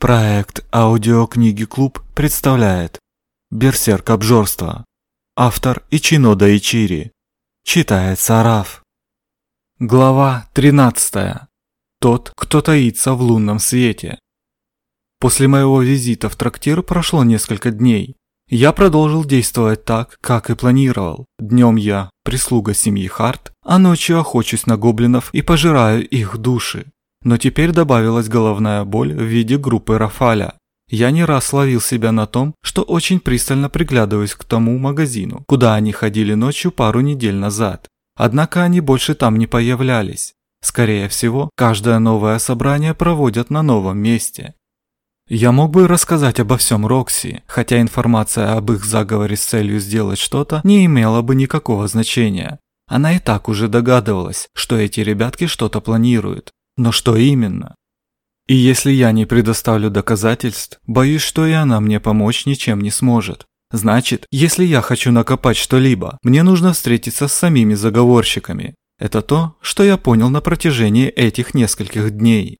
Проект «Аудиокниги Клуб» представляет «Берсерк обжорства». Автор Ичинода Ичири. Читает Сараф. Глава 13. Тот, кто таится в лунном свете. После моего визита в трактир прошло несколько дней. Я продолжил действовать так, как и планировал. Днем я – прислуга семьи Харт, а ночью охочусь на гоблинов и пожираю их души. Но теперь добавилась головная боль в виде группы Рафаля. Я не раз ловил себя на том, что очень пристально приглядываюсь к тому магазину, куда они ходили ночью пару недель назад. Однако они больше там не появлялись. Скорее всего, каждое новое собрание проводят на новом месте. Я мог бы рассказать обо всем Рокси, хотя информация об их заговоре с целью сделать что-то не имела бы никакого значения. Она и так уже догадывалась, что эти ребятки что-то планируют. Но что именно? И если я не предоставлю доказательств, боюсь, что и она мне помочь ничем не сможет. Значит, если я хочу накопать что-либо, мне нужно встретиться с самими заговорщиками. Это то, что я понял на протяжении этих нескольких дней.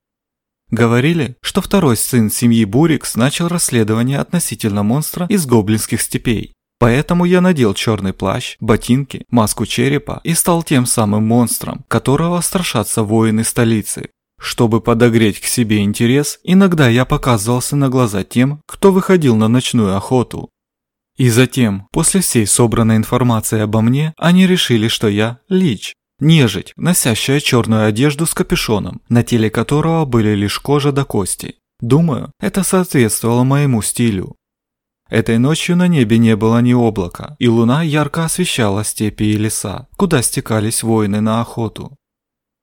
Говорили, что второй сын семьи Бурикс начал расследование относительно монстра из гоблинских степей. Поэтому я надел черный плащ, ботинки, маску черепа и стал тем самым монстром, которого страшатся воины столицы. Чтобы подогреть к себе интерес, иногда я показывался на глаза тем, кто выходил на ночную охоту. И затем, после всей собранной информации обо мне, они решили, что я – лич, нежить, носящая черную одежду с капюшоном, на теле которого были лишь кожа до кости. Думаю, это соответствовало моему стилю. Этой ночью на небе не было ни облака, и луна ярко освещала степи и леса, куда стекались воины на охоту.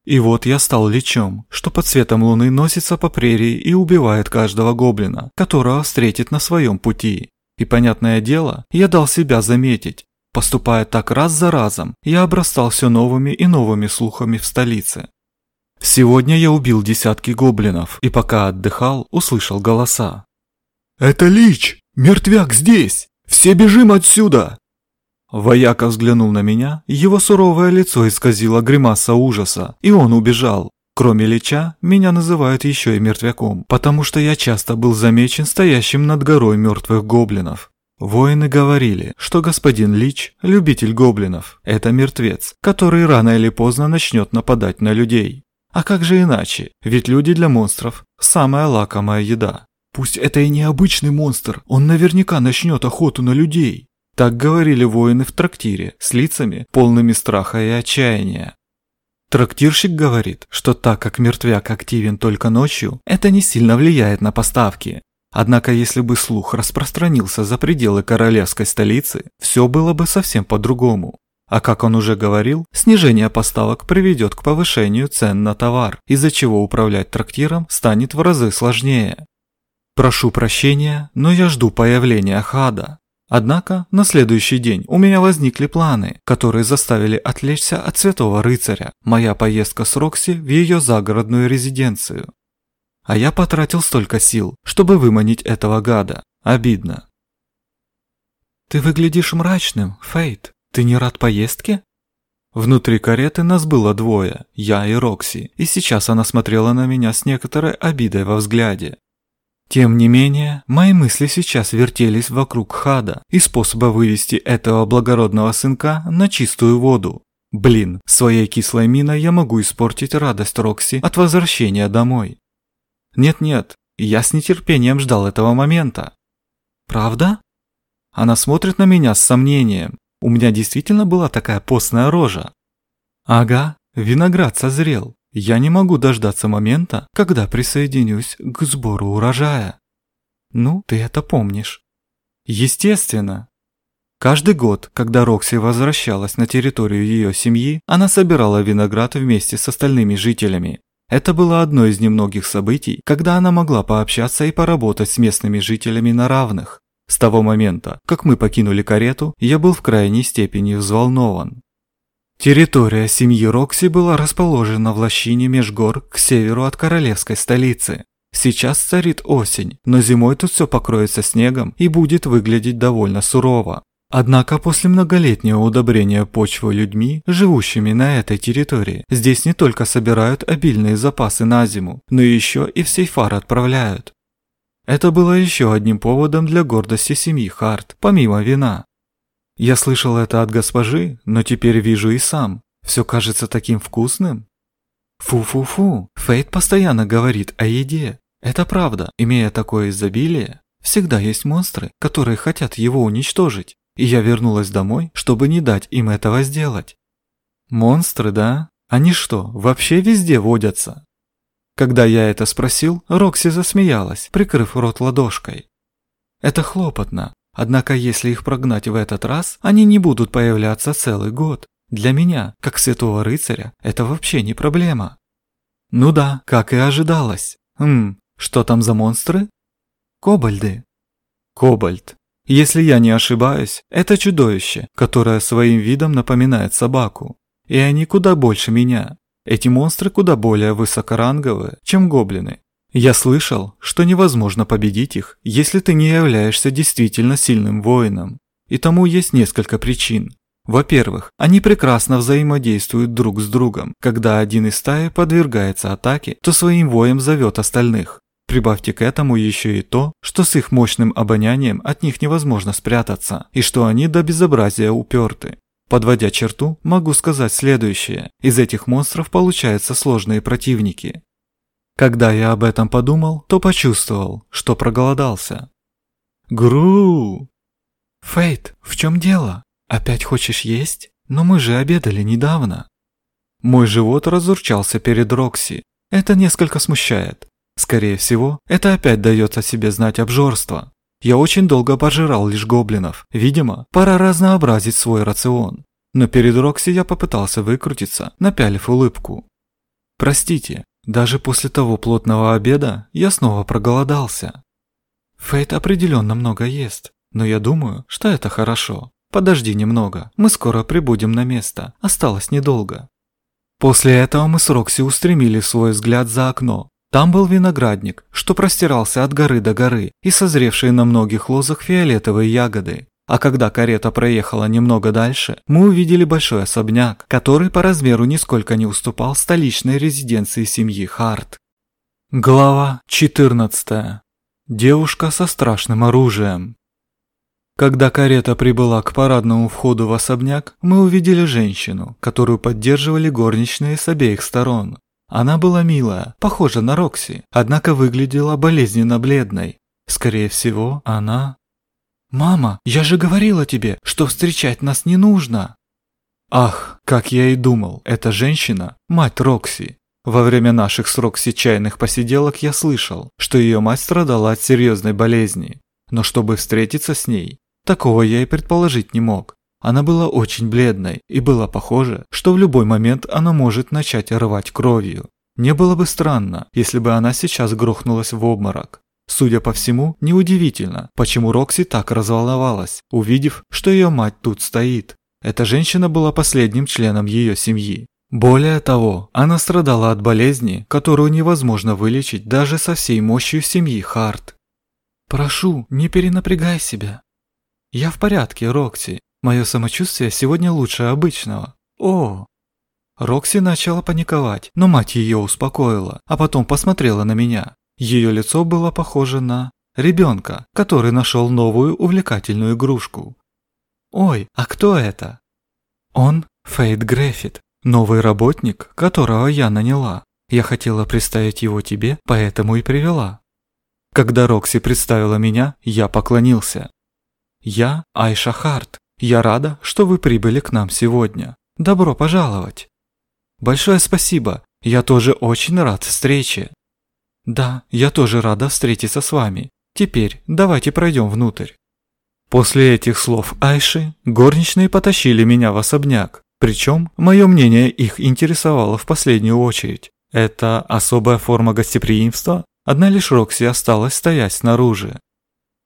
И вот я стал лечом, что под светом луны носится по прерии и убивает каждого гоблина, которого встретит на своем пути. И понятное дело, я дал себя заметить. Поступая так раз за разом, я обрастал все новыми и новыми слухами в столице. Сегодня я убил десятки гоблинов, и пока отдыхал, услышал голоса. «Это Лич! Мертвяк здесь! Все бежим отсюда!» Вояка взглянул на меня, его суровое лицо исказило гримаса ужаса, и он убежал. Кроме Лича, меня называют еще и мертвяком, потому что я часто был замечен стоящим над горой мертвых гоблинов. Воины говорили, что господин Лич – любитель гоблинов, это мертвец, который рано или поздно начнет нападать на людей. А как же иначе? Ведь люди для монстров – самая лакомая еда. Пусть это и необычный монстр, он наверняка начнет охоту на людей. Так говорили воины в трактире, с лицами, полными страха и отчаяния. Трактирщик говорит, что так как мертвяк активен только ночью, это не сильно влияет на поставки. Однако если бы слух распространился за пределы королевской столицы, все было бы совсем по-другому. А как он уже говорил, снижение поставок приведет к повышению цен на товар, из-за чего управлять трактиром станет в разы сложнее. Прошу прощения, но я жду появления Хада. Однако на следующий день у меня возникли планы, которые заставили отвлечься от Святого Рыцаря, моя поездка с Рокси в ее загородную резиденцию. А я потратил столько сил, чтобы выманить этого гада. Обидно. «Ты выглядишь мрачным, Фейт. Ты не рад поездке?» Внутри кареты нас было двое, я и Рокси, и сейчас она смотрела на меня с некоторой обидой во взгляде. Тем не менее, мои мысли сейчас вертелись вокруг Хада и способа вывести этого благородного сынка на чистую воду. Блин, своей кислой миной я могу испортить радость Рокси от возвращения домой. Нет-нет, я с нетерпением ждал этого момента. Правда? Она смотрит на меня с сомнением. У меня действительно была такая постная рожа. Ага, виноград созрел. Я не могу дождаться момента, когда присоединюсь к сбору урожая. Ну, ты это помнишь. Естественно. Каждый год, когда Рокси возвращалась на территорию ее семьи, она собирала виноград вместе с остальными жителями. Это было одно из немногих событий, когда она могла пообщаться и поработать с местными жителями на равных. С того момента, как мы покинули карету, я был в крайней степени взволнован. Территория семьи Рокси была расположена в лощине меж гор к северу от королевской столицы. Сейчас царит осень, но зимой тут все покроется снегом и будет выглядеть довольно сурово. Однако после многолетнего удобрения почвы людьми, живущими на этой территории, здесь не только собирают обильные запасы на зиму, но еще и в сейфар отправляют. Это было еще одним поводом для гордости семьи Харт, помимо вина. Я слышал это от госпожи, но теперь вижу и сам. Все кажется таким вкусным. Фу-фу-фу, Фейт постоянно говорит о еде. Это правда, имея такое изобилие, всегда есть монстры, которые хотят его уничтожить. И я вернулась домой, чтобы не дать им этого сделать. Монстры, да? Они что, вообще везде водятся? Когда я это спросил, Рокси засмеялась, прикрыв рот ладошкой. Это хлопотно, однако если их прогнать в этот раз, они не будут появляться целый год. Для меня, как святого рыцаря, это вообще не проблема. Ну да, как и ожидалось. Хм, что там за монстры? Кобальды. Кобальд. Если я не ошибаюсь, это чудовище, которое своим видом напоминает собаку. И они куда больше меня. Эти монстры куда более высокоранговые, чем гоблины. Я слышал, что невозможно победить их, если ты не являешься действительно сильным воином. И тому есть несколько причин. Во-первых, они прекрасно взаимодействуют друг с другом. Когда один из стаи подвергается атаке, то своим воем зовет остальных. Прибавьте к этому еще и то, что с их мощным обонянием от них невозможно спрятаться, и что они до безобразия уперты. Подводя черту, могу сказать следующее. Из этих монстров получаются сложные противники. Когда я об этом подумал, то почувствовал, что проголодался. Гру! Фейт, в чем дело? Опять хочешь есть? Но мы же обедали недавно. Мой живот разурчался перед Рокси. Это несколько смущает. Скорее всего, это опять дает о себе знать обжорство. Я очень долго пожирал лишь гоблинов. Видимо, пора разнообразить свой рацион. Но перед Рокси я попытался выкрутиться, напялив улыбку. Простите, даже после того плотного обеда я снова проголодался. Фейт определенно много ест, но я думаю, что это хорошо. Подожди немного, мы скоро прибудем на место, осталось недолго. После этого мы с Рокси устремили свой взгляд за окно, там был виноградник, что простирался от горы до горы, и созревшие на многих лозах фиолетовые ягоды. А когда карета проехала немного дальше, мы увидели большой особняк, который по размеру нисколько не уступал столичной резиденции семьи Харт. Глава 14. Девушка со страшным оружием. Когда карета прибыла к парадному входу в особняк, мы увидели женщину, которую поддерживали горничные с обеих сторон. Она была милая, похожа на Рокси, однако выглядела болезненно бледной. Скорее всего, она... «Мама, я же говорила тебе, что встречать нас не нужно!» Ах, как я и думал, эта женщина – мать Рокси. Во время наших с Рокси чайных посиделок я слышал, что ее мать страдала от серьезной болезни. Но чтобы встретиться с ней, такого я и предположить не мог. Она была очень бледной, и было похоже, что в любой момент она может начать рвать кровью. Не было бы странно, если бы она сейчас грохнулась в обморок. Судя по всему, неудивительно, почему Рокси так разволновалась, увидев, что ее мать тут стоит. Эта женщина была последним членом ее семьи. Более того, она страдала от болезни, которую невозможно вылечить даже со всей мощью семьи Харт. «Прошу, не перенапрягай себя». «Я в порядке, Рокси. Мое самочувствие сегодня лучше обычного. О! Рокси начала паниковать, но мать ее успокоила, а потом посмотрела на меня. Ее лицо было похоже на ребенка, который нашел новую увлекательную игрушку. «Ой, а кто это?» «Он Фейт Греффит, новый работник, которого я наняла. Я хотела представить его тебе, поэтому и привела». Когда Рокси представила меня, я поклонился. «Я Айша Харт, я рада, что вы прибыли к нам сегодня. Добро пожаловать. Большое спасибо. Я тоже очень рад встрече. Да, я тоже рада встретиться с вами. Теперь давайте пройдем внутрь. После этих слов Айши горничные потащили меня в особняк. Причем мое мнение их интересовало в последнюю очередь. Это особая форма гостеприимства? Одна лишь Рокси осталась стоять снаружи.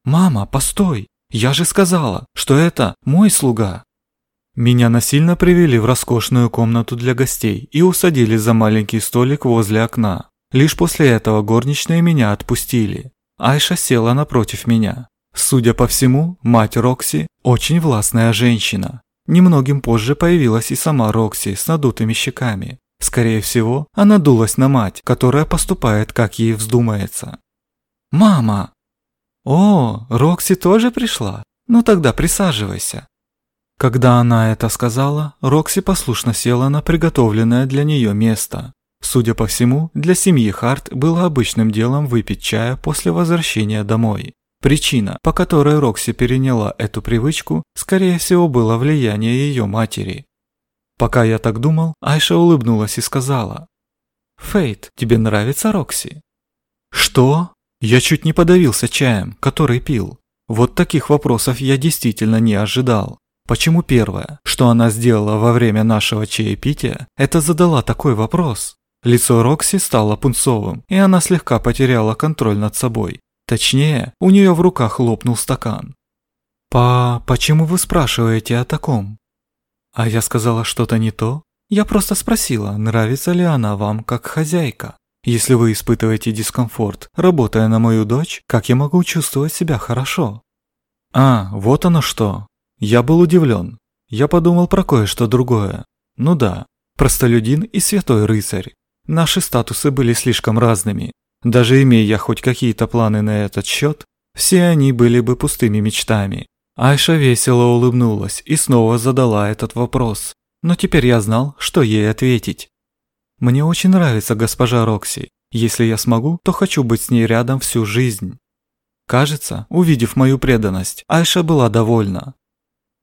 «Мама, постой! Я же сказала, что это мой слуга. Меня насильно привели в роскошную комнату для гостей и усадили за маленький столик возле окна. Лишь после этого горничные меня отпустили. Айша села напротив меня. Судя по всему, мать Рокси – очень властная женщина. Немногим позже появилась и сама Рокси с надутыми щеками. Скорее всего, она дулась на мать, которая поступает, как ей вздумается. «Мама!» «О, Рокси тоже пришла? Ну тогда присаживайся». Когда она это сказала, Рокси послушно села на приготовленное для нее место. Судя по всему, для семьи Харт было обычным делом выпить чая после возвращения домой. Причина, по которой Рокси переняла эту привычку, скорее всего, было влияние ее матери. Пока я так думал, Айша улыбнулась и сказала, «Фейт, тебе нравится Рокси?» «Что?» Я чуть не подавился чаем, который пил. Вот таких вопросов я действительно не ожидал. Почему первое, что она сделала во время нашего чаепития, это задала такой вопрос? Лицо Рокси стало пунцовым, и она слегка потеряла контроль над собой. Точнее, у нее в руках лопнул стакан. «Па, почему вы спрашиваете о таком?» А я сказала что-то не то? Я просто спросила, нравится ли она вам как хозяйка. Если вы испытываете дискомфорт, работая на мою дочь, как я могу чувствовать себя хорошо? А, вот оно что. Я был удивлен. Я подумал про кое-что другое. Ну да, простолюдин и святой рыцарь. Наши статусы были слишком разными. Даже имея хоть какие-то планы на этот счет, все они были бы пустыми мечтами. Айша весело улыбнулась и снова задала этот вопрос. Но теперь я знал, что ей ответить. Мне очень нравится госпожа Рокси. Если я смогу, то хочу быть с ней рядом всю жизнь. Кажется, увидев мою преданность, Айша была довольна.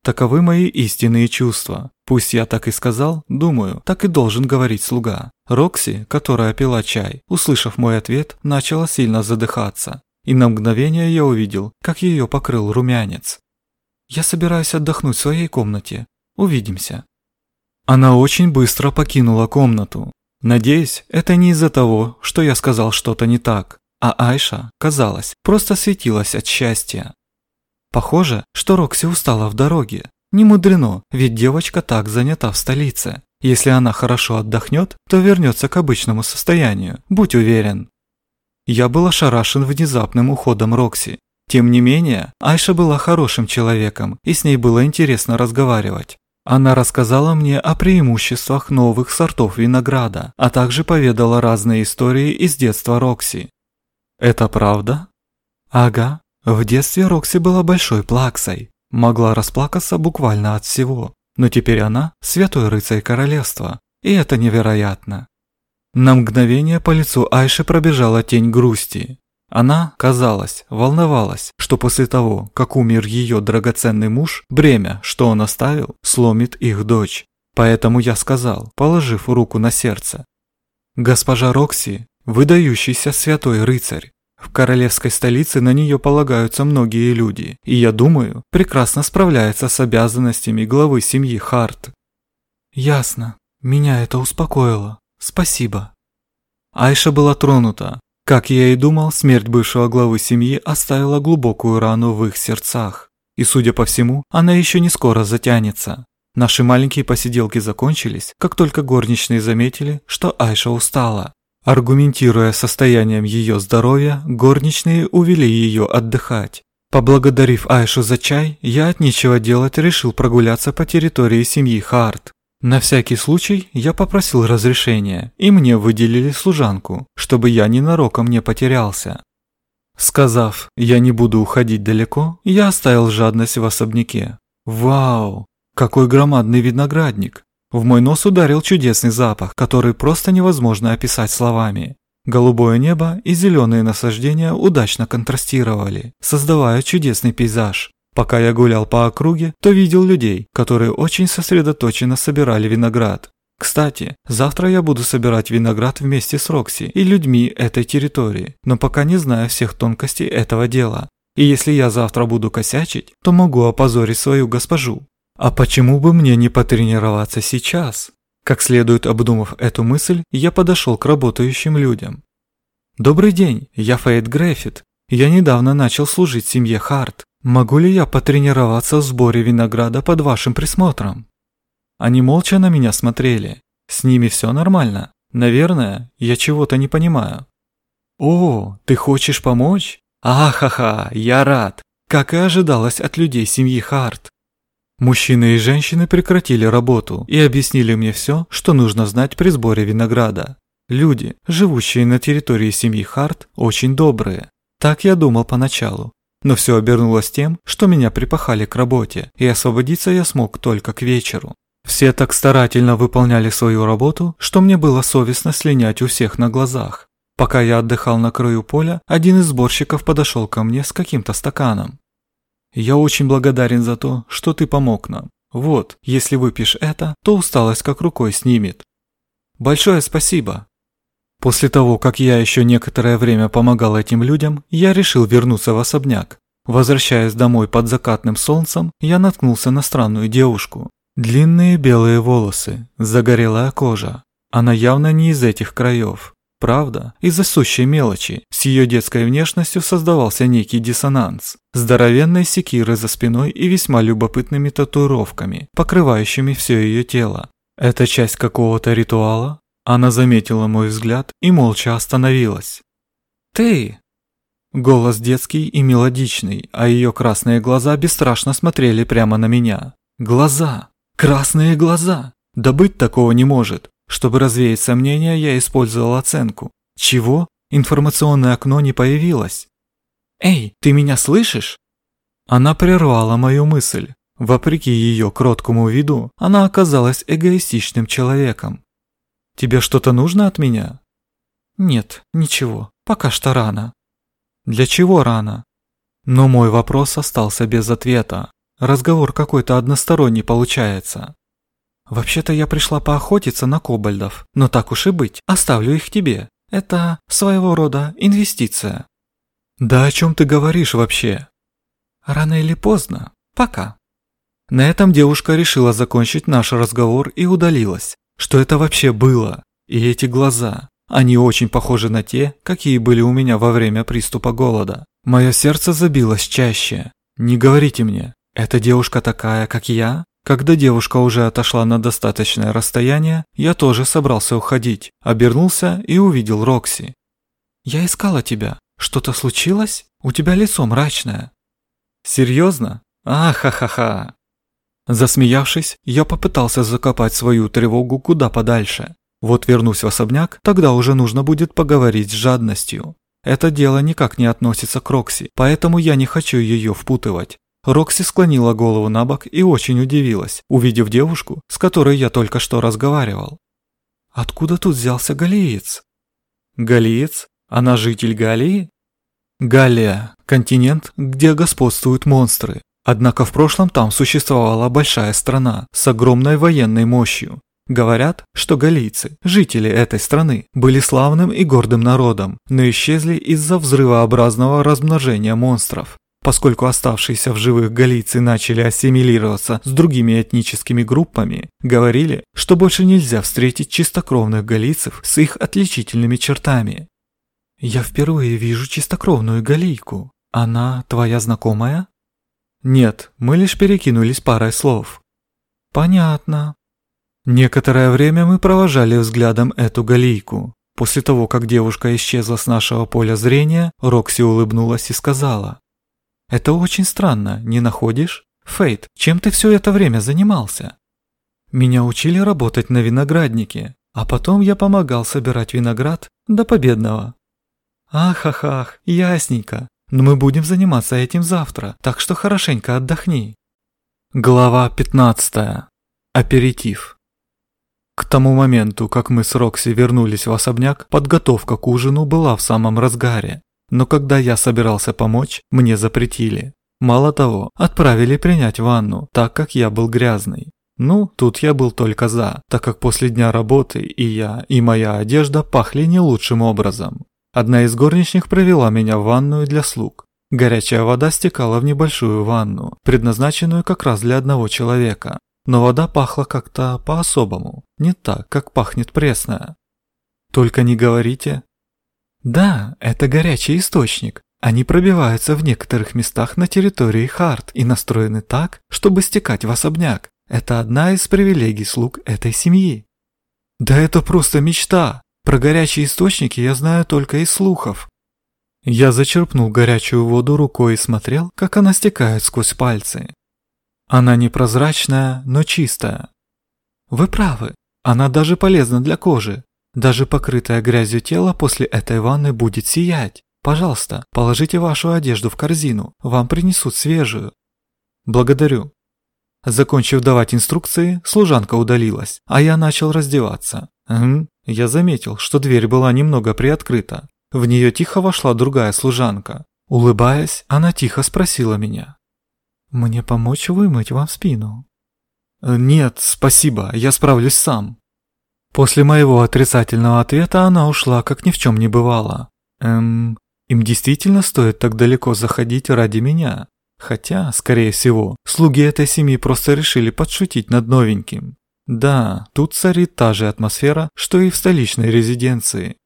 Таковы мои истинные чувства. Пусть я так и сказал, думаю, так и должен говорить слуга. Рокси, которая пила чай, услышав мой ответ, начала сильно задыхаться. И на мгновение я увидел, как ее покрыл румянец. «Я собираюсь отдохнуть в своей комнате. Увидимся». Она очень быстро покинула комнату. Надеюсь, это не из-за того, что я сказал что-то не так, а Айша, казалось, просто светилась от счастья. Похоже, что Рокси устала в дороге. Не мудрено, ведь девочка так занята в столице. Если она хорошо отдохнет, то вернется к обычному состоянию, будь уверен. Я был ошарашен внезапным уходом Рокси. Тем не менее, Айша была хорошим человеком, и с ней было интересно разговаривать. Она рассказала мне о преимуществах новых сортов винограда, а также поведала разные истории из детства Рокси. Это правда? Ага. В детстве Рокси была большой плаксой, могла расплакаться буквально от всего, но теперь она – святой рыцарь королевства, и это невероятно. На мгновение по лицу Айши пробежала тень грусти. Она, казалось, волновалась, что после того, как умер ее драгоценный муж, бремя, что он оставил, сломит их дочь. Поэтому я сказал, положив руку на сердце. «Госпожа Рокси, выдающийся святой рыцарь. В королевской столице на нее полагаются многие люди, и я думаю, прекрасно справляется с обязанностями главы семьи Харт». «Ясно. Меня это успокоило. Спасибо». Айша была тронута, как я и думал, смерть бывшего главы семьи оставила глубокую рану в их сердцах. И, судя по всему, она еще не скоро затянется. Наши маленькие посиделки закончились, как только горничные заметили, что Айша устала. Аргументируя состоянием ее здоровья, горничные увели ее отдыхать. Поблагодарив Айшу за чай, я от нечего делать решил прогуляться по территории семьи Харт. На всякий случай я попросил разрешения, и мне выделили служанку, чтобы я ненароком не потерялся. Сказав, я не буду уходить далеко, я оставил жадность в особняке. Вау, какой громадный виноградник! В мой нос ударил чудесный запах, который просто невозможно описать словами. Голубое небо и зеленые насаждения удачно контрастировали, создавая чудесный пейзаж. Пока я гулял по округе, то видел людей, которые очень сосредоточенно собирали виноград. Кстати, завтра я буду собирать виноград вместе с Рокси и людьми этой территории, но пока не знаю всех тонкостей этого дела. И если я завтра буду косячить, то могу опозорить свою госпожу. А почему бы мне не потренироваться сейчас? Как следует обдумав эту мысль, я подошел к работающим людям. «Добрый день, я Фейт Греффит. Я недавно начал служить семье Харт. Могу ли я потренироваться в сборе винограда под вашим присмотром? Они молча на меня смотрели. С ними все нормально. Наверное, я чего-то не понимаю. О, ты хочешь помочь? Ахаха, я рад. Как и ожидалось от людей семьи Харт. Мужчины и женщины прекратили работу и объяснили мне все, что нужно знать при сборе винограда. Люди, живущие на территории семьи Харт, очень добрые. Так я думал поначалу. но все обернулось тем, что меня припахали к работе, и освободиться я смог только к вечеру. Все так старательно выполняли свою работу, что мне было совестно слинять у всех на глазах. Пока я отдыхал на краю поля, один из сборщиков подошел ко мне с каким-то стаканом. «Я очень благодарен за то, что ты помог нам. Вот, если выпьешь это, то усталость как рукой снимет». «Большое спасибо». После того, как я еще некоторое время помогал этим людям, я решил вернуться в особняк. Возвращаясь домой под закатным солнцем, я наткнулся на странную девушку. Длинные белые волосы, загорелая кожа. Она явно не из этих краев. Правда, из-за сущей мелочи, с ее детской внешностью создавался некий диссонанс. Здоровенные секиры за спиной и весьма любопытными татуировками, покрывающими все ее тело. Это часть какого-то ритуала? Она заметила мой взгляд и молча остановилась. «Ты!» Голос детский и мелодичный, а ее красные глаза бесстрашно смотрели прямо на меня. Глаза! Красные глаза! Да быть такого не может. Чтобы развеять сомнения, я использовал оценку. Чего? Информационное окно не появилось. «Эй, ты меня слышишь?» Она прервала мою мысль. Вопреки ее кроткому виду, она оказалась эгоистичным человеком. «Тебе что-то нужно от меня?» «Нет, ничего, пока что рано». «Для чего рано?» Но мой вопрос остался без ответа. Разговор какой-то односторонний получается. Вообще-то я пришла поохотиться на кобальдов, но так уж и быть, оставлю их тебе. Это своего рода инвестиция. Да о чем ты говоришь вообще? Рано или поздно. Пока. На этом девушка решила закончить наш разговор и удалилась. Что это вообще было? И эти глаза. Они очень похожи на те, какие были у меня во время приступа голода. Мое сердце забилось чаще. Не говорите мне, эта девушка такая, как я? Когда девушка уже отошла на достаточное расстояние, я тоже собрался уходить, обернулся и увидел Рокси. «Я искала тебя. Что-то случилось? У тебя лицо мрачное». «Серьезно? А-ха-ха-ха!» Засмеявшись, я попытался закопать свою тревогу куда подальше. Вот вернусь в особняк, тогда уже нужно будет поговорить с жадностью. Это дело никак не относится к Рокси, поэтому я не хочу ее впутывать. Рокси склонила голову на бок и очень удивилась, увидев девушку, с которой я только что разговаривал. Откуда тут взялся галиец? Галиец? Она житель Галии? Галия – континент, где господствуют монстры. Однако в прошлом там существовала большая страна с огромной военной мощью. Говорят, что галийцы, жители этой страны, были славным и гордым народом, но исчезли из-за взрывообразного размножения монстров. Поскольку оставшиеся в живых галийцы начали ассимилироваться с другими этническими группами, говорили, что больше нельзя встретить чистокровных галийцев с их отличительными чертами. «Я впервые вижу чистокровную галийку. Она твоя знакомая?» «Нет, мы лишь перекинулись парой слов». «Понятно». Некоторое время мы провожали взглядом эту галийку. После того, как девушка исчезла с нашего поля зрения, Рокси улыбнулась и сказала, это очень странно, не находишь? Фейт, чем ты все это время занимался? Меня учили работать на винограднике, а потом я помогал собирать виноград до победного. Ах-ах-ах, ясненько. Но мы будем заниматься этим завтра, так что хорошенько отдохни. Глава 15. Аперитив. К тому моменту, как мы с Рокси вернулись в особняк, подготовка к ужину была в самом разгаре. Но когда я собирался помочь, мне запретили. Мало того, отправили принять ванну, так как я был грязный. Ну, тут я был только за, так как после дня работы и я, и моя одежда пахли не лучшим образом. Одна из горничных провела меня в ванную для слуг. Горячая вода стекала в небольшую ванну, предназначенную как раз для одного человека. Но вода пахла как-то по-особому, не так, как пахнет пресная. Только не говорите, да, это горячий источник. Они пробиваются в некоторых местах на территории Харт и настроены так, чтобы стекать в особняк. Это одна из привилегий слуг этой семьи. Да это просто мечта. Про горячие источники я знаю только из слухов. Я зачерпнул горячую воду рукой и смотрел, как она стекает сквозь пальцы. Она непрозрачная, но чистая. Вы правы, она даже полезна для кожи. Даже покрытое грязью тело после этой ванны будет сиять. Пожалуйста, положите вашу одежду в корзину, вам принесут свежую. Благодарю. Закончив давать инструкции, служанка удалилась, а я начал раздеваться. Угу. Я заметил, что дверь была немного приоткрыта. В нее тихо вошла другая служанка. Улыбаясь, она тихо спросила меня. «Мне помочь вымыть вам спину?» «Нет, спасибо, я справлюсь сам». После моего отрицательного ответа она ушла, как ни в чем не бывало. Эм, им действительно стоит так далеко заходить ради меня. Хотя, скорее всего, слуги этой семьи просто решили подшутить над новеньким. Да, тут царит та же атмосфера, что и в столичной резиденции.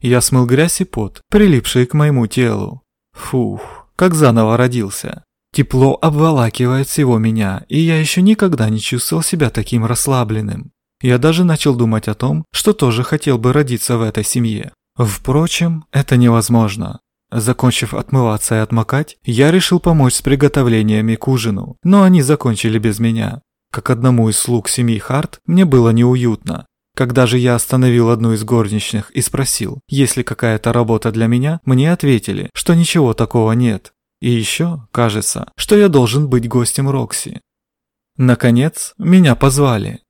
Я смыл грязь и пот, прилипшие к моему телу. Фух, как заново родился. Тепло обволакивает всего меня, и я еще никогда не чувствовал себя таким расслабленным. Я даже начал думать о том, что тоже хотел бы родиться в этой семье. Впрочем, это невозможно. Закончив отмываться и отмокать, я решил помочь с приготовлениями к ужину, но они закончили без меня. Как одному из слуг семьи Харт, мне было неуютно. Когда же я остановил одну из горничных и спросил, есть ли какая-то работа для меня, мне ответили, что ничего такого нет. И еще, кажется, что я должен быть гостем Рокси. Наконец, меня позвали.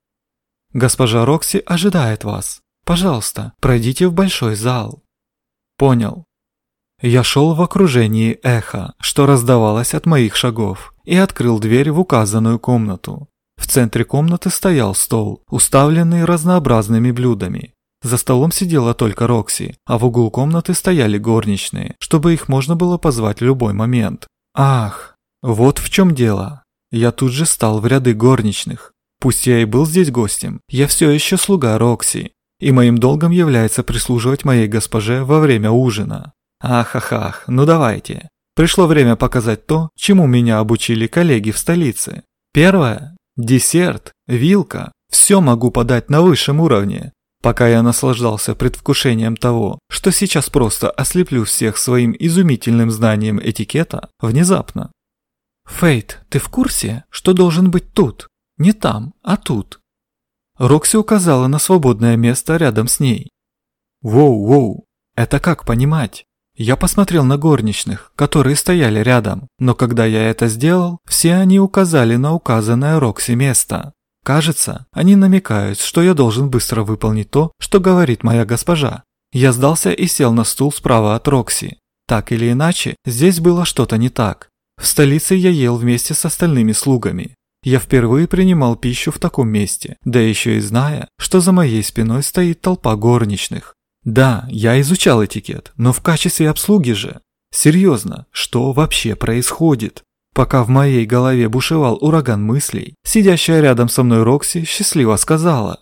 «Госпожа Рокси ожидает вас. Пожалуйста, пройдите в большой зал». Понял. Я шел в окружении эха, что раздавалось от моих шагов, и открыл дверь в указанную комнату. В центре комнаты стоял стол, уставленный разнообразными блюдами. За столом сидела только Рокси, а в углу комнаты стояли горничные, чтобы их можно было позвать в любой момент. Ах, вот в чем дело. Я тут же стал в ряды горничных. Пусть я и был здесь гостем, я все еще слуга Рокси, и моим долгом является прислуживать моей госпоже во время ужина. Ах-ах-ах, ну давайте. Пришло время показать то, чему меня обучили коллеги в столице. Первое – десерт, вилка. Все могу подать на высшем уровне. Пока я наслаждался предвкушением того, что сейчас просто ослеплю всех своим изумительным знанием этикета, внезапно. «Фейт, ты в курсе, что должен быть тут? Не там, а тут?» Рокси указала на свободное место рядом с ней. «Воу-воу, это как понимать?» Я посмотрел на горничных, которые стояли рядом, но когда я это сделал, все они указали на указанное Рокси место. Кажется, они намекают, что я должен быстро выполнить то, что говорит моя госпожа. Я сдался и сел на стул справа от Рокси. Так или иначе, здесь было что-то не так. В столице я ел вместе с остальными слугами. Я впервые принимал пищу в таком месте, да еще и зная, что за моей спиной стоит толпа горничных. Да, я изучал этикет, но в качестве обслуги же. Серьезно, что вообще происходит? Пока в моей голове бушевал ураган мыслей, сидящая рядом со мной Рокси счастливо сказала.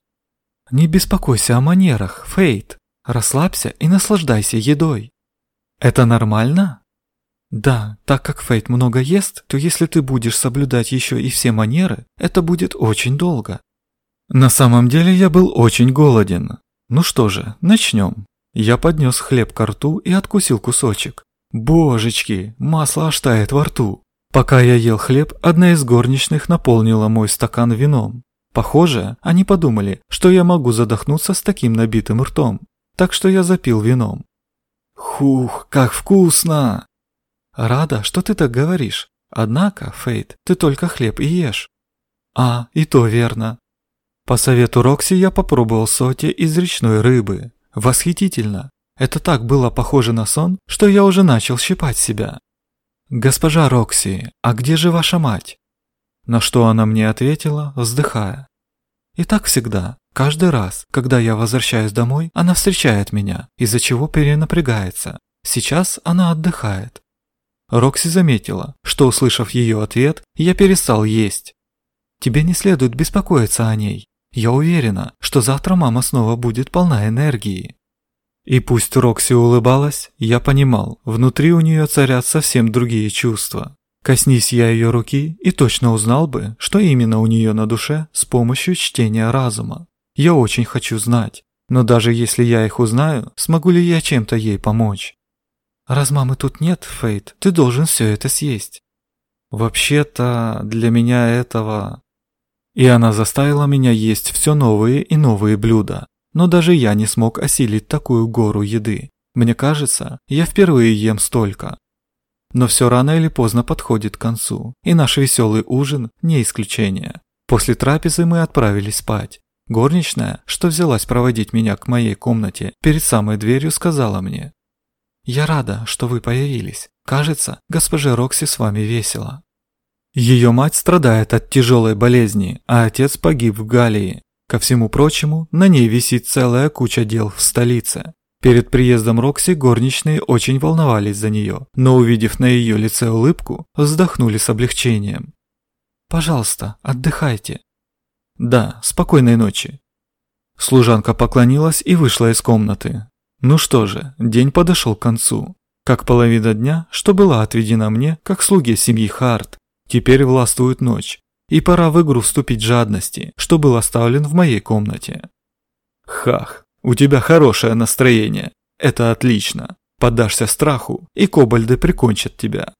«Не беспокойся о манерах, Фейт. Расслабься и наслаждайся едой». «Это нормально?» «Да, так как Фейт много ест, то если ты будешь соблюдать еще и все манеры, это будет очень долго». На самом деле я был очень голоден, ну что же, начнем. Я поднес хлеб к рту и откусил кусочек. Божечки, масло аж тает во рту. Пока я ел хлеб, одна из горничных наполнила мой стакан вином. Похоже, они подумали, что я могу задохнуться с таким набитым ртом. Так что я запил вином. Хух, как вкусно! Рада, что ты так говоришь. Однако, Фейт, ты только хлеб и ешь. А, и то верно. По совету Рокси я попробовал соти из речной рыбы. Восхитительно. Это так было похоже на сон, что я уже начал щипать себя. «Госпожа Рокси, а где же ваша мать?» На что она мне ответила, вздыхая. «И так всегда. Каждый раз, когда я возвращаюсь домой, она встречает меня, из-за чего перенапрягается. Сейчас она отдыхает». Рокси заметила, что, услышав ее ответ, я перестал есть. «Тебе не следует беспокоиться о ней. Я уверена, что завтра мама снова будет полна энергии. И пусть Рокси улыбалась, я понимал, внутри у нее царят совсем другие чувства. Коснись я ее руки и точно узнал бы, что именно у нее на душе с помощью чтения разума. Я очень хочу знать, но даже если я их узнаю, смогу ли я чем-то ей помочь? Раз мамы тут нет, Фейт, ты должен все это съесть. Вообще-то, для меня этого... И она заставила меня есть все новые и новые блюда. Но даже я не смог осилить такую гору еды. Мне кажется, я впервые ем столько. Но все рано или поздно подходит к концу, и наш веселый ужин не исключение. После трапезы мы отправились спать. Горничная, что взялась проводить меня к моей комнате, перед самой дверью сказала мне. «Я рада, что вы появились. Кажется, госпоже Рокси с вами весело». Ее мать страдает от тяжелой болезни, а отец погиб в Галлии. Ко всему прочему, на ней висит целая куча дел в столице. Перед приездом Рокси горничные очень волновались за нее, но увидев на ее лице улыбку, вздохнули с облегчением. «Пожалуйста, отдыхайте». «Да, спокойной ночи». Служанка поклонилась и вышла из комнаты. Ну что же, день подошел к концу. Как половина дня, что была отведена мне, как слуге семьи Харт, теперь властвует ночь, и пора в игру вступить жадности, что был оставлен в моей комнате. Хах, у тебя хорошее настроение. Это отлично. Поддашься страху, и кобальды прикончат тебя.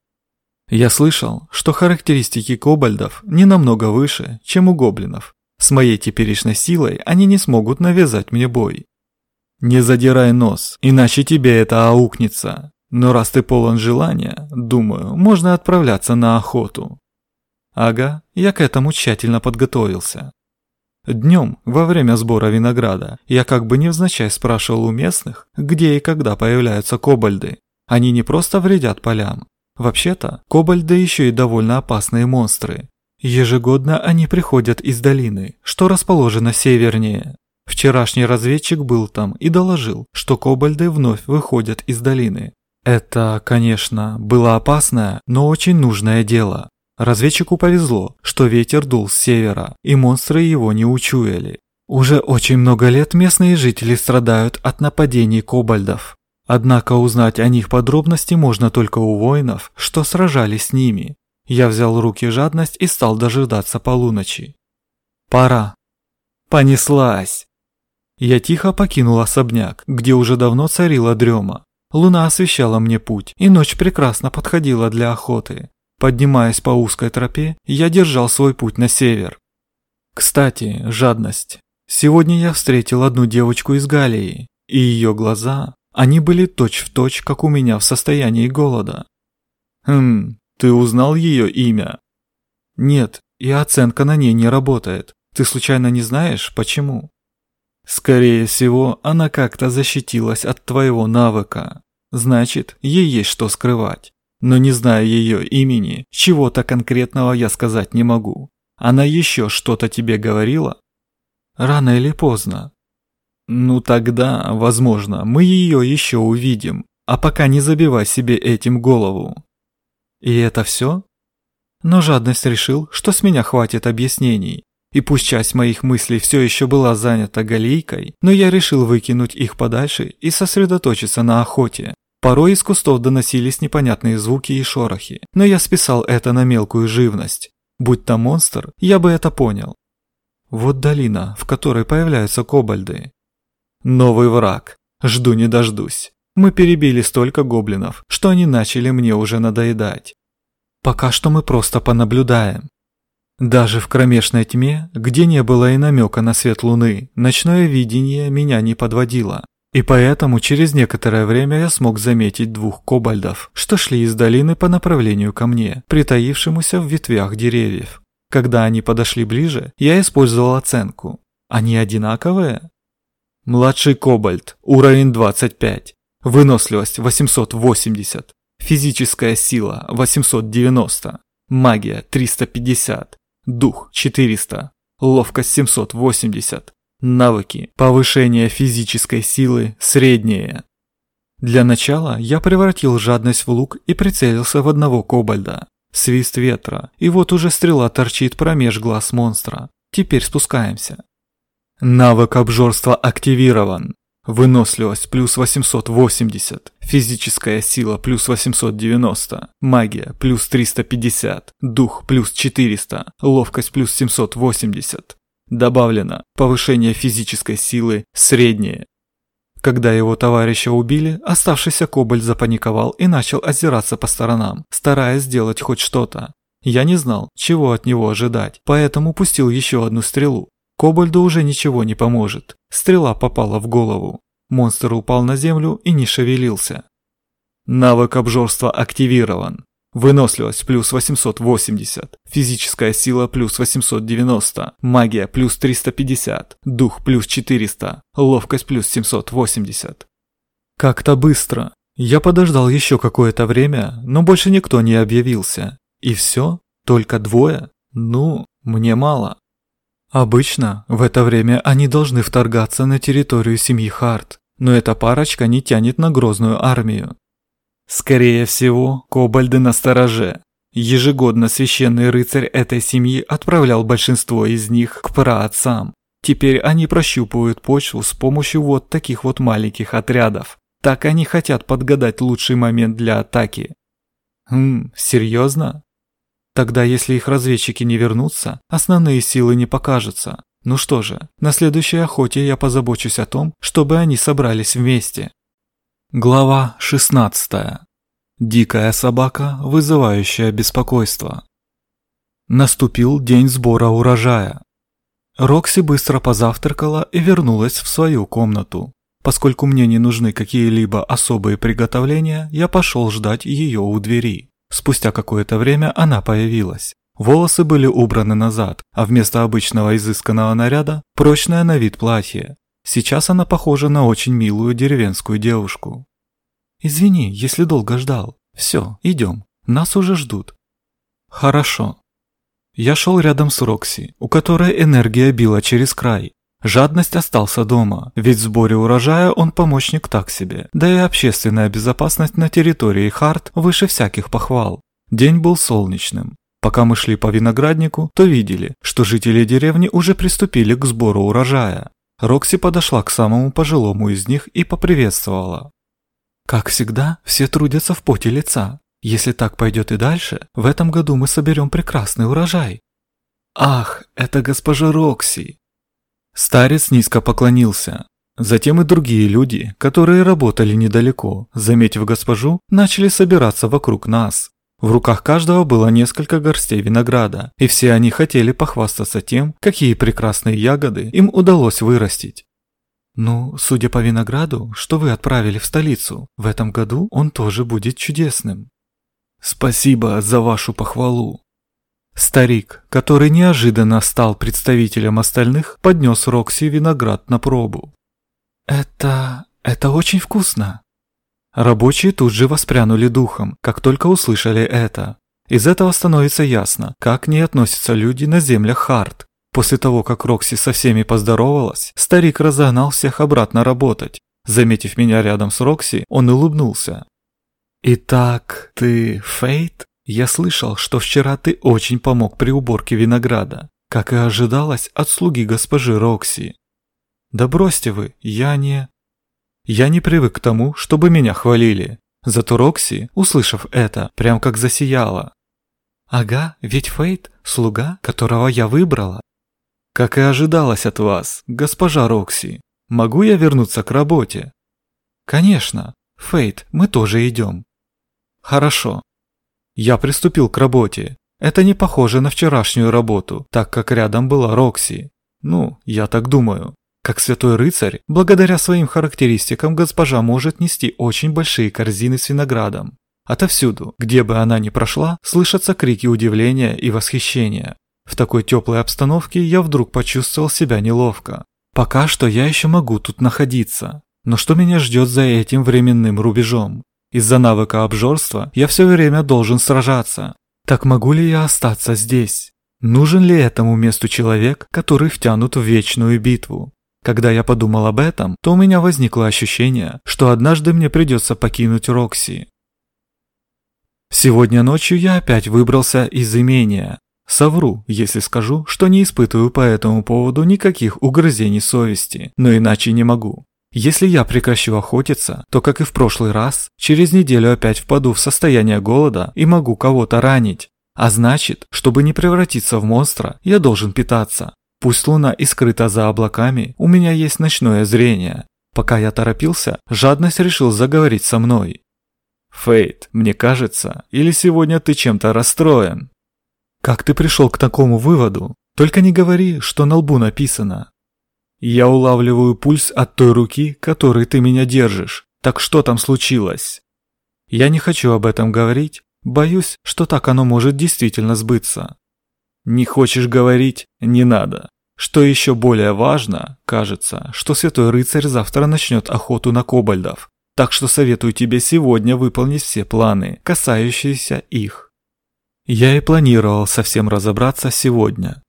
Я слышал, что характеристики кобальдов не намного выше, чем у гоблинов. С моей теперешней силой они не смогут навязать мне бой. Не задирай нос, иначе тебе это аукнется. Но раз ты полон желания, думаю, можно отправляться на охоту. Ага, я к этому тщательно подготовился. Днем, во время сбора винограда, я как бы невзначай спрашивал у местных, где и когда появляются кобальды. Они не просто вредят полям. Вообще-то, кобальды еще и довольно опасные монстры. Ежегодно они приходят из долины, что расположено севернее. Вчерашний разведчик был там и доложил, что кобальды вновь выходят из долины. Это, конечно, было опасное, но очень нужное дело. Разведчику повезло, что ветер дул с севера, и монстры его не учуяли. Уже очень много лет местные жители страдают от нападений кобальдов. Однако узнать о них подробности можно только у воинов, что сражались с ними. Я взял руки жадность и стал дожидаться полуночи. Пора. Понеслась. Я тихо покинул особняк, где уже давно царила дрема. Луна освещала мне путь, и ночь прекрасно подходила для охоты. Поднимаясь по узкой тропе, я держал свой путь на север. Кстати, жадность. Сегодня я встретил одну девочку из Галлии, и ее глаза, они были точь-в-точь, точь, как у меня в состоянии голода. Хм, ты узнал ее имя? Нет, и оценка на ней не работает. Ты случайно не знаешь, почему? Скорее всего, она как-то защитилась от твоего навыка. Значит, ей есть что скрывать. Но не зная ее имени, чего-то конкретного я сказать не могу. Она еще что-то тебе говорила? Рано или поздно. Ну тогда, возможно, мы ее еще увидим, а пока не забивай себе этим голову. И это все? Но жадность решил, что с меня хватит объяснений. И пусть часть моих мыслей все еще была занята галейкой, но я решил выкинуть их подальше и сосредоточиться на охоте. Порой из кустов доносились непонятные звуки и шорохи, но я списал это на мелкую живность. Будь то монстр, я бы это понял. Вот долина, в которой появляются кобальды. Новый враг. Жду не дождусь. Мы перебили столько гоблинов, что они начали мне уже надоедать. Пока что мы просто понаблюдаем. Даже в кромешной тьме, где не было и намека на свет луны, ночное видение меня не подводило. И поэтому через некоторое время я смог заметить двух кобальдов, что шли из долины по направлению ко мне, притаившемуся в ветвях деревьев. Когда они подошли ближе, я использовал оценку. Они одинаковые? Младший кобальт, уровень 25, выносливость 880, физическая сила 890, магия 350, дух 400, ловкость 780, Навыки. Повышение физической силы среднее. Для начала я превратил жадность в лук и прицелился в одного кобальда. Свист ветра, и вот уже стрела торчит промеж глаз монстра. Теперь спускаемся. Навык обжорства активирован. Выносливость плюс 880, физическая сила плюс 890, магия плюс 350, дух плюс 400, ловкость плюс 780. Добавлено повышение физической силы среднее. Когда его товарища убили, оставшийся кобальт запаниковал и начал озираться по сторонам, стараясь сделать хоть что-то. Я не знал, чего от него ожидать, поэтому пустил еще одну стрелу. Кобальду уже ничего не поможет. Стрела попала в голову. Монстр упал на землю и не шевелился. Навык обжорства активирован. Выносливость плюс 880, физическая сила плюс 890, магия плюс 350, дух плюс 400, ловкость плюс 780. Как-то быстро. Я подождал еще какое-то время, но больше никто не объявился. И все? Только двое? Ну, мне мало. Обычно в это время они должны вторгаться на территорию семьи Харт, но эта парочка не тянет на грозную армию. Скорее всего, кобальды на стороже. Ежегодно священный рыцарь этой семьи отправлял большинство из них к праотцам. Теперь они прощупывают почву с помощью вот таких вот маленьких отрядов. Так они хотят подгадать лучший момент для атаки. Хм, серьезно? Тогда если их разведчики не вернутся, основные силы не покажутся. Ну что же, на следующей охоте я позабочусь о том, чтобы они собрались вместе. Глава 16. Дикая собака, вызывающая беспокойство. Наступил день сбора урожая. Рокси быстро позавтракала и вернулась в свою комнату. Поскольку мне не нужны какие-либо особые приготовления, я пошел ждать ее у двери. Спустя какое-то время она появилась. Волосы были убраны назад, а вместо обычного изысканного наряда – прочное на вид платье. Сейчас она похожа на очень милую деревенскую девушку. «Извини, если долго ждал. Все, идем. Нас уже ждут». «Хорошо». Я шел рядом с Рокси, у которой энергия била через край. Жадность остался дома, ведь в сборе урожая он помощник так себе, да и общественная безопасность на территории Харт выше всяких похвал. День был солнечным. Пока мы шли по винограднику, то видели, что жители деревни уже приступили к сбору урожая. Рокси подошла к самому пожилому из них и поприветствовала. «Как всегда, все трудятся в поте лица. Если так пойдет и дальше, в этом году мы соберем прекрасный урожай». «Ах, это госпожа Рокси!» Старец низко поклонился. Затем и другие люди, которые работали недалеко, заметив госпожу, начали собираться вокруг нас. В руках каждого было несколько горстей винограда, и все они хотели похвастаться тем, какие прекрасные ягоды им удалось вырастить. «Ну, судя по винограду, что вы отправили в столицу, в этом году он тоже будет чудесным». «Спасибо за вашу похвалу». Старик, который неожиданно стал представителем остальных, поднес Рокси виноград на пробу. «Это... это очень вкусно», Рабочие тут же воспрянули духом, как только услышали это. Из этого становится ясно, как к ней относятся люди на землях Харт. После того, как Рокси со всеми поздоровалась, старик разогнал всех обратно работать. Заметив меня рядом с Рокси, он улыбнулся. «Итак, ты Фейт? Я слышал, что вчера ты очень помог при уборке винограда, как и ожидалось от слуги госпожи Рокси. Да бросьте вы, я не...» Я не привык к тому, чтобы меня хвалили. Зато Рокси, услышав это, прям как засияла. Ага, ведь Фейт – слуга, которого я выбрала. Как и ожидалось от вас, госпожа Рокси. Могу я вернуться к работе? Конечно. Фейт, мы тоже идем. Хорошо. Я приступил к работе. Это не похоже на вчерашнюю работу, так как рядом была Рокси. Ну, я так думаю. Как святой рыцарь, благодаря своим характеристикам госпожа может нести очень большие корзины с виноградом. Отовсюду, где бы она ни прошла, слышатся крики удивления и восхищения. В такой теплой обстановке я вдруг почувствовал себя неловко. Пока что я еще могу тут находиться. Но что меня ждет за этим временным рубежом? Из-за навыка обжорства я все время должен сражаться. Так могу ли я остаться здесь? Нужен ли этому месту человек, который втянут в вечную битву? Когда я подумал об этом, то у меня возникло ощущение, что однажды мне придется покинуть Рокси. Сегодня ночью я опять выбрался из имения. Совру, если скажу, что не испытываю по этому поводу никаких угрызений совести, но иначе не могу. Если я прекращу охотиться, то, как и в прошлый раз, через неделю опять впаду в состояние голода и могу кого-то ранить. А значит, чтобы не превратиться в монстра, я должен питаться. Пусть луна и скрыта за облаками, у меня есть ночное зрение. Пока я торопился, жадность решил заговорить со мной. Фейт, мне кажется, или сегодня ты чем-то расстроен? Как ты пришел к такому выводу? Только не говори, что на лбу написано. Я улавливаю пульс от той руки, которой ты меня держишь. Так что там случилось? Я не хочу об этом говорить, боюсь, что так оно может действительно сбыться. Не хочешь говорить – не надо. Что еще более важно, кажется, что Святой Рыцарь завтра начнет охоту на кобальдов, так что советую тебе сегодня выполнить все планы, касающиеся их. Я и планировал совсем разобраться сегодня.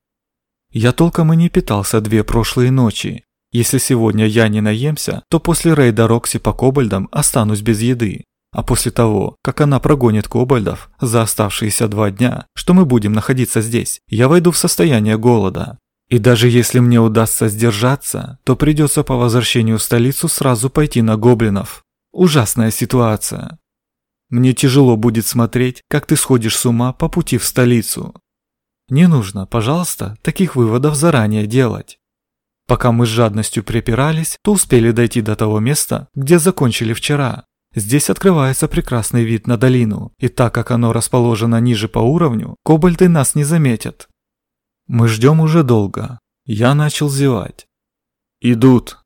Я толком и не питался две прошлые ночи. Если сегодня я не наемся, то после рейда Рокси по кобальдам останусь без еды. А после того, как она прогонит кобальдов за оставшиеся два дня, что мы будем находиться здесь, я войду в состояние голода. И даже если мне удастся сдержаться, то придется по возвращению в столицу сразу пойти на гоблинов. Ужасная ситуация. Мне тяжело будет смотреть, как ты сходишь с ума по пути в столицу. Не нужно, пожалуйста, таких выводов заранее делать. Пока мы с жадностью припирались, то успели дойти до того места, где закончили вчера. Здесь открывается прекрасный вид на долину, и так как оно расположено ниже по уровню, кобальты нас не заметят. Мы ждем уже долго. Я начал зевать. Идут.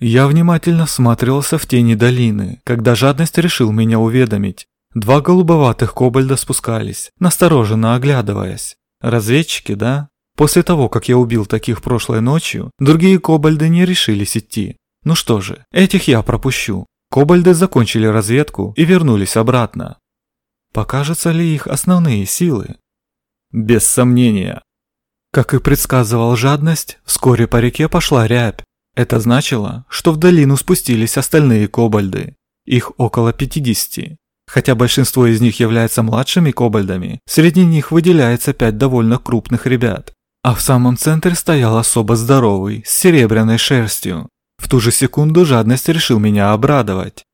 Я внимательно всматривался в тени долины, когда жадность решил меня уведомить. Два голубоватых кобальда спускались, настороженно оглядываясь. Разведчики, да? После того, как я убил таких прошлой ночью, другие кобальды не решились идти. Ну что же, этих я пропущу. Кобальды закончили разведку и вернулись обратно. Покажутся ли их основные силы? Без сомнения, как и предсказывал жадность, вскоре по реке пошла рябь. Это значило, что в долину спустились остальные кобальды. Их около 50. Хотя большинство из них являются младшими кобальдами, среди них выделяется пять довольно крупных ребят. А в самом центре стоял особо здоровый, с серебряной шерстью. В ту же секунду жадность решил меня обрадовать.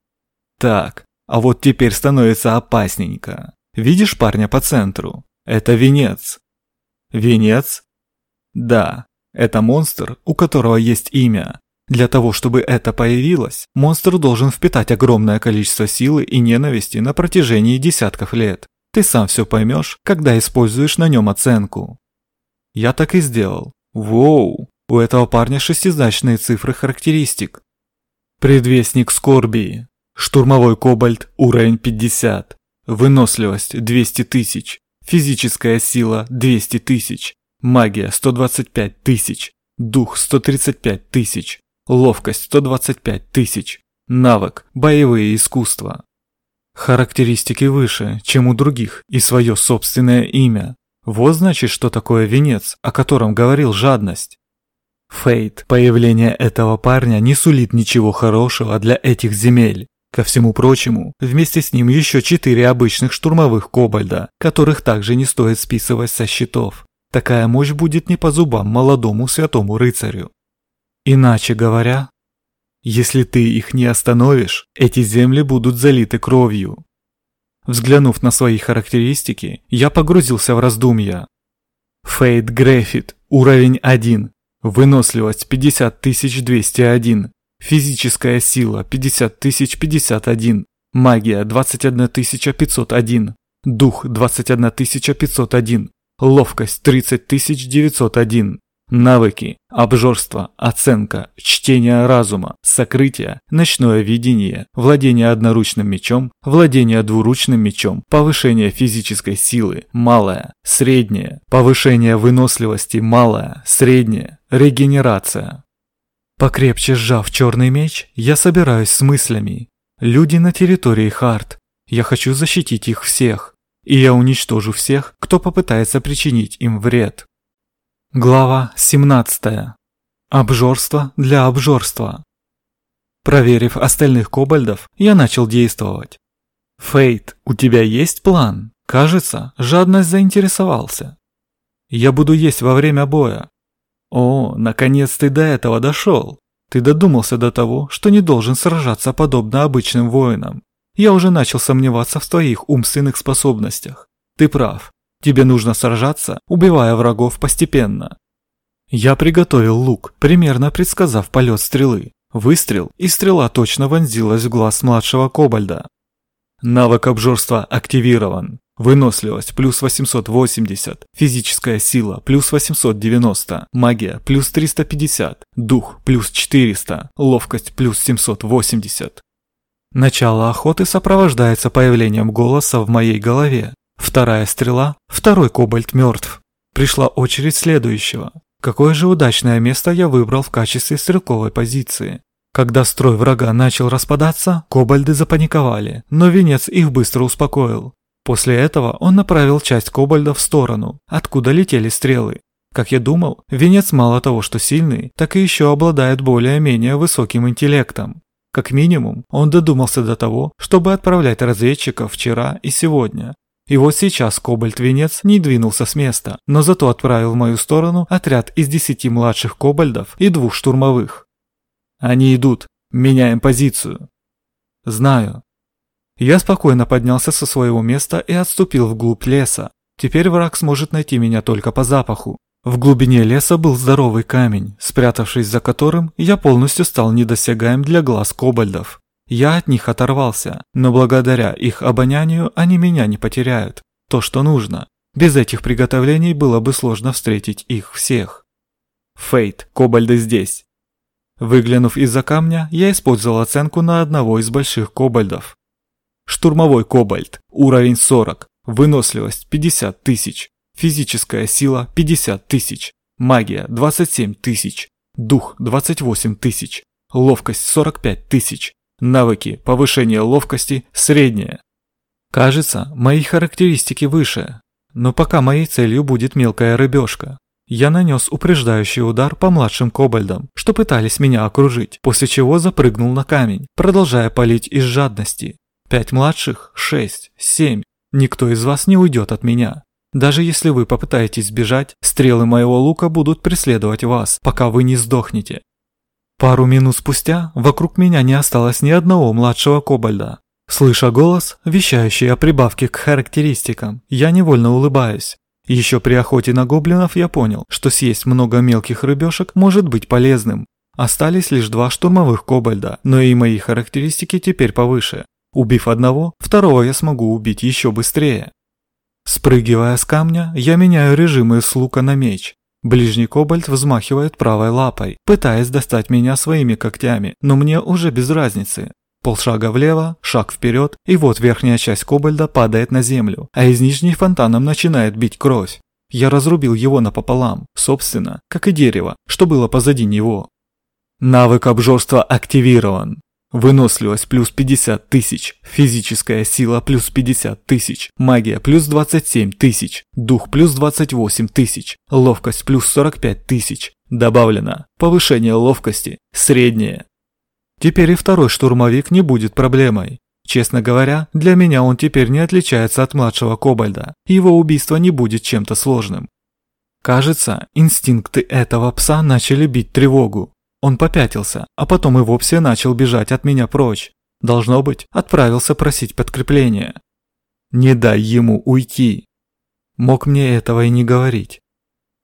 Так, а вот теперь становится опасненько. Видишь парня по центру? Это венец. Венец да, это монстр, у которого есть имя. Для того, чтобы это появилось, монстр должен впитать огромное количество силы и ненависти на протяжении десятков лет. Ты сам все поймешь, когда используешь на нем оценку. Я так и сделал. Воу, у этого парня шестизначные цифры характеристик. Предвестник скорби. Штурмовой кобальт, уровень 50. Выносливость 200 тысяч. Физическая сила 200 тысяч. Магия 125 тысяч. Дух 135 тысяч. Ловкость 125 тысяч. Навык – боевые искусства. Характеристики выше, чем у других, и свое собственное имя. Вот значит, что такое венец, о котором говорил жадность. Фейт, появление этого парня не сулит ничего хорошего для этих земель. Ко всему прочему, вместе с ним еще четыре обычных штурмовых кобальда, которых также не стоит списывать со счетов. Такая мощь будет не по зубам молодому святому рыцарю. Иначе говоря, если ты их не остановишь, эти земли будут залиты кровью. Взглянув на свои характеристики, я погрузился в раздумья. Фейт Грефит, уровень 1, выносливость 50201, физическая сила 50051, магия 21501, дух 21501, Ловкость 30901. Навыки. Обжорство, оценка, чтение разума, сокрытие, ночное видение, владение одноручным мечом, владение двуручным мечом, повышение физической силы, малое, среднее, повышение выносливости, малое, среднее, регенерация. Покрепче сжав черный меч, я собираюсь с мыслями. Люди на территории Харт. Я хочу защитить их всех и я уничтожу всех, кто попытается причинить им вред. Глава 17. Обжорство для обжорства. Проверив остальных кобальдов, я начал действовать. Фейт, у тебя есть план? Кажется, жадность заинтересовался. Я буду есть во время боя. О, наконец ты до этого дошел. Ты додумался до того, что не должен сражаться подобно обычным воинам. Я уже начал сомневаться в твоих умственных способностях. Ты прав. Тебе нужно сражаться, убивая врагов постепенно. Я приготовил лук, примерно предсказав полет стрелы. Выстрел, и стрела точно вонзилась в глаз младшего кобальда. Навык обжорства активирован. Выносливость плюс 880, физическая сила плюс 890, магия плюс 350, дух плюс 400, ловкость плюс 780. Начало охоты сопровождается появлением голоса в моей голове. Вторая стрела, второй кобальт мертв. Пришла очередь следующего. Какое же удачное место я выбрал в качестве стрелковой позиции. Когда строй врага начал распадаться, кобальды запаниковали, но венец их быстро успокоил. После этого он направил часть кобальдов в сторону, откуда летели стрелы. Как я думал, венец мало того, что сильный, так и еще обладает более-менее высоким интеллектом. Как минимум, он додумался до того, чтобы отправлять разведчиков вчера и сегодня. И вот сейчас Кобальт-Венец не двинулся с места, но зато отправил в мою сторону отряд из десяти младших Кобальдов и двух штурмовых. Они идут. Меняем позицию. Знаю. Я спокойно поднялся со своего места и отступил вглубь леса. Теперь враг сможет найти меня только по запаху. В глубине леса был здоровый камень, спрятавшись за которым, я полностью стал недосягаем для глаз кобальдов. Я от них оторвался, но благодаря их обонянию они меня не потеряют. То, что нужно. Без этих приготовлений было бы сложно встретить их всех. Фейт, кобальды здесь. Выглянув из-за камня, я использовал оценку на одного из больших кобальдов. Штурмовой кобальт, уровень 40, выносливость 50 тысяч, физическая сила 50 тысяч, магия 27 тысяч, дух 28 тысяч, ловкость 45 тысяч, навыки повышение ловкости среднее. Кажется, мои характеристики выше, но пока моей целью будет мелкая рыбешка. Я нанес упреждающий удар по младшим кобальдам, что пытались меня окружить, после чего запрыгнул на камень, продолжая палить из жадности. Пять младших, шесть, семь. Никто из вас не уйдет от меня. Даже если вы попытаетесь сбежать, стрелы моего лука будут преследовать вас, пока вы не сдохнете. Пару минут спустя вокруг меня не осталось ни одного младшего кобальда. Слыша голос, вещающий о прибавке к характеристикам, я невольно улыбаюсь. Еще при охоте на гоблинов я понял, что съесть много мелких рыбешек может быть полезным. Остались лишь два штурмовых кобальда, но и мои характеристики теперь повыше. Убив одного, второго я смогу убить еще быстрее. Спрыгивая с камня, я меняю режимы с лука на меч. Ближний кобальт взмахивает правой лапой, пытаясь достать меня своими когтями, но мне уже без разницы. Полшага влево, шаг вперед, и вот верхняя часть кобальда падает на землю, а из нижней фонтаном начинает бить кровь. Я разрубил его напополам, собственно, как и дерево, что было позади него. Навык обжорства активирован. Выносливость плюс 50 тысяч, физическая сила плюс 50 тысяч, магия плюс 27 тысяч, дух плюс 28 тысяч, ловкость плюс 45 тысяч. Добавлено повышение ловкости, среднее. Теперь и второй штурмовик не будет проблемой. Честно говоря, для меня он теперь не отличается от младшего Кобальда, его убийство не будет чем-то сложным. Кажется, инстинкты этого пса начали бить тревогу. Он попятился, а потом и вовсе начал бежать от меня прочь. Должно быть, отправился просить подкрепления. Не дай ему уйти. Мог мне этого и не говорить.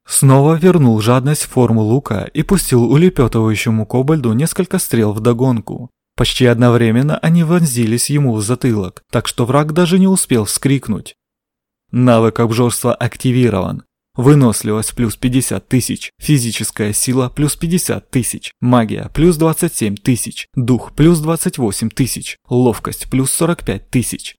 Снова вернул жадность в форму лука и пустил улепетывающему кобальду несколько стрел в догонку. Почти одновременно они вонзились ему в затылок, так что враг даже не успел вскрикнуть. Навык обжорства активирован. Выносливость плюс 50 тысяч, физическая сила плюс 50 тысяч, магия плюс 27 тысяч, дух плюс 28 тысяч, ловкость плюс 45 тысяч.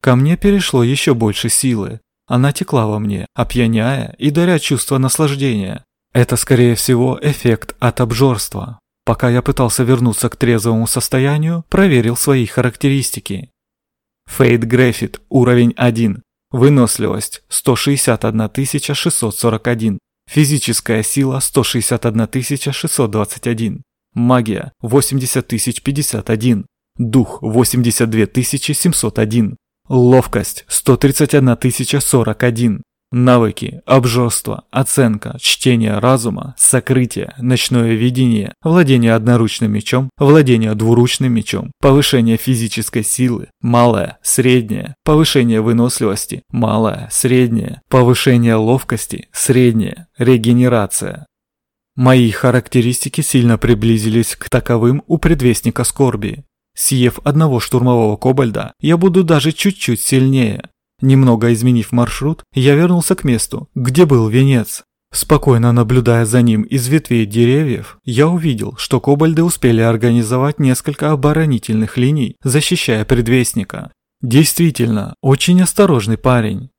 Ко мне перешло еще больше силы. Она текла во мне, опьяняя и даря чувство наслаждения. Это, скорее всего, эффект от обжорства. Пока я пытался вернуться к трезвому состоянию, проверил свои характеристики. Фейт Грефит, уровень 1, Выносливость 161 641. Физическая сила 161 621. Магия 80 051. Дух 82 701. Ловкость 131 041. Навыки, обжорство, оценка, чтение разума, сокрытие, ночное видение, владение одноручным мечом, владение двуручным мечом, повышение физической силы, малое, среднее, повышение выносливости, малое, среднее, повышение ловкости, среднее, регенерация. Мои характеристики сильно приблизились к таковым у предвестника скорби. Съев одного штурмового кобальда, я буду даже чуть-чуть сильнее. Немного изменив маршрут, я вернулся к месту, где был венец. Спокойно наблюдая за ним из ветвей деревьев, я увидел, что кобальды успели организовать несколько оборонительных линий, защищая предвестника. Действительно, очень осторожный парень.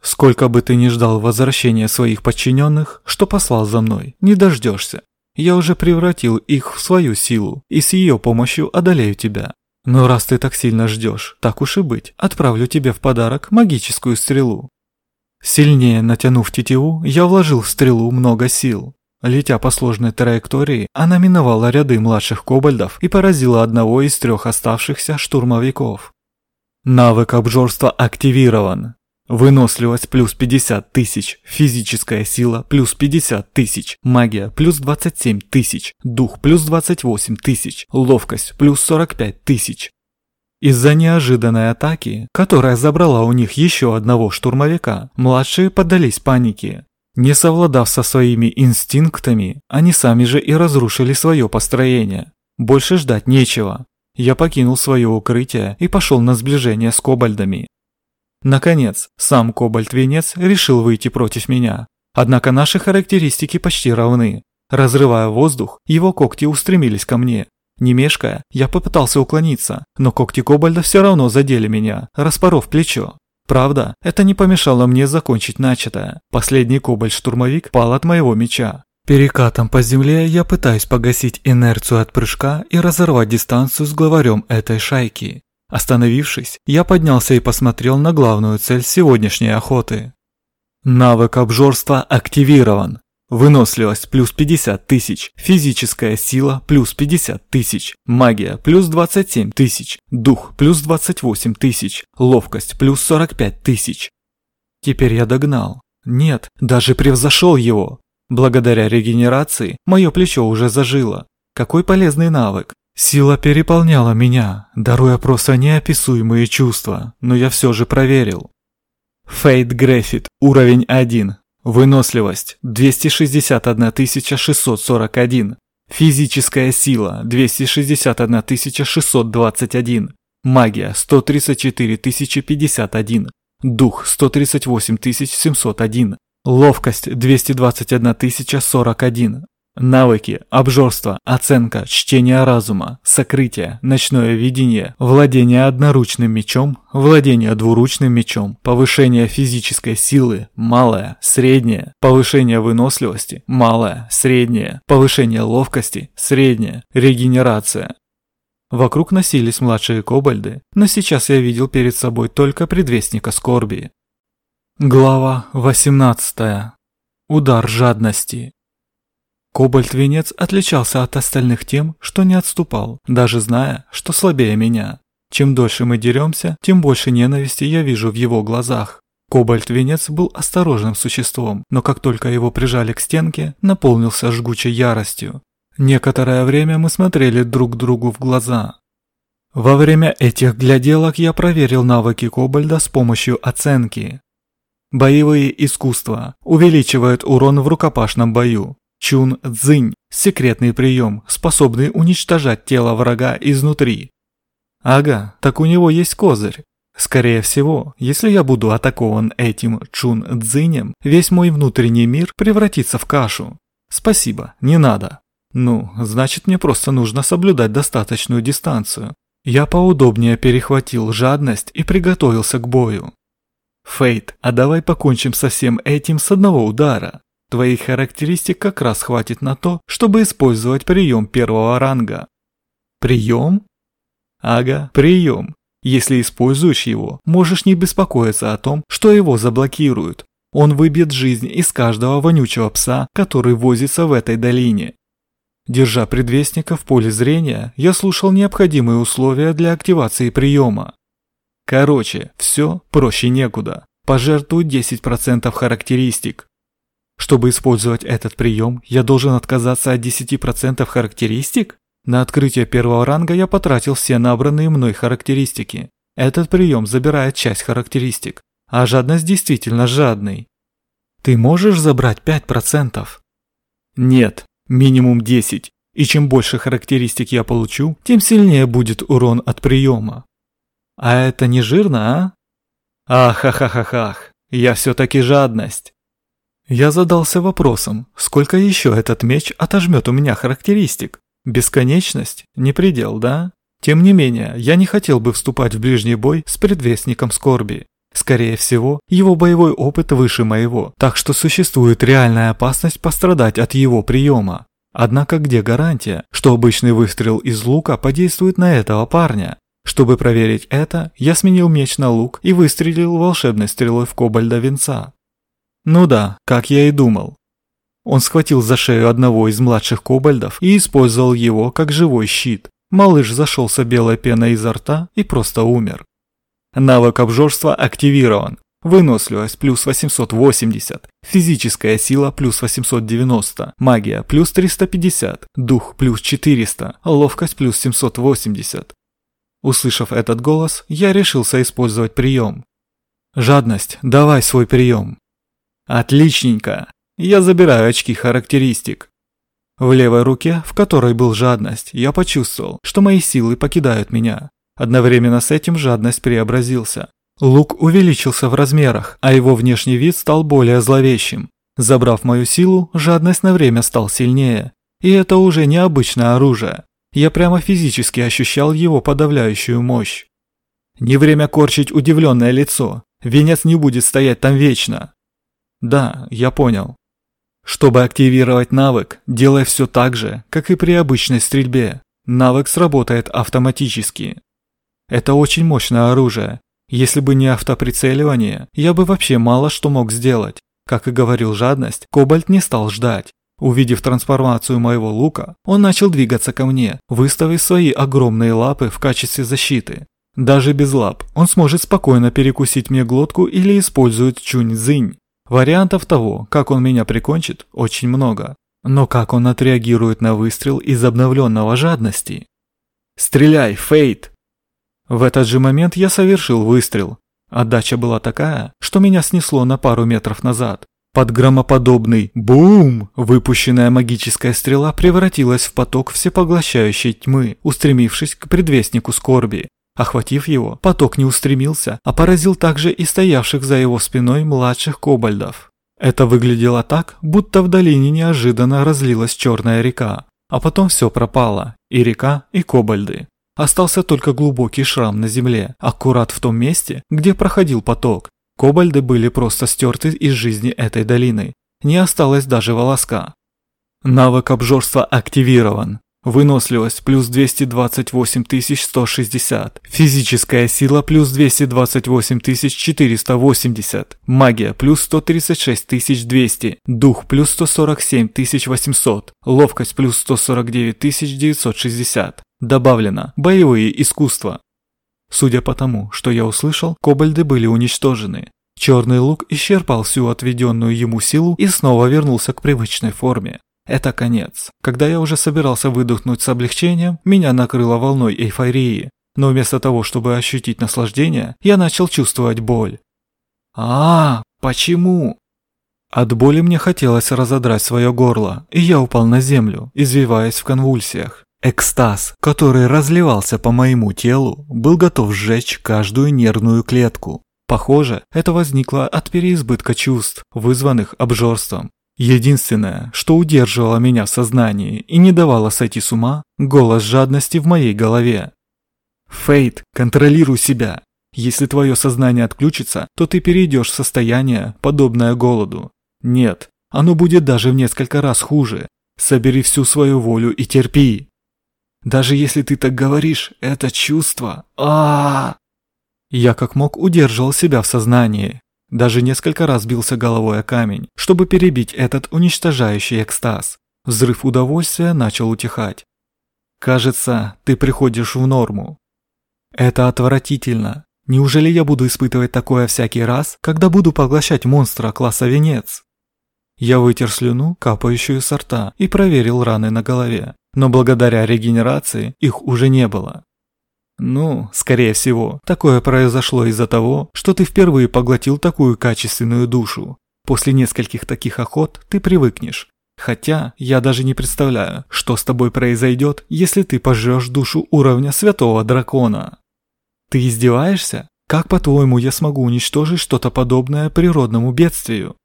Сколько бы ты ни ждал возвращения своих подчиненных, что послал за мной, не дождешься. Я уже превратил их в свою силу, и с ее помощью одолею тебя. Но раз ты так сильно ждешь, так уж и быть, отправлю тебе в подарок магическую стрелу. Сильнее натянув тетиву, я вложил в стрелу много сил. Летя по сложной траектории, она миновала ряды младших кобальдов и поразила одного из трех оставшихся штурмовиков. Навык обжорства активирован. Выносливость плюс 50 тысяч, физическая сила плюс 50 тысяч, магия плюс 27 тысяч, дух плюс 28 тысяч, ловкость плюс 45 тысяч. Из-за неожиданной атаки, которая забрала у них еще одного штурмовика, младшие поддались панике. Не совладав со своими инстинктами, они сами же и разрушили свое построение. Больше ждать нечего. Я покинул свое укрытие и пошел на сближение с кобальдами. Наконец, сам Кобальт-Венец решил выйти против меня. Однако наши характеристики почти равны. Разрывая воздух, его когти устремились ко мне. Не мешкая, я попытался уклониться, но когти Кобальда все равно задели меня, распоров плечо. Правда, это не помешало мне закончить начатое. Последний кобальт-штурмовик пал от моего меча. Перекатом по земле я пытаюсь погасить инерцию от прыжка и разорвать дистанцию с главарем этой шайки. Остановившись, я поднялся и посмотрел на главную цель сегодняшней охоты. Навык обжорства активирован. Выносливость плюс 50 тысяч, физическая сила плюс 50 тысяч, магия плюс 27 тысяч, дух плюс 28 тысяч, ловкость плюс 45 тысяч. Теперь я догнал. Нет, даже превзошел его. Благодаря регенерации мое плечо уже зажило. Какой полезный навык. Сила переполняла меня, даруя просто неописуемые чувства, но я все же проверил. Фейт Грефит, уровень 1. Выносливость 261 641. Физическая сила 261 621. Магия 134 051. Дух 138 701. Ловкость 221 041. Навыки, обжорство, оценка, чтение разума, сокрытие, ночное видение, владение одноручным мечом, владение двуручным мечом, повышение физической силы, малое, среднее, повышение выносливости, малое, среднее, повышение ловкости, среднее, регенерация. Вокруг носились младшие кобальды, но сейчас я видел перед собой только предвестника скорби. Глава 18. Удар жадности. Кобальт-венец отличался от остальных тем, что не отступал, даже зная, что слабее меня. Чем дольше мы деремся, тем больше ненависти я вижу в его глазах. Кобальт-венец был осторожным существом, но как только его прижали к стенке, наполнился жгучей яростью. Некоторое время мы смотрели друг другу в глаза. Во время этих гляделок я проверил навыки Кобальда с помощью оценки. Боевые искусства увеличивают урон в рукопашном бою. Чун Цзинь – секретный прием, способный уничтожать тело врага изнутри. Ага, так у него есть козырь. Скорее всего, если я буду атакован этим Чун Цзинем, весь мой внутренний мир превратится в кашу. Спасибо, не надо. Ну, значит мне просто нужно соблюдать достаточную дистанцию. Я поудобнее перехватил жадность и приготовился к бою. Фейт, а давай покончим со всем этим с одного удара. Твоих характеристик как раз хватит на то, чтобы использовать прием первого ранга. Прием? Ага, прием. Если используешь его, можешь не беспокоиться о том, что его заблокируют. Он выбьет жизнь из каждого вонючего пса, который возится в этой долине. Держа предвестника в поле зрения, я слушал необходимые условия для активации приема. Короче, все проще некуда. Пожертвуй 10% характеристик. Чтобы использовать этот прием, я должен отказаться от 10% характеристик? На открытие первого ранга я потратил все набранные мной характеристики. Этот прием забирает часть характеристик, а жадность действительно жадный. Ты можешь забрать 5%? Нет, минимум 10. И чем больше характеристик я получу, тем сильнее будет урон от приема. А это не жирно, а? Ахахахахах, я все-таки жадность. Я задался вопросом, сколько еще этот меч отожмет у меня характеристик? Бесконечность? Не предел, да? Тем не менее, я не хотел бы вступать в ближний бой с предвестником скорби. Скорее всего, его боевой опыт выше моего, так что существует реальная опасность пострадать от его приема. Однако где гарантия, что обычный выстрел из лука подействует на этого парня? Чтобы проверить это, я сменил меч на лук и выстрелил волшебной стрелой в кобальда венца. Ну да, как я и думал. Он схватил за шею одного из младших кобальдов и использовал его как живой щит. Малыш зашелся белой пеной изо рта и просто умер. Навык обжорства активирован. Выносливость плюс 880, физическая сила плюс 890, магия плюс 350, дух плюс 400, ловкость плюс 780. Услышав этот голос, я решился использовать прием. «Жадность, давай свой прием». Отличненько. Я забираю очки характеристик. В левой руке, в которой был жадность, я почувствовал, что мои силы покидают меня. Одновременно с этим жадность преобразился. Лук увеличился в размерах, а его внешний вид стал более зловещим. Забрав мою силу, жадность на время стал сильнее. И это уже не обычное оружие. Я прямо физически ощущал его подавляющую мощь. Не время корчить удивленное лицо. Венец не будет стоять там вечно. Да, я понял. Чтобы активировать навык, делай все так же, как и при обычной стрельбе. Навык сработает автоматически. Это очень мощное оружие. Если бы не автоприцеливание, я бы вообще мало что мог сделать. Как и говорил жадность, Кобальт не стал ждать. Увидев трансформацию моего лука, он начал двигаться ко мне, выставив свои огромные лапы в качестве защиты. Даже без лап он сможет спокойно перекусить мне глотку или использует чунь-зынь. Вариантов того, как он меня прикончит, очень много. Но как он отреагирует на выстрел из обновленного жадности? «Стреляй, Фейт!» В этот же момент я совершил выстрел. Отдача была такая, что меня снесло на пару метров назад. Под громоподобный «бум» выпущенная магическая стрела превратилась в поток всепоглощающей тьмы, устремившись к предвестнику скорби. Охватив его, поток не устремился, а поразил также и стоявших за его спиной младших кобальдов. Это выглядело так, будто в долине неожиданно разлилась черная река, а потом все пропало, и река, и кобальды. Остался только глубокий шрам на земле, аккурат в том месте, где проходил поток. Кобальды были просто стерты из жизни этой долины. Не осталось даже волоска. Навык обжорства активирован. Выносливость плюс 228 160. Физическая сила плюс 228 480. Магия плюс 136 200. Дух плюс 147 800. Ловкость плюс 149 960. Добавлено боевые искусства. Судя по тому, что я услышал, кобальды были уничтожены. Черный лук исчерпал всю отведенную ему силу и снова вернулся к привычной форме. Это конец. Когда я уже собирался выдохнуть с облегчением, меня накрыло волной эйфории. Но вместо того, чтобы ощутить наслаждение, я начал чувствовать боль. А, почему? От боли мне хотелось разодрать свое горло, и я упал на землю, извиваясь в конвульсиях. Экстаз, который разливался по моему телу, был готов сжечь каждую нервную клетку. Похоже, это возникло от переизбытка чувств, вызванных обжорством. Единственное, что удерживало меня в сознании и не давало сойти с ума, голос жадности в моей голове. Фейт, контролируй себя. Если твое сознание отключится, то ты перейдешь в состояние, подобное голоду. Нет, оно будет даже в несколько раз хуже. Собери всю свою волю и терпи. Даже если ты так говоришь, это чувство... а, Я как мог удерживал себя в сознании, даже несколько раз бился головой о камень, чтобы перебить этот уничтожающий экстаз. Взрыв удовольствия начал утихать. Кажется, ты приходишь в норму. Это отвратительно. Неужели я буду испытывать такое всякий раз, когда буду поглощать монстра класса венец? Я вытер слюну, капающую со рта, и проверил раны на голове. Но благодаря регенерации их уже не было. Ну, скорее всего, такое произошло из-за того, что ты впервые поглотил такую качественную душу. После нескольких таких охот ты привыкнешь. Хотя я даже не представляю, что с тобой произойдет, если ты пожрешь душу уровня святого дракона. Ты издеваешься? Как, по-твоему, я смогу уничтожить что-то подобное природному бедствию?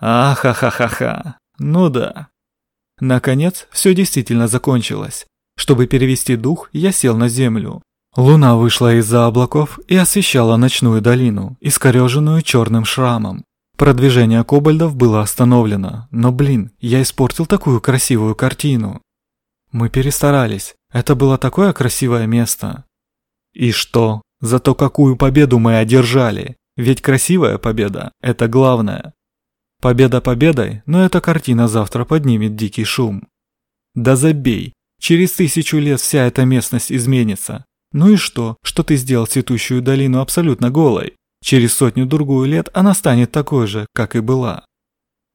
Ахахахаха. Ну да. Наконец, все действительно закончилось. Чтобы перевести дух, я сел на землю. Луна вышла из-за облаков и освещала ночную долину, искореженную черным шрамом. Продвижение кобальдов было остановлено, но блин, я испортил такую красивую картину. Мы перестарались, это было такое красивое место. И что? Зато какую победу мы одержали, ведь красивая победа – это главное. Победа победой, но эта картина завтра поднимет дикий шум. Да забей, через тысячу лет вся эта местность изменится. Ну и что, что ты сделал цветущую долину абсолютно голой? Через сотню-другую лет она станет такой же, как и была.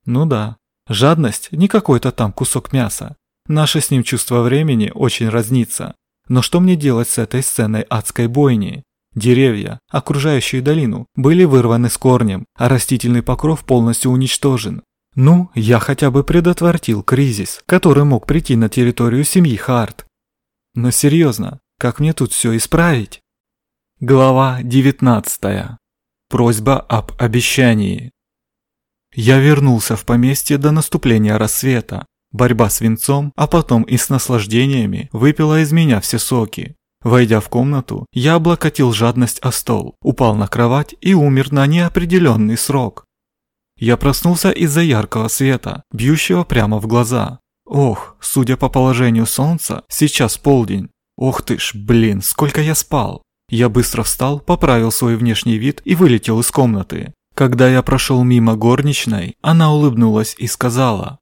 Ну да, жадность не какой-то там кусок мяса. Наше с ним чувство времени очень разнится. Но что мне делать с этой сценой адской бойни? Деревья, окружающие долину, были вырваны с корнем, а растительный покров полностью уничтожен. Ну, я хотя бы предотвратил кризис, который мог прийти на территорию семьи Харт. Но серьезно, как мне тут все исправить? Глава 19. Просьба об обещании. Я вернулся в поместье до наступления рассвета. Борьба с венцом, а потом и с наслаждениями выпила из меня все соки. Войдя в комнату, я облокотил жадность о стол, упал на кровать и умер на неопределенный срок. Я проснулся из-за яркого света, бьющего прямо в глаза. Ох, судя по положению солнца, сейчас полдень. Ох ты ж, блин, сколько я спал. Я быстро встал, поправил свой внешний вид и вылетел из комнаты. Когда я прошел мимо горничной, она улыбнулась и сказала.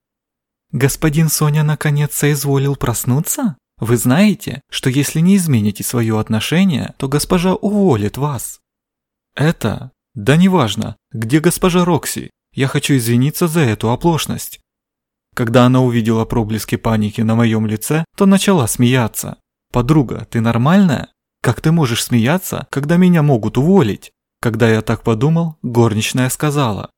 «Господин Соня наконец соизволил проснуться?» Вы знаете, что если не измените свое отношение, то госпожа уволит вас. Это? Да неважно, где госпожа Рокси. Я хочу извиниться за эту оплошность. Когда она увидела проблески паники на моем лице, то начала смеяться. «Подруга, ты нормальная? Как ты можешь смеяться, когда меня могут уволить?» Когда я так подумал, горничная сказала.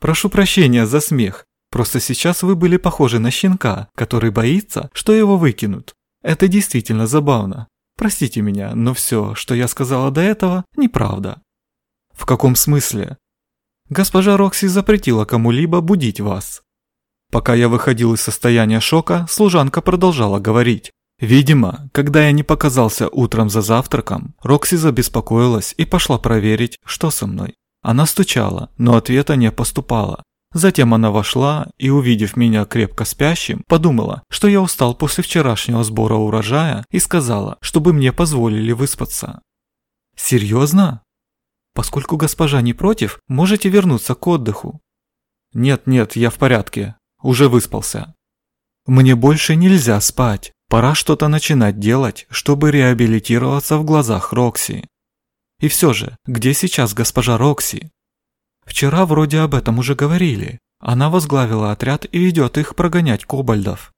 «Прошу прощения за смех, просто сейчас вы были похожи на щенка, который боится, что его выкинут. Это действительно забавно. Простите меня, но все, что я сказала до этого, неправда. В каком смысле? Госпожа Рокси запретила кому-либо будить вас. Пока я выходил из состояния шока, служанка продолжала говорить. Видимо, когда я не показался утром за завтраком, Рокси забеспокоилась и пошла проверить, что со мной. Она стучала, но ответа не поступало. Затем она вошла и, увидев меня крепко спящим, подумала, что я устал после вчерашнего сбора урожая и сказала, чтобы мне позволили выспаться. «Серьезно? Поскольку госпожа не против, можете вернуться к отдыху». «Нет-нет, я в порядке. Уже выспался». «Мне больше нельзя спать. Пора что-то начинать делать, чтобы реабилитироваться в глазах Рокси». «И все же, где сейчас госпожа Рокси?» Вчера вроде об этом уже говорили. Она возглавила отряд и ведет их прогонять кобальдов.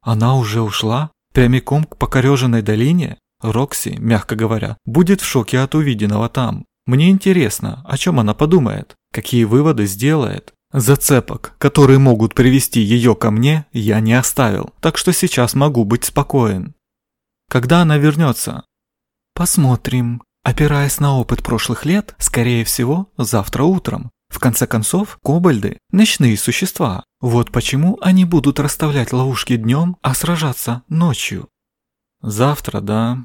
Она уже ушла? Прямиком к покореженной долине? Рокси, мягко говоря, будет в шоке от увиденного там. Мне интересно, о чем она подумает, какие выводы сделает. Зацепок, которые могут привести ее ко мне, я не оставил, так что сейчас могу быть спокоен. Когда она вернется? Посмотрим. Опираясь на опыт прошлых лет, скорее всего, завтра утром. В конце концов, кобальды – ночные существа. Вот почему они будут расставлять ловушки днем, а сражаться ночью. Завтра, да.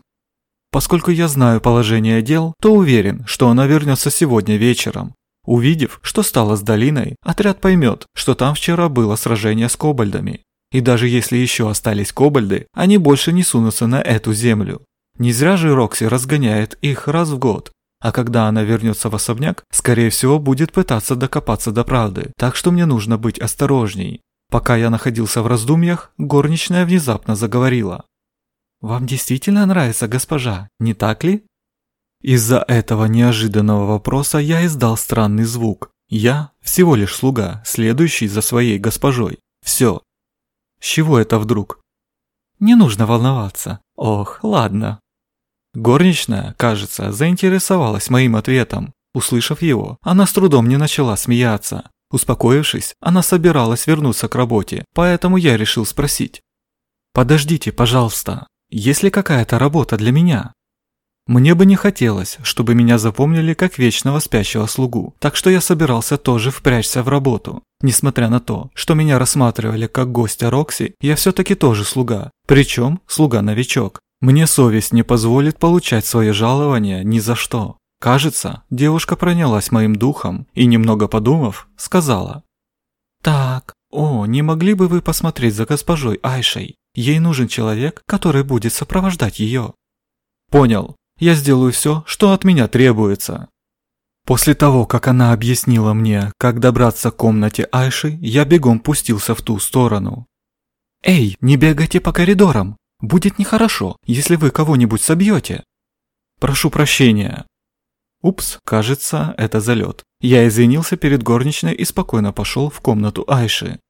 Поскольку я знаю положение дел, то уверен, что она вернется сегодня вечером. Увидев, что стало с долиной, отряд поймет, что там вчера было сражение с кобальдами. И даже если еще остались кобальды, они больше не сунутся на эту землю. Не зря же Рокси разгоняет их раз в год. А когда она вернется в особняк, скорее всего будет пытаться докопаться до правды, так что мне нужно быть осторожней. Пока я находился в раздумьях, горничная внезапно заговорила. «Вам действительно нравится госпожа, не так ли?» Из-за этого неожиданного вопроса я издал странный звук. Я всего лишь слуга, следующий за своей госпожой. Все. С чего это вдруг? Не нужно волноваться. Ох, ладно, Горничная, кажется, заинтересовалась моим ответом. Услышав его, она с трудом не начала смеяться. Успокоившись, она собиралась вернуться к работе, поэтому я решил спросить. «Подождите, пожалуйста, есть ли какая-то работа для меня?» Мне бы не хотелось, чтобы меня запомнили как вечного спящего слугу, так что я собирался тоже впрячься в работу. Несмотря на то, что меня рассматривали как гостя Рокси, я все-таки тоже слуга, причем слуга-новичок. Мне совесть не позволит получать свое жалование ни за что. Кажется, девушка пронялась моим духом и, немного подумав, сказала. «Так, о, не могли бы вы посмотреть за госпожой Айшей? Ей нужен человек, который будет сопровождать ее». «Понял, я сделаю все, что от меня требуется». После того, как она объяснила мне, как добраться к комнате Айши, я бегом пустился в ту сторону. «Эй, не бегайте по коридорам! Будет нехорошо, если вы кого-нибудь собьете!» «Прошу прощения!» Упс, кажется, это залет. Я извинился перед горничной и спокойно пошел в комнату Айши.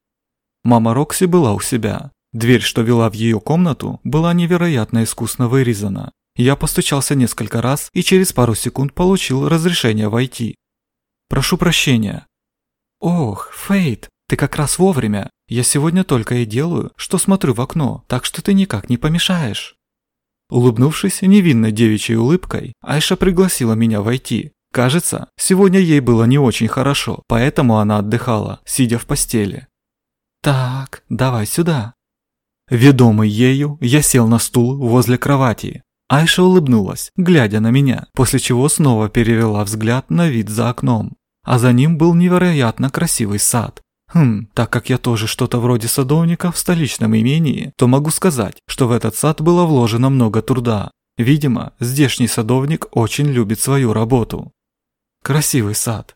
Мама Рокси была у себя. Дверь, что вела в ее комнату, была невероятно искусно вырезана. Я постучался несколько раз и через пару секунд получил разрешение войти. «Прошу прощения». «Ох, Фейт, ты как раз вовремя. Я сегодня только и делаю, что смотрю в окно, так что ты никак не помешаешь». Улыбнувшись невинной девичьей улыбкой, Айша пригласила меня войти. Кажется, сегодня ей было не очень хорошо, поэтому она отдыхала, сидя в постели. «Так, давай сюда». Ведомый ею, я сел на стул возле кровати. Айша улыбнулась, глядя на меня, после чего снова перевела взгляд на вид за окном. А за ним был невероятно красивый сад. Хм, так как я тоже что-то вроде садовника в столичном имении, то могу сказать, что в этот сад было вложено много труда. Видимо, здешний садовник очень любит свою работу. Красивый сад.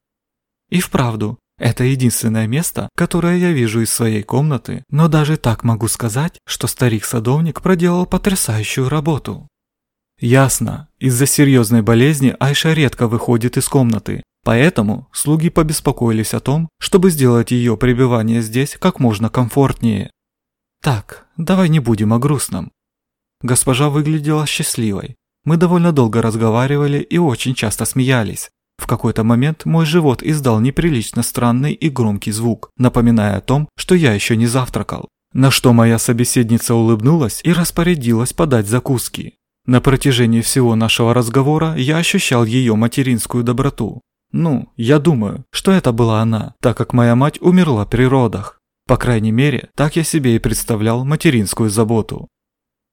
И вправду, это единственное место, которое я вижу из своей комнаты, но даже так могу сказать, что старик-садовник проделал потрясающую работу. Ясно. Из-за серьезной болезни Айша редко выходит из комнаты, поэтому слуги побеспокоились о том, чтобы сделать ее пребывание здесь как можно комфортнее. Так, давай не будем о грустном. Госпожа выглядела счастливой. Мы довольно долго разговаривали и очень часто смеялись. В какой-то момент мой живот издал неприлично странный и громкий звук, напоминая о том, что я еще не завтракал. На что моя собеседница улыбнулась и распорядилась подать закуски. На протяжении всего нашего разговора я ощущал ее материнскую доброту. Ну, я думаю, что это была она, так как моя мать умерла при родах. По крайней мере, так я себе и представлял материнскую заботу.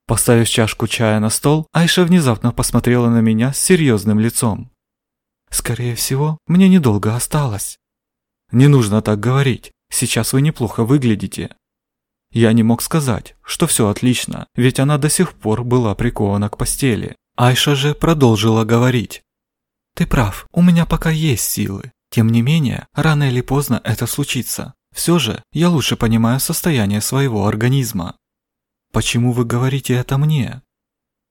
Поставив чашку чая на стол, Айша внезапно посмотрела на меня с серьезным лицом. «Скорее всего, мне недолго осталось». «Не нужно так говорить. Сейчас вы неплохо выглядите. Я не мог сказать, что все отлично, ведь она до сих пор была прикована к постели. Айша же продолжила говорить. «Ты прав, у меня пока есть силы. Тем не менее, рано или поздно это случится. Все же, я лучше понимаю состояние своего организма». «Почему вы говорите это мне?»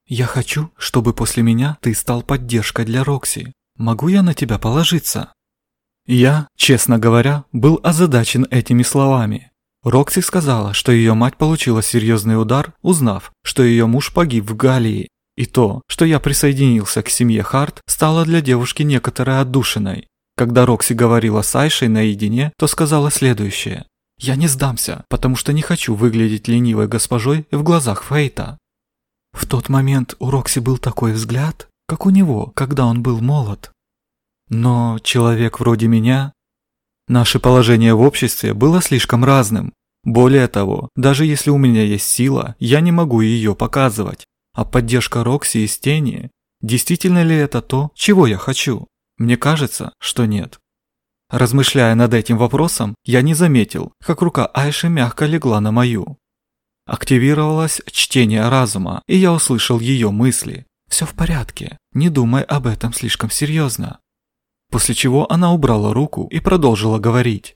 «Я хочу, чтобы после меня ты стал поддержкой для Рокси. Могу я на тебя положиться?» Я, честно говоря, был озадачен этими словами. Рокси сказала, что ее мать получила серьезный удар, узнав, что ее муж погиб в Галлии. И то, что я присоединился к семье Харт, стало для девушки некоторой отдушиной. Когда Рокси говорила с Айшей наедине, то сказала следующее. «Я не сдамся, потому что не хочу выглядеть ленивой госпожой в глазах Фейта». В тот момент у Рокси был такой взгляд, как у него, когда он был молод. Но человек вроде меня Наше положение в обществе было слишком разным. Более того, даже если у меня есть сила, я не могу ее показывать. А поддержка Рокси из тени, действительно ли это то, чего я хочу? Мне кажется, что нет. Размышляя над этим вопросом, я не заметил, как рука Айши мягко легла на мою. Активировалось чтение разума, и я услышал ее мысли. «Все в порядке, не думай об этом слишком серьезно после чего она убрала руку и продолжила говорить.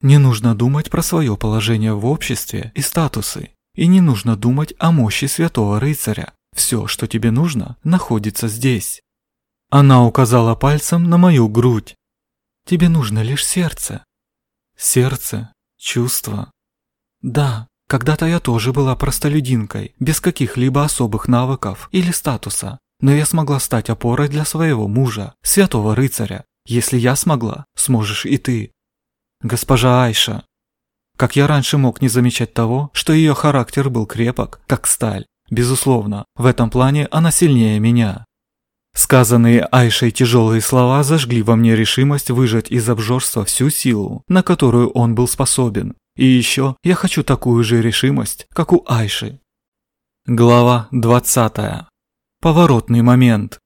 Не нужно думать про свое положение в обществе и статусы, и не нужно думать о мощи святого рыцаря. Все, что тебе нужно, находится здесь. Она указала пальцем на мою грудь. Тебе нужно лишь сердце. Сердце, чувство. Да, когда-то я тоже была простолюдинкой, без каких-либо особых навыков или статуса. Но я смогла стать опорой для своего мужа, святого рыцаря. Если я смогла, сможешь и ты. Госпожа Айша. Как я раньше мог не замечать того, что ее характер был крепок, как сталь. Безусловно, в этом плане она сильнее меня. Сказанные Айшей тяжелые слова зажгли во мне решимость выжать из обжорства всю силу, на которую он был способен. И еще я хочу такую же решимость, как у Айши. Глава 20. Поворотный момент.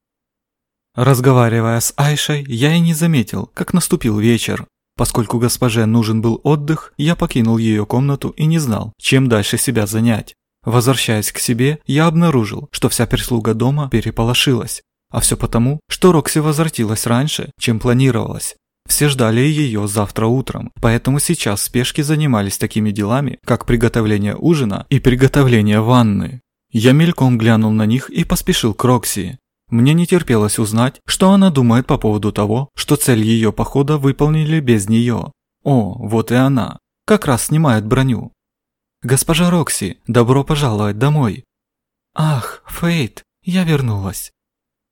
Разговаривая с Айшей, я и не заметил, как наступил вечер. Поскольку госпоже нужен был отдых, я покинул ее комнату и не знал, чем дальше себя занять. Возвращаясь к себе, я обнаружил, что вся прислуга дома переполошилась. А все потому, что Рокси возвратилась раньше, чем планировалось. Все ждали ее завтра утром, поэтому сейчас в спешке занимались такими делами, как приготовление ужина и приготовление ванны. Я мельком глянул на них и поспешил к Рокси. Мне не терпелось узнать, что она думает по поводу того, что цель ее похода выполнили без нее. О, вот и она. Как раз снимает броню. «Госпожа Рокси, добро пожаловать домой!» «Ах, Фейт, я вернулась!»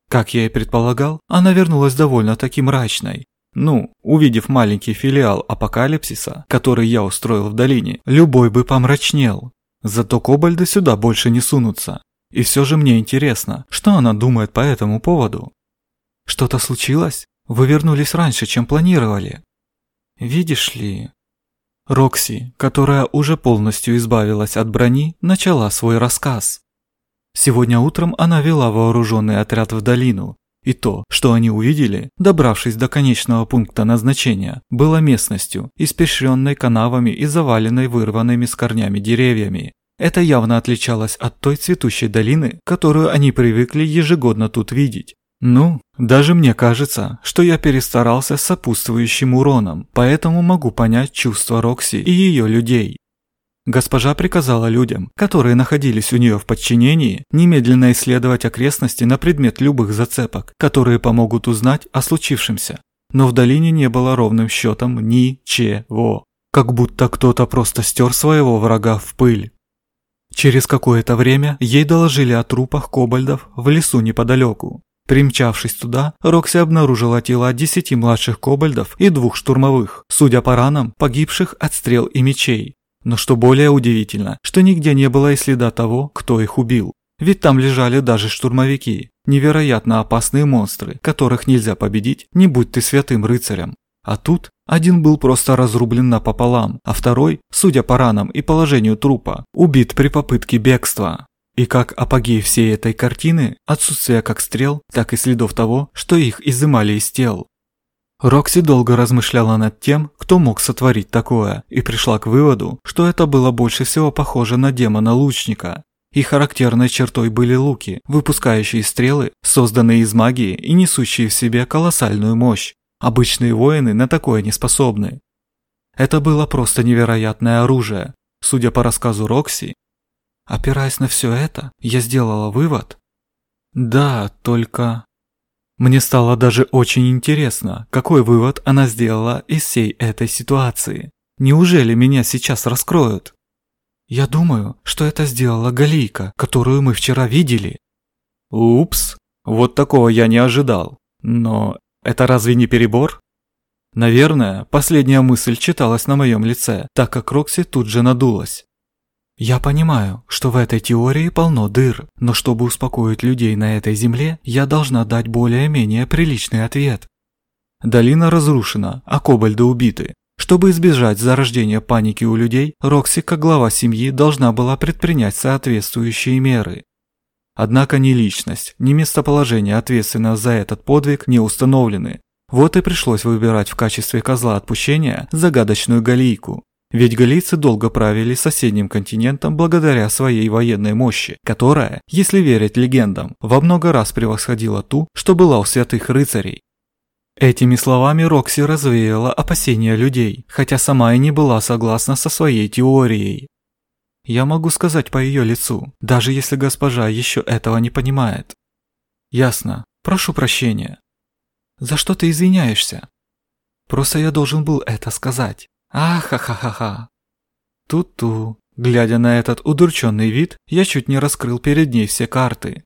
Как я и предполагал, она вернулась довольно-таки мрачной. Ну, увидев маленький филиал апокалипсиса, который я устроил в долине, любой бы помрачнел. Зато кобальды сюда больше не сунутся. И все же мне интересно, что она думает по этому поводу. Что-то случилось? Вы вернулись раньше, чем планировали. Видишь ли... Рокси, которая уже полностью избавилась от брони, начала свой рассказ. Сегодня утром она вела вооруженный отряд в долину, и то, что они увидели, добравшись до конечного пункта назначения, было местностью, испещренной канавами и заваленной вырванными с корнями деревьями. Это явно отличалось от той цветущей долины, которую они привыкли ежегодно тут видеть. Ну, даже мне кажется, что я перестарался с сопутствующим уроном, поэтому могу понять чувства Рокси и ее людей. Госпожа приказала людям, которые находились у нее в подчинении, немедленно исследовать окрестности на предмет любых зацепок, которые помогут узнать о случившемся. Но в долине не было ровным счетом ничего. Как будто кто-то просто стер своего врага в пыль. Через какое-то время ей доложили о трупах кобальдов в лесу неподалеку. Примчавшись туда, Рокси обнаружила тела десяти младших кобальдов и двух штурмовых, судя по ранам, погибших от стрел и мечей. Но что более удивительно, что нигде не было и следа того, кто их убил. Ведь там лежали даже штурмовики, невероятно опасные монстры, которых нельзя победить, не будь ты святым рыцарем. А тут один был просто разрублен напополам, а второй, судя по ранам и положению трупа, убит при попытке бегства. И как апогей всей этой картины, отсутствие как стрел, так и следов того, что их изымали из тел. Рокси долго размышляла над тем, кто мог сотворить такое, и пришла к выводу, что это было больше всего похоже на демона-лучника. И характерной чертой были луки, выпускающие стрелы, созданные из магии и несущие в себе колоссальную мощь. Обычные воины на такое не способны. Это было просто невероятное оружие. Судя по рассказу Рокси, опираясь на все это, я сделала вывод. Да, только... Мне стало даже очень интересно, какой вывод она сделала из всей этой ситуации. Неужели меня сейчас раскроют? Я думаю, что это сделала Галийка, которую мы вчера видели. Упс, вот такого я не ожидал. Но это разве не перебор? Наверное, последняя мысль читалась на моем лице, так как Рокси тут же надулась. Я понимаю, что в этой теории полно дыр, но чтобы успокоить людей на этой земле, я должна дать более-менее приличный ответ. Долина разрушена, а кобальды убиты. Чтобы избежать зарождения паники у людей, Рокси, как глава семьи, должна была предпринять соответствующие меры. Однако ни личность, ни местоположение ответственного за этот подвиг не установлены. Вот и пришлось выбирать в качестве козла отпущения загадочную галийку. Ведь галийцы долго правили соседним континентом благодаря своей военной мощи, которая, если верить легендам, во много раз превосходила ту, что была у святых рыцарей. Этими словами Рокси развеяла опасения людей, хотя сама и не была согласна со своей теорией. Я могу сказать по ее лицу, даже если госпожа еще этого не понимает. Ясно. Прошу прощения. За что ты извиняешься? Просто я должен был это сказать. Ахахахаха. Ту-ту. Глядя на этот удрученный вид, я чуть не раскрыл перед ней все карты.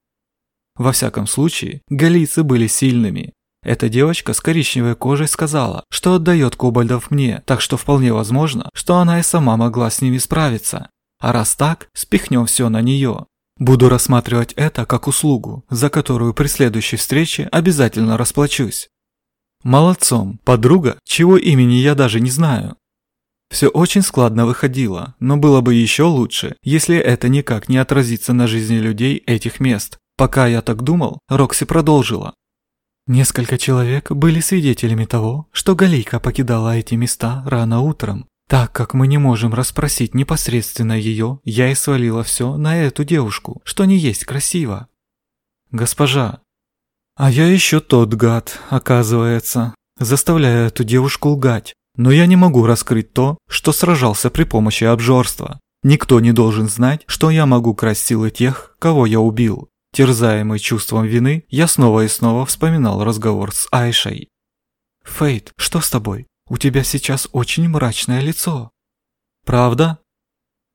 Во всяком случае, галийцы были сильными. Эта девочка с коричневой кожей сказала, что отдает кобальдов мне, так что вполне возможно, что она и сама могла с ними справиться. А раз так, спихнем все на нее. Буду рассматривать это как услугу, за которую при следующей встрече обязательно расплачусь. Молодцом, подруга, чего имени я даже не знаю. Все очень складно выходило, но было бы еще лучше, если это никак не отразится на жизни людей этих мест. Пока я так думал, Рокси продолжила. Несколько человек были свидетелями того, что Галейка покидала эти места рано утром. Так как мы не можем расспросить непосредственно ее, я и свалила все на эту девушку, что не есть красиво. Госпожа. А я еще тот гад, оказывается, заставляю эту девушку лгать. Но я не могу раскрыть то, что сражался при помощи обжорства. Никто не должен знать, что я могу красть силы тех, кого я убил. Терзаемый чувством вины, я снова и снова вспоминал разговор с Айшей. «Фейт, что с тобой? У тебя сейчас очень мрачное лицо». «Правда?»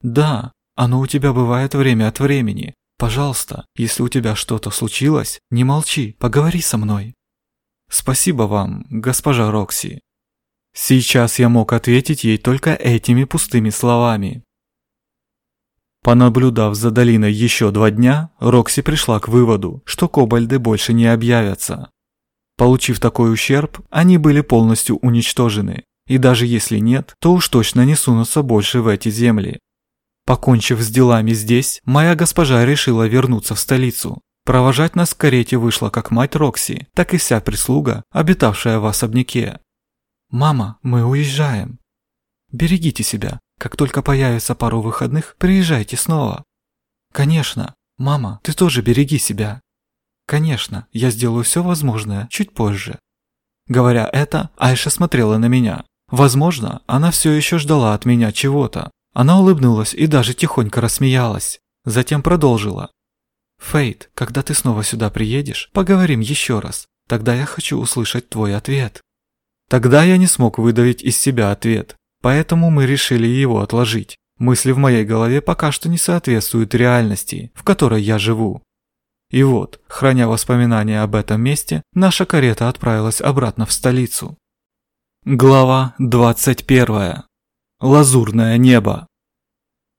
«Да, оно у тебя бывает время от времени. Пожалуйста, если у тебя что-то случилось, не молчи, поговори со мной». «Спасибо вам, госпожа Рокси». Сейчас я мог ответить ей только этими пустыми словами. Понаблюдав за долиной еще два дня, Рокси пришла к выводу, что кобальды больше не объявятся. Получив такой ущерб, они были полностью уничтожены, и даже если нет, то уж точно не сунутся больше в эти земли. Покончив с делами здесь, моя госпожа решила вернуться в столицу. Провожать нас в карете вышла как мать Рокси, так и вся прислуга, обитавшая в особняке. «Мама, мы уезжаем. Берегите себя. Как только появится пару выходных, приезжайте снова». «Конечно. Мама, ты тоже береги себя». «Конечно, я сделаю все возможное чуть позже». Говоря это, Айша смотрела на меня. Возможно, она все еще ждала от меня чего-то. Она улыбнулась и даже тихонько рассмеялась. Затем продолжила. «Фейт, когда ты снова сюда приедешь, поговорим еще раз. Тогда я хочу услышать твой ответ». Тогда я не смог выдавить из себя ответ, поэтому мы решили его отложить. Мысли в моей голове пока что не соответствуют реальности, в которой я живу. И вот, храня воспоминания об этом месте, наша карета отправилась обратно в столицу. Глава 21. Лазурное небо.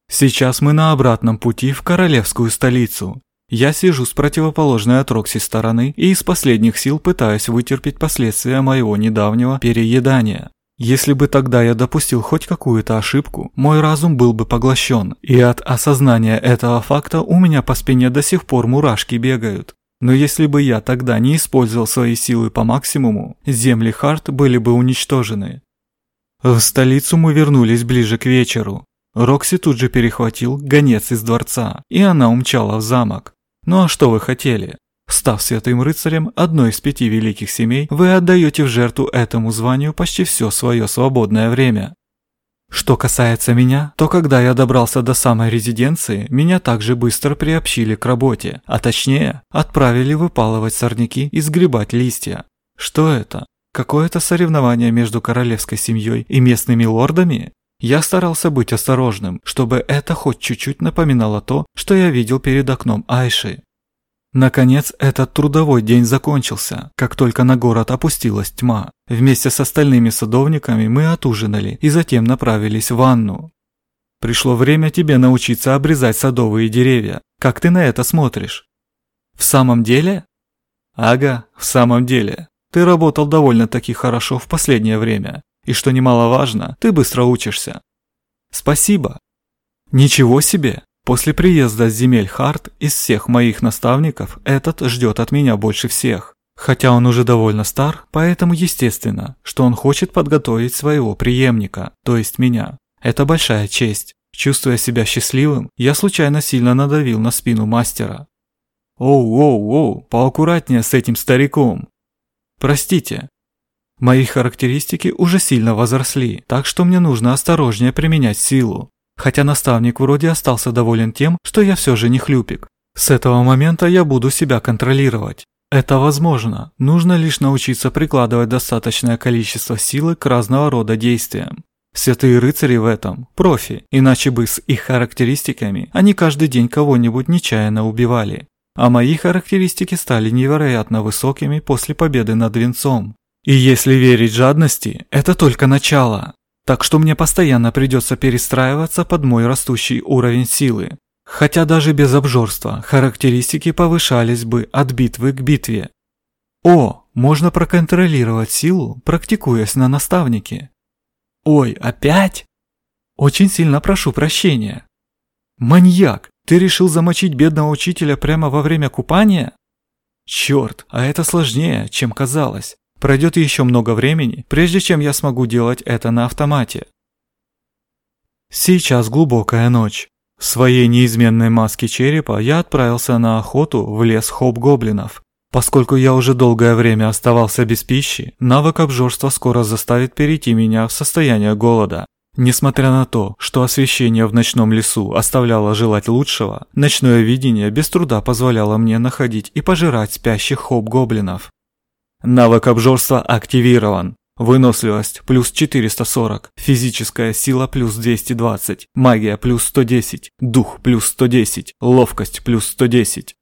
Сейчас мы на обратном пути в королевскую столицу. Я сижу с противоположной от Рокси стороны и из последних сил пытаюсь вытерпеть последствия моего недавнего переедания. Если бы тогда я допустил хоть какую-то ошибку, мой разум был бы поглощен, и от осознания этого факта у меня по спине до сих пор мурашки бегают. Но если бы я тогда не использовал свои силы по максимуму, земли Харт были бы уничтожены. В столицу мы вернулись ближе к вечеру. Рокси тут же перехватил гонец из дворца, и она умчала в замок. Ну а что вы хотели? Став святым рыцарем одной из пяти великих семей, вы отдаете в жертву этому званию почти все свое свободное время. Что касается меня, то когда я добрался до самой резиденции, меня также быстро приобщили к работе, а точнее, отправили выпалывать сорняки и сгребать листья. Что это? Какое-то соревнование между королевской семьей и местными лордами? Я старался быть осторожным, чтобы это хоть чуть-чуть напоминало то, что я видел перед окном Айши. Наконец, этот трудовой день закончился, как только на город опустилась тьма. Вместе с остальными садовниками мы отужинали и затем направились в ванну. Пришло время тебе научиться обрезать садовые деревья. Как ты на это смотришь? В самом деле? Ага, в самом деле. Ты работал довольно-таки хорошо в последнее время. И что немаловажно, ты быстро учишься. Спасибо. Ничего себе. После приезда с земель Харт из всех моих наставников этот ждет от меня больше всех. Хотя он уже довольно стар, поэтому естественно, что он хочет подготовить своего преемника, то есть меня. Это большая честь. Чувствуя себя счастливым, я случайно сильно надавил на спину мастера. «Оу-оу-оу, поаккуратнее с этим стариком!» «Простите, Мои характеристики уже сильно возросли, так что мне нужно осторожнее применять силу. Хотя наставник вроде остался доволен тем, что я все же не хлюпик. С этого момента я буду себя контролировать. Это возможно, нужно лишь научиться прикладывать достаточное количество силы к разного рода действиям. Святые рыцари в этом – профи, иначе бы с их характеристиками они каждый день кого-нибудь нечаянно убивали. А мои характеристики стали невероятно высокими после победы над Венцом. И если верить жадности, это только начало. Так что мне постоянно придется перестраиваться под мой растущий уровень силы. Хотя даже без обжорства характеристики повышались бы от битвы к битве. О, можно проконтролировать силу, практикуясь на наставнике. Ой, опять? Очень сильно прошу прощения. Маньяк, ты решил замочить бедного учителя прямо во время купания? Черт, а это сложнее, чем казалось. Пройдет еще много времени, прежде чем я смогу делать это на автомате. Сейчас глубокая ночь. В своей неизменной маске черепа я отправился на охоту в лес хоп-гоблинов. Поскольку я уже долгое время оставался без пищи, навык обжорства скоро заставит перейти меня в состояние голода. Несмотря на то, что освещение в ночном лесу оставляло желать лучшего, ночное видение без труда позволяло мне находить и пожирать спящих хоп-гоблинов. Навык обжорства активирован. Выносливость плюс 440, физическая сила плюс 220, магия плюс 110, дух плюс 110, ловкость плюс 110.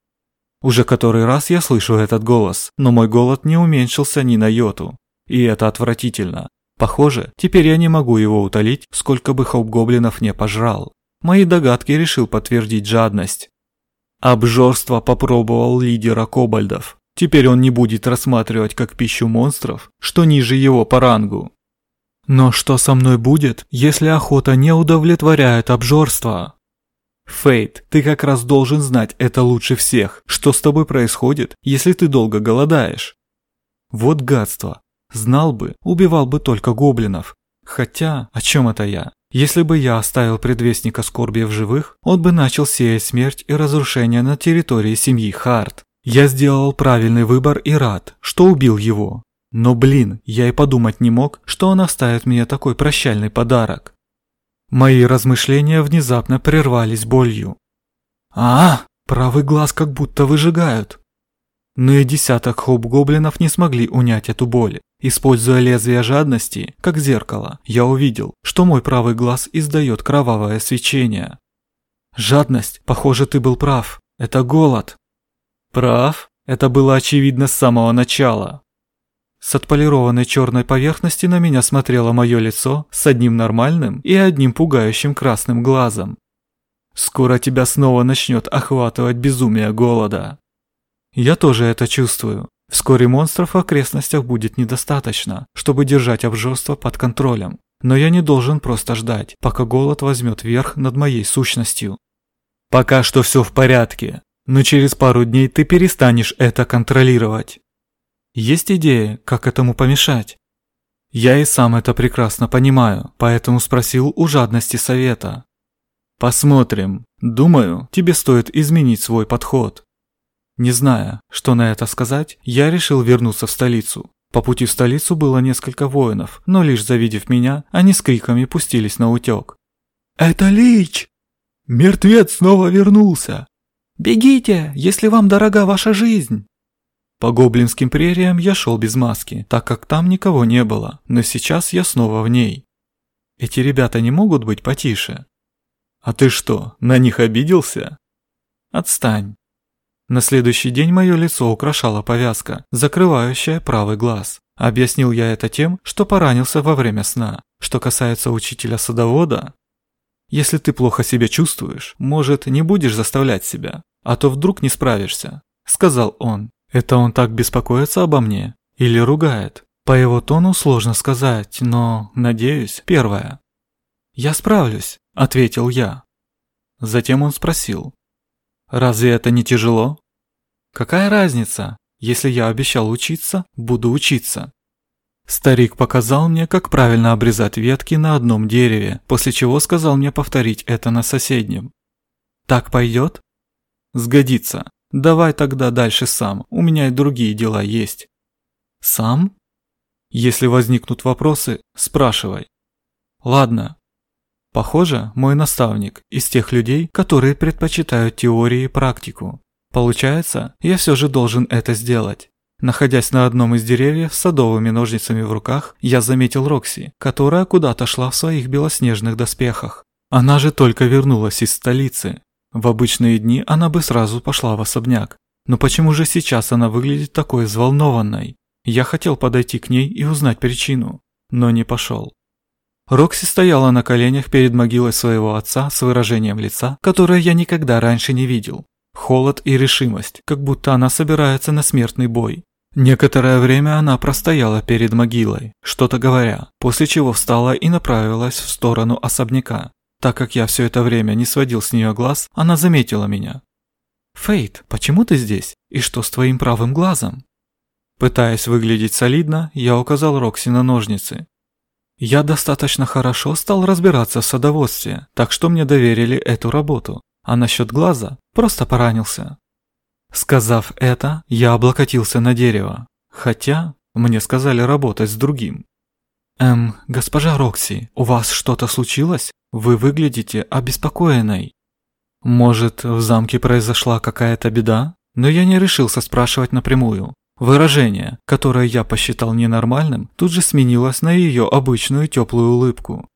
Уже который раз я слышу этот голос, но мой голод не уменьшился ни на йоту. И это отвратительно. Похоже, теперь я не могу его утолить, сколько бы хоп-гоблинов не пожрал. Мои догадки решил подтвердить жадность. Обжорство попробовал лидера кобальдов. Теперь он не будет рассматривать как пищу монстров, что ниже его по рангу. Но что со мной будет, если охота не удовлетворяет обжорство? Фейт, ты как раз должен знать это лучше всех, что с тобой происходит, если ты долго голодаешь. Вот гадство. Знал бы, убивал бы только гоблинов. Хотя, о чем это я? Если бы я оставил предвестника скорби в живых, он бы начал сеять смерть и разрушение на территории семьи Харт. Я сделал правильный выбор и рад, что убил его. Но блин, я и подумать не мог, что он оставит мне такой прощальный подарок. Мои размышления внезапно прервались болью. А, правый глаз как будто выжигают. Но и десяток хоп-гоблинов не смогли унять эту боль. Используя лезвие жадности, как зеркало, я увидел, что мой правый глаз издает кровавое свечение. Жадность, похоже, ты был прав. Это голод. Прав. Это было очевидно с самого начала. С отполированной черной поверхности на меня смотрело мое лицо с одним нормальным и одним пугающим красным глазом. Скоро тебя снова начнет охватывать безумие голода. Я тоже это чувствую. Вскоре монстров в окрестностях будет недостаточно, чтобы держать обжорство под контролем. Но я не должен просто ждать, пока голод возьмет верх над моей сущностью. Пока что все в порядке, но через пару дней ты перестанешь это контролировать. Есть идея, как этому помешать? Я и сам это прекрасно понимаю, поэтому спросил у жадности совета. Посмотрим. Думаю, тебе стоит изменить свой подход. Не зная, что на это сказать, я решил вернуться в столицу. По пути в столицу было несколько воинов, но лишь завидев меня, они с криками пустились на утек. «Это Лич! Мертвец снова вернулся! Бегите, если вам дорога ваша жизнь!» По гоблинским прериям я шел без маски, так как там никого не было, но сейчас я снова в ней. Эти ребята не могут быть потише. А ты что, на них обиделся? Отстань. На следующий день мое лицо украшала повязка, закрывающая правый глаз. Объяснил я это тем, что поранился во время сна. Что касается учителя-садовода, если ты плохо себя чувствуешь, может, не будешь заставлять себя, а то вдруг не справишься, сказал он. Это он так беспокоится обо мне или ругает? По его тону сложно сказать, но, надеюсь, первое. «Я справлюсь», – ответил я. Затем он спросил, Разве это не тяжело? Какая разница? Если я обещал учиться, буду учиться. Старик показал мне, как правильно обрезать ветки на одном дереве, после чего сказал мне повторить это на соседнем. Так пойдет? Сгодится. Давай тогда дальше сам, у меня и другие дела есть. Сам? Если возникнут вопросы, спрашивай. Ладно, Похоже, мой наставник из тех людей, которые предпочитают теории и практику. Получается, я все же должен это сделать. Находясь на одном из деревьев с садовыми ножницами в руках, я заметил Рокси, которая куда-то шла в своих белоснежных доспехах. Она же только вернулась из столицы. В обычные дни она бы сразу пошла в особняк. Но почему же сейчас она выглядит такой взволнованной? Я хотел подойти к ней и узнать причину, но не пошел. Рокси стояла на коленях перед могилой своего отца с выражением лица, которое я никогда раньше не видел. Холод и решимость, как будто она собирается на смертный бой. Некоторое время она простояла перед могилой, что-то говоря, после чего встала и направилась в сторону особняка. Так как я все это время не сводил с нее глаз, она заметила меня. «Фейт, почему ты здесь? И что с твоим правым глазом?» Пытаясь выглядеть солидно, я указал Рокси на ножницы. Я достаточно хорошо стал разбираться в садоводстве, так что мне доверили эту работу, а насчет глаза просто поранился. Сказав это, я облокотился на дерево, хотя мне сказали работать с другим. «Эм, госпожа Рокси, у вас что-то случилось? Вы выглядите обеспокоенной». Может, в замке произошла какая-то беда? Но я не решился спрашивать напрямую. Выражение, которое я посчитал ненормальным, тут же сменилось на ее обычную теплую улыбку.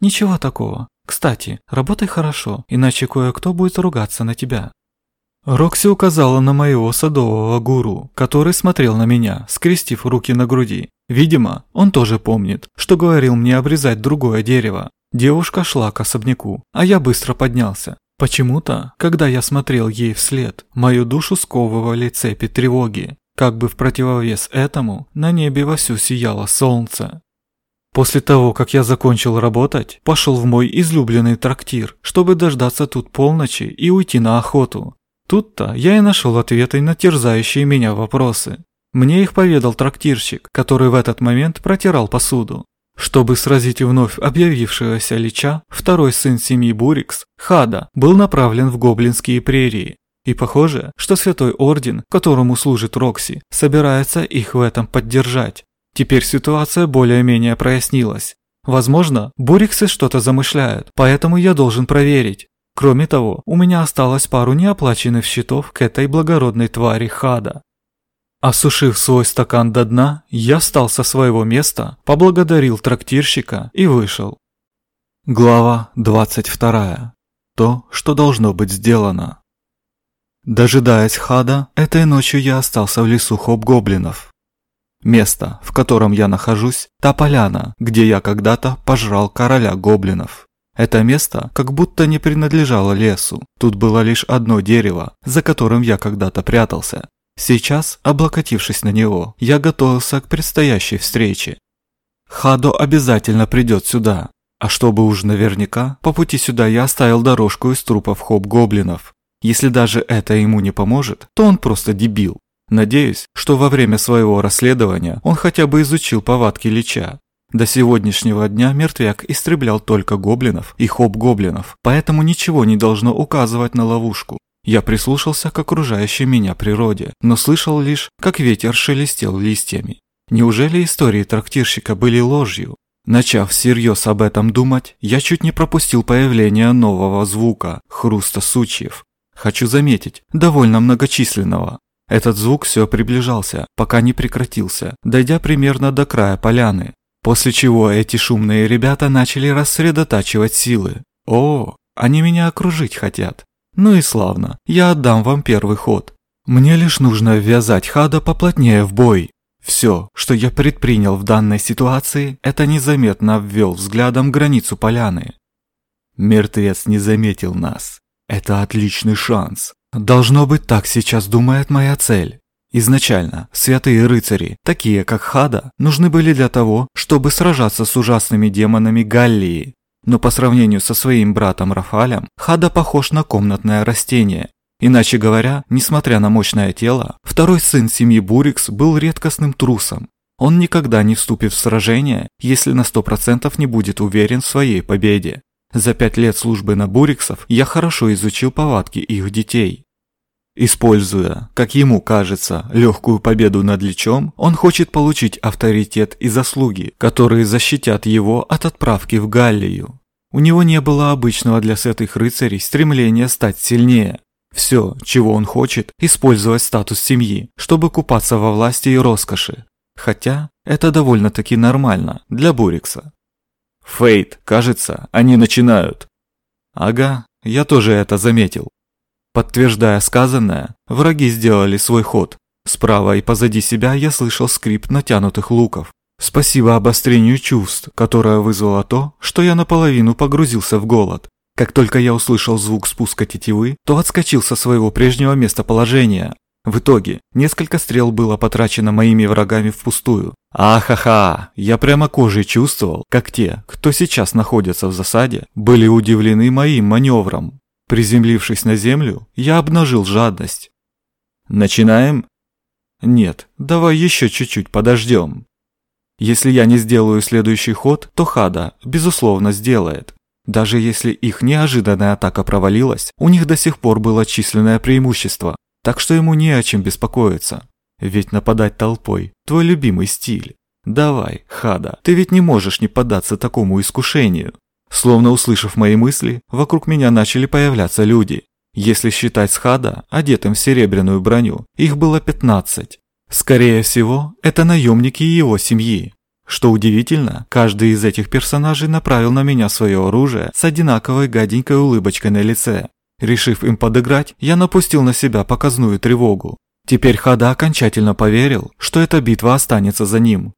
«Ничего такого. Кстати, работай хорошо, иначе кое-кто будет ругаться на тебя». Рокси указала на моего садового гуру, который смотрел на меня, скрестив руки на груди. Видимо, он тоже помнит, что говорил мне обрезать другое дерево. Девушка шла к особняку, а я быстро поднялся. Почему-то, когда я смотрел ей вслед, мою душу сковывали цепи тревоги. Как бы в противовес этому, на небе вовсю сияло солнце. После того, как я закончил работать, пошел в мой излюбленный трактир, чтобы дождаться тут полночи и уйти на охоту. Тут-то я и нашел ответы на терзающие меня вопросы. Мне их поведал трактирщик, который в этот момент протирал посуду. Чтобы сразить вновь объявившегося Лича, второй сын семьи Бурикс, Хада, был направлен в гоблинские прерии, и похоже, что Святой Орден, которому служит Рокси, собирается их в этом поддержать. Теперь ситуация более-менее прояснилась. Возможно, Буриксы что-то замышляют, поэтому я должен проверить. Кроме того, у меня осталось пару неоплаченных счетов к этой благородной твари Хада. Осушив свой стакан до дна, я встал со своего места, поблагодарил трактирщика и вышел. Глава 22. То, что должно быть сделано. Дожидаясь Хада, этой ночью я остался в лесу хоп-гоблинов. Место, в котором я нахожусь, та поляна, где я когда-то пожрал короля гоблинов. Это место как будто не принадлежало лесу. Тут было лишь одно дерево, за которым я когда-то прятался. Сейчас, облокотившись на него, я готовился к предстоящей встрече. Хадо обязательно придет сюда. А чтобы уж наверняка, по пути сюда я оставил дорожку из трупов хоп-гоблинов. Если даже это ему не поможет, то он просто дебил. Надеюсь, что во время своего расследования он хотя бы изучил повадки Лича. До сегодняшнего дня мертвяк истреблял только гоблинов и хоп-гоблинов, поэтому ничего не должно указывать на ловушку. Я прислушался к окружающей меня природе, но слышал лишь, как ветер шелестел листьями. Неужели истории трактирщика были ложью? Начав всерьез об этом думать, я чуть не пропустил появление нового звука – хруста сучьев. Хочу заметить, довольно многочисленного. Этот звук все приближался, пока не прекратился, дойдя примерно до края поляны. После чего эти шумные ребята начали рассредотачивать силы. О, они меня окружить хотят. Ну и славно, я отдам вам первый ход. Мне лишь нужно ввязать Хада поплотнее в бой. Все, что я предпринял в данной ситуации, это незаметно обвел взглядом границу поляны. Мертвец не заметил нас. Это отличный шанс. Должно быть, так сейчас думает моя цель. Изначально святые рыцари, такие как Хада, нужны были для того, чтобы сражаться с ужасными демонами Галлии. Но по сравнению со своим братом Рафалем, Хада похож на комнатное растение. Иначе говоря, несмотря на мощное тело, второй сын семьи Бурикс был редкостным трусом. Он никогда не вступит в сражение, если на 100% не будет уверен в своей победе. За пять лет службы на Буриксов я хорошо изучил повадки их детей. Используя, как ему кажется, легкую победу над Личом, он хочет получить авторитет и заслуги, которые защитят его от отправки в Галлию. У него не было обычного для святых рыцарей стремления стать сильнее. Все, чего он хочет, использовать статус семьи, чтобы купаться во власти и роскоши. Хотя это довольно-таки нормально для Бурикса. Фейт, кажется, они начинают. Ага, я тоже это заметил. Подтверждая сказанное, враги сделали свой ход. Справа и позади себя я слышал скрип натянутых луков. Спасибо обострению чувств, которое вызвало то, что я наполовину погрузился в голод. Как только я услышал звук спуска тетивы, то отскочил со своего прежнего местоположения. В итоге, несколько стрел было потрачено моими врагами впустую. Ахаха, я прямо кожей чувствовал, как те, кто сейчас находится в засаде, были удивлены моим маневром. Приземлившись на землю, я обнажил жадность. Начинаем? Нет, давай еще чуть-чуть подождем. Если я не сделаю следующий ход, то Хада, безусловно, сделает. Даже если их неожиданная атака провалилась, у них до сих пор было численное преимущество, так что ему не о чем беспокоиться. Ведь нападать толпой – твой любимый стиль. Давай, Хада, ты ведь не можешь не поддаться такому искушению. Словно услышав мои мысли, вокруг меня начали появляться люди. Если считать с Хада, одетым в серебряную броню, их было 15. Скорее всего, это наемники его семьи. Что удивительно, каждый из этих персонажей направил на меня свое оружие с одинаковой гаденькой улыбочкой на лице. Решив им подыграть, я напустил на себя показную тревогу. Теперь Хада окончательно поверил, что эта битва останется за ним.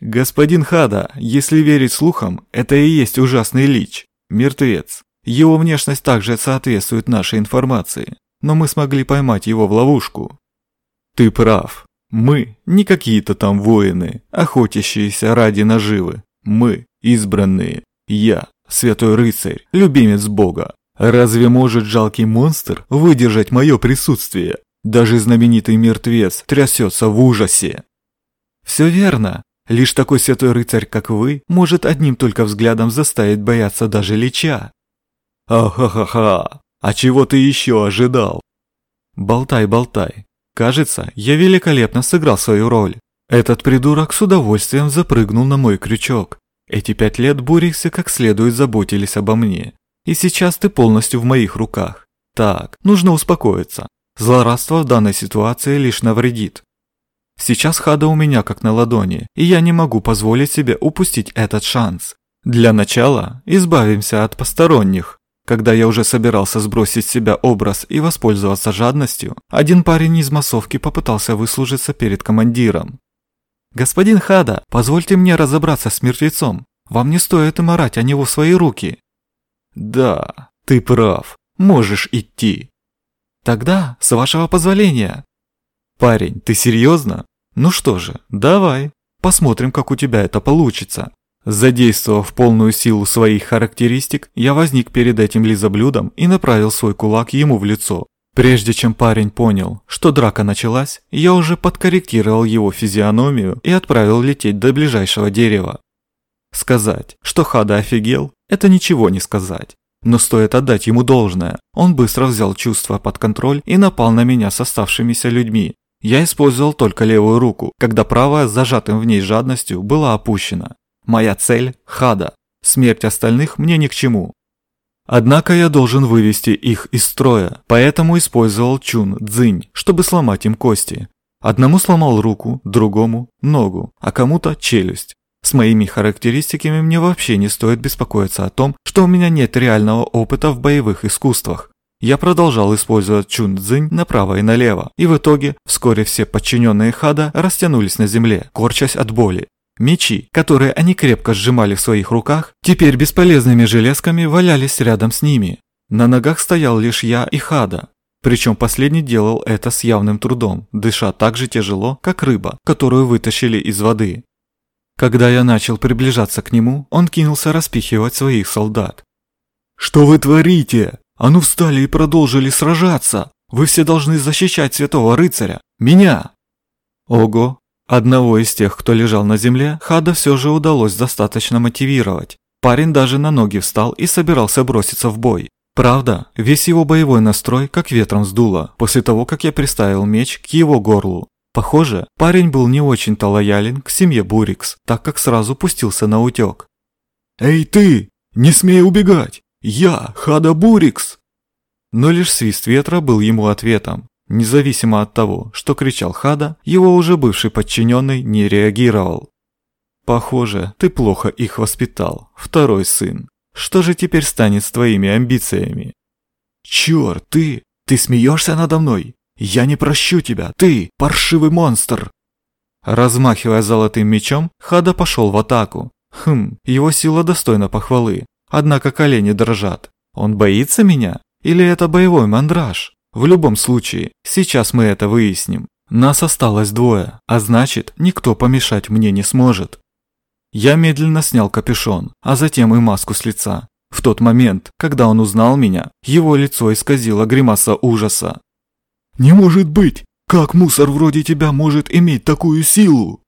«Господин Хада, если верить слухам, это и есть ужасный лич, мертвец. Его внешность также соответствует нашей информации, но мы смогли поймать его в ловушку». «Ты прав. Мы не какие-то там воины, охотящиеся ради наживы. Мы избранные. Я, святой рыцарь, любимец Бога. Разве может жалкий монстр выдержать мое присутствие? Даже знаменитый мертвец трясется в ужасе. Все верно. Лишь такой святой рыцарь, как вы, может одним только взглядом заставить бояться даже лича. Ахахаха, а чего ты еще ожидал? Болтай, болтай, Кажется, я великолепно сыграл свою роль. Этот придурок с удовольствием запрыгнул на мой крючок. Эти пять лет Буриксы как следует заботились обо мне. И сейчас ты полностью в моих руках. Так, нужно успокоиться. Злорадство в данной ситуации лишь навредит. Сейчас Хада у меня как на ладони, и я не могу позволить себе упустить этот шанс. Для начала избавимся от посторонних. Когда я уже собирался сбросить с себя образ и воспользоваться жадностью, один парень из массовки попытался выслужиться перед командиром. «Господин Хада, позвольте мне разобраться с мертвецом. Вам не стоит имарать о него свои руки». «Да, ты прав. Можешь идти». «Тогда, с вашего позволения». «Парень, ты серьезно? Ну что же, давай. Посмотрим, как у тебя это получится». Задействовав полную силу своих характеристик, я возник перед этим лизоблюдом и направил свой кулак ему в лицо. Прежде чем парень понял, что драка началась, я уже подкорректировал его физиономию и отправил лететь до ближайшего дерева. Сказать, что Хада офигел, это ничего не сказать. Но стоит отдать ему должное, он быстро взял чувства под контроль и напал на меня с оставшимися людьми. Я использовал только левую руку, когда правая с зажатым в ней жадностью была опущена. Моя цель – Хада. Смерть остальных мне ни к чему. Однако я должен вывести их из строя, поэтому использовал чун дзынь, чтобы сломать им кости. Одному сломал руку, другому – ногу, а кому-то – челюсть. С моими характеристиками мне вообще не стоит беспокоиться о том, что у меня нет реального опыта в боевых искусствах. Я продолжал использовать чун дзынь направо и налево, и в итоге вскоре все подчиненные Хада растянулись на земле, корчась от боли. Мечи, которые они крепко сжимали в своих руках, теперь бесполезными железками валялись рядом с ними. На ногах стоял лишь я и Хада. Причем последний делал это с явным трудом, дыша так же тяжело, как рыба, которую вытащили из воды. Когда я начал приближаться к нему, он кинулся распихивать своих солдат. «Что вы творите? А ну встали и продолжили сражаться! Вы все должны защищать святого рыцаря! Меня!» Ого, Одного из тех, кто лежал на земле, Хада все же удалось достаточно мотивировать. Парень даже на ноги встал и собирался броситься в бой. Правда, весь его боевой настрой как ветром сдуло, после того, как я приставил меч к его горлу. Похоже, парень был не очень-то лоялен к семье Бурикс, так как сразу пустился на утек. «Эй ты! Не смей убегать! Я Хада Бурикс!» Но лишь свист ветра был ему ответом. Независимо от того, что кричал Хада, его уже бывший подчиненный не реагировал. «Похоже, ты плохо их воспитал, второй сын. Что же теперь станет с твоими амбициями?» «Черт, ты! Ты смеешься надо мной? Я не прощу тебя, ты, паршивый монстр!» Размахивая золотым мечом, Хада пошел в атаку. Хм, его сила достойна похвалы. Однако колени дрожат. Он боится меня? Или это боевой мандраж? В любом случае, сейчас мы это выясним. Нас осталось двое, а значит, никто помешать мне не сможет. Я медленно снял капюшон, а затем и маску с лица. В тот момент, когда он узнал меня, его лицо исказило гримаса ужаса. «Не может быть! Как мусор вроде тебя может иметь такую силу?»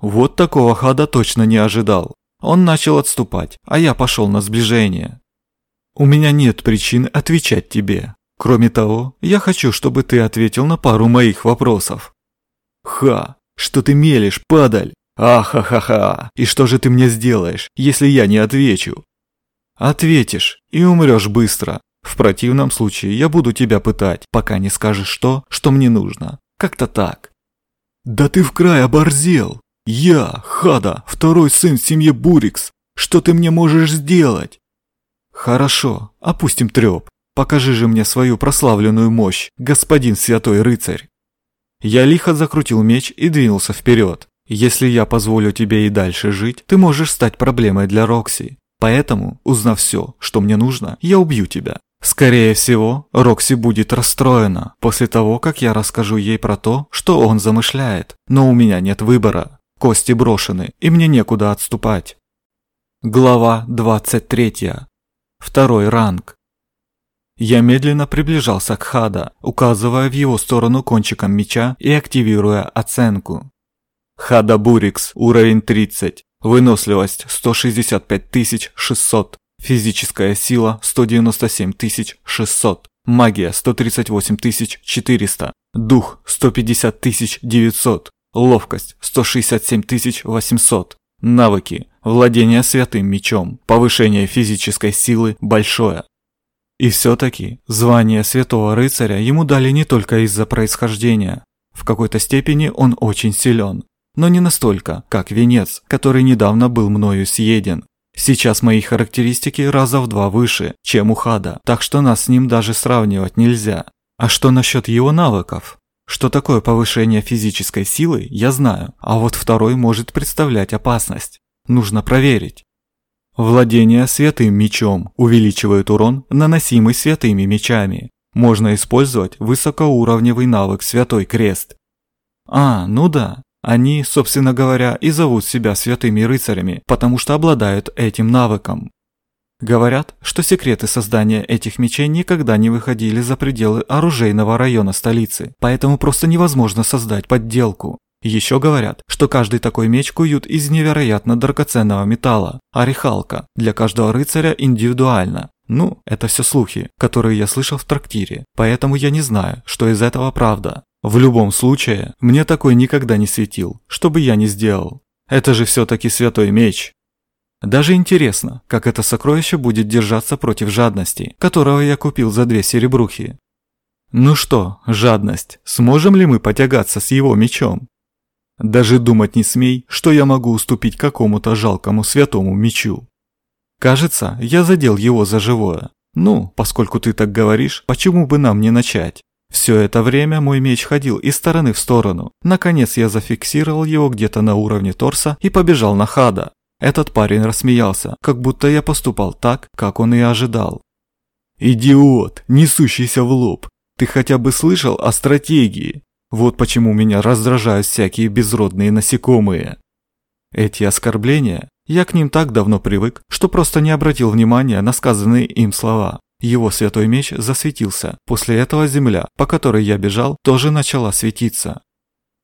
Вот такого хада точно не ожидал. Он начал отступать, а я пошел на сближение. У меня нет причин отвечать тебе. Кроме того, я хочу, чтобы ты ответил на пару моих вопросов. Ха, что ты мелешь, падаль? Ахахаха, и что же ты мне сделаешь, если я не отвечу? Ответишь и умрешь быстро. В противном случае я буду тебя пытать, пока не скажешь то, что мне нужно. Как-то так. Да ты в край оборзел. Я, Хада, второй сын в семье Бурикс. Что ты мне можешь сделать? Хорошо, опустим треп. Покажи же мне свою прославленную мощь, господин святой рыцарь. Я лихо закрутил меч и двинулся вперед. Если я позволю тебе и дальше жить, ты можешь стать проблемой для Рокси. Поэтому, узнав все, что мне нужно, я убью тебя. Скорее всего, Рокси будет расстроена после того, как я расскажу ей про то, что он замышляет. Но у меня нет выбора. Кости брошены, и мне некуда отступать. Глава 23. Второй ранг. Я медленно приближался к Хада, указывая в его сторону кончиком меча и активируя оценку. Хада Бурикс, уровень 30, выносливость 165 600, физическая сила 197 600, магия 138 400, дух 150 900, ловкость 167 800, навыки, владение святым мечом, повышение физической силы большое. И все-таки звание святого рыцаря ему дали не только из-за происхождения. В какой-то степени он очень силен, но не настолько, как венец, который недавно был мною съеден. Сейчас мои характеристики раза в два выше, чем у Хада, так что нас с ним даже сравнивать нельзя. А что насчет его навыков? Что такое повышение физической силы, я знаю, а вот второй может представлять опасность. Нужно проверить. Владение святым мечом увеличивает урон, наносимый святыми мечами. Можно использовать высокоуровневый навык Святой Крест. А, ну да, они, собственно говоря, и зовут себя святыми рыцарями, потому что обладают этим навыком. Говорят, что секреты создания этих мечей никогда не выходили за пределы оружейного района столицы, поэтому просто невозможно создать подделку. Еще говорят, что каждый такой меч куют из невероятно драгоценного металла, а рехалка для каждого рыцаря индивидуально. Ну, это все слухи, которые я слышал в трактире, поэтому я не знаю, что из этого правда. В любом случае, мне такой никогда не светил, что бы я ни сделал. Это же все-таки святой меч, даже интересно, как это сокровище будет держаться против жадности, которого я купил за две серебрухи. Ну что, жадность, сможем ли мы потягаться с его мечом? Даже думать не смей, что я могу уступить какому-то жалкому святому мечу. Кажется, я задел его за живое. Ну, поскольку ты так говоришь, почему бы нам не начать? Все это время мой меч ходил из стороны в сторону. Наконец я зафиксировал его где-то на уровне торса и побежал на Хада. Этот парень рассмеялся, как будто я поступал так, как он и ожидал. «Идиот, несущийся в лоб! Ты хотя бы слышал о стратегии? Вот почему меня раздражают всякие безродные насекомые». Эти оскорбления, я к ним так давно привык, что просто не обратил внимания на сказанные им слова. Его святой меч засветился. После этого земля, по которой я бежал, тоже начала светиться.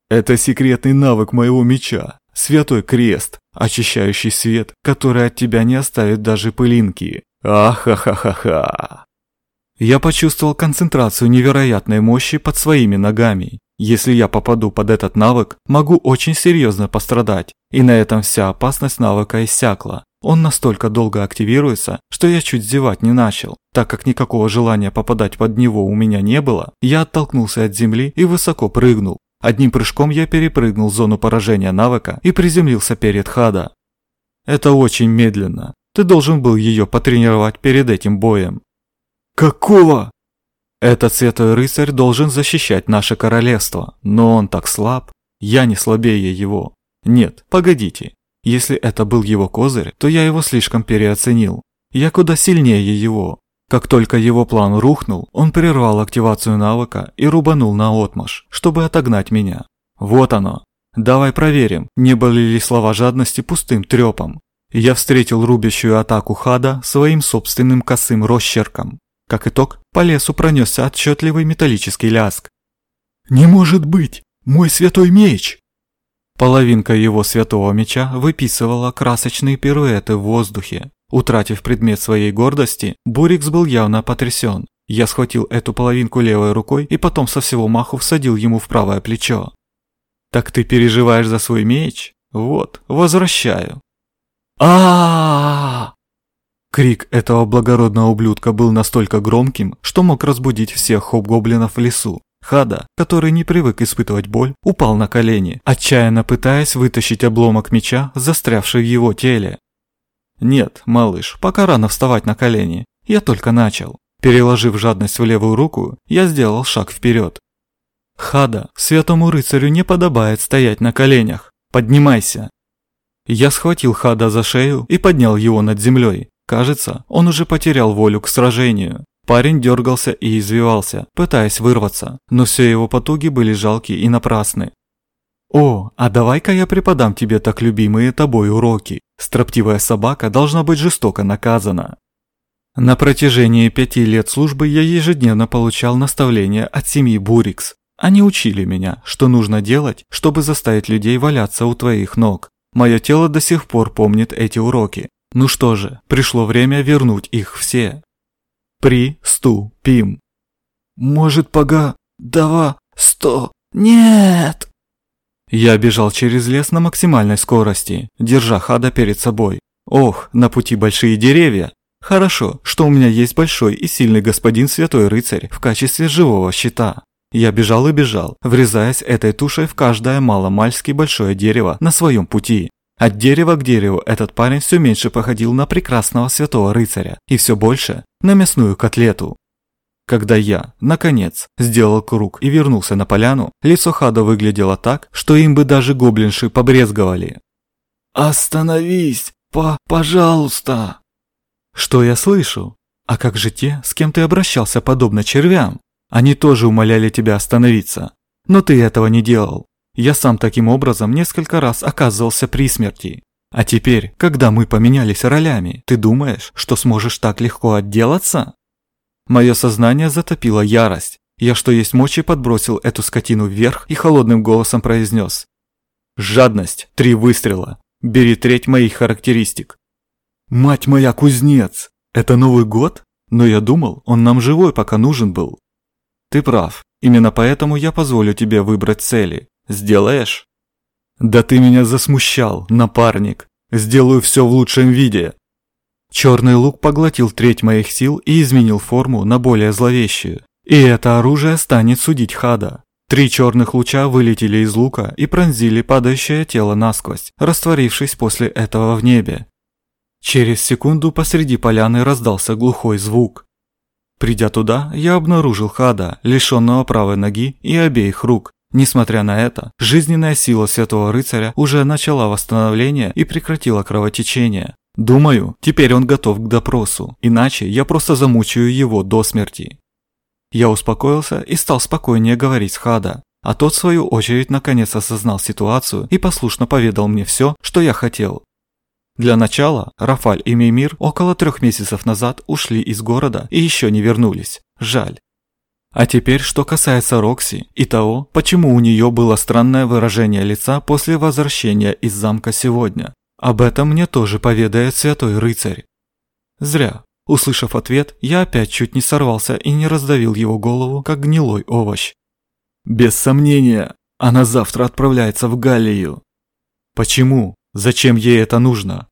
«Это секретный навык моего меча. Святой крест, очищающий свет, который от тебя не оставит даже пылинки. Ахахахаха. Я почувствовал концентрацию невероятной мощи под своими ногами. Если я попаду под этот навык, могу очень серьезно пострадать. И на этом вся опасность навыка иссякла. Он настолько долго активируется, что я чуть зевать не начал. Так как никакого желания попадать под него у меня не было, я оттолкнулся от земли и высоко прыгнул. Одним прыжком я перепрыгнул зону поражения навыка и приземлился перед Хада. Это очень медленно. Ты должен был ее потренировать перед этим боем. Какого? Этот святой рыцарь должен защищать наше королевство, но он так слаб. Я не слабее его. Нет, погодите. Если это был его козырь, то я его слишком переоценил. Я куда сильнее его. Как только его план рухнул, он прервал активацию навыка и рубанул на отмаш, чтобы отогнать меня. Вот оно. Давай проверим, не были ли слова жадности пустым трепом. Я встретил рубящую атаку Хада своим собственным косым росчерком. Как итог, по лесу пронесся отчетливый металлический ляск. «Не может быть! Мой святой меч!» Половинка его святого меча выписывала красочные пируэты в воздухе. Утратив предмет своей гордости, Бурикс был явно потрясен. Я схватил эту половинку левой рукой и потом со всего маху всадил ему в правое плечо. «Так ты переживаешь за свой меч? Вот, возвращаю». а Крик этого благородного ублюдка был настолько громким, что мог разбудить всех хоп-гоблинов в лесу. Хада, который не привык испытывать боль, упал на колени, отчаянно пытаясь вытащить обломок меча, застрявший в его теле. «Нет, малыш, пока рано вставать на колени. Я только начал». Переложив жадность в левую руку, я сделал шаг вперед. «Хада, святому рыцарю не подобает стоять на коленях. Поднимайся!» Я схватил Хада за шею и поднял его над землей. Кажется, он уже потерял волю к сражению. Парень дергался и извивался, пытаясь вырваться, но все его потуги были жалки и напрасны. «О, а давай-ка я преподам тебе так любимые тобой уроки. Строптивая собака должна быть жестоко наказана». На протяжении пяти лет службы я ежедневно получал наставления от семьи Бурикс. Они учили меня, что нужно делать, чтобы заставить людей валяться у твоих ног. Мое тело до сих пор помнит эти уроки. Ну что же, пришло время вернуть их все. Приступим. Может, пога... Дава... Сто... Нет! Я бежал через лес на максимальной скорости, держа Хада перед собой. Ох, на пути большие деревья. Хорошо, что у меня есть большой и сильный господин Святой Рыцарь в качестве живого щита. Я бежал и бежал, врезаясь этой тушей в каждое маломальски большое дерево на своем пути. От дерева к дереву этот парень все меньше походил на прекрасного святого рыцаря и все больше на мясную котлету. Когда я, наконец, сделал круг и вернулся на поляну, лицо Хада выглядело так, что им бы даже гоблинши побрезговали. «Остановись, по пожалуйста!» «Что я слышу? А как же те, с кем ты обращался подобно червям? Они тоже умоляли тебя остановиться. Но ты этого не делал. Я сам таким образом несколько раз оказывался при смерти. А теперь, когда мы поменялись ролями, ты думаешь, что сможешь так легко отделаться? Мое сознание затопило ярость. Я что есть мочи подбросил эту скотину вверх и холодным голосом произнес. Жадность, три выстрела. Бери треть моих характеристик. Мать моя, кузнец! Это Новый год? Но я думал, он нам живой пока нужен был. Ты прав. Именно поэтому я позволю тебе выбрать цели. Сделаешь? Да ты меня засмущал, напарник. Сделаю все в лучшем виде. Черный лук поглотил треть моих сил и изменил форму на более зловещую. И это оружие станет судить Хада. Три черных луча вылетели из лука и пронзили падающее тело насквозь, растворившись после этого в небе. Через секунду посреди поляны раздался глухой звук. Придя туда, я обнаружил Хада, лишенного правой ноги и обеих рук, Несмотря на это, жизненная сила Святого Рыцаря уже начала восстановление и прекратила кровотечение. Думаю, теперь он готов к допросу, иначе я просто замучаю его до смерти. Я успокоился и стал спокойнее говорить с Хада, а тот в свою очередь наконец осознал ситуацию и послушно поведал мне все, что я хотел. Для начала Рафаль и Меймир около трех месяцев назад ушли из города и еще не вернулись. Жаль. А теперь, что касается Рокси и того, почему у нее было странное выражение лица после возвращения из замка сегодня. Об этом мне тоже поведает святой рыцарь. Зря. Услышав ответ, я опять чуть не сорвался и не раздавил его голову, как гнилой овощ. Без сомнения, она завтра отправляется в Галлию. Почему? Зачем ей это нужно?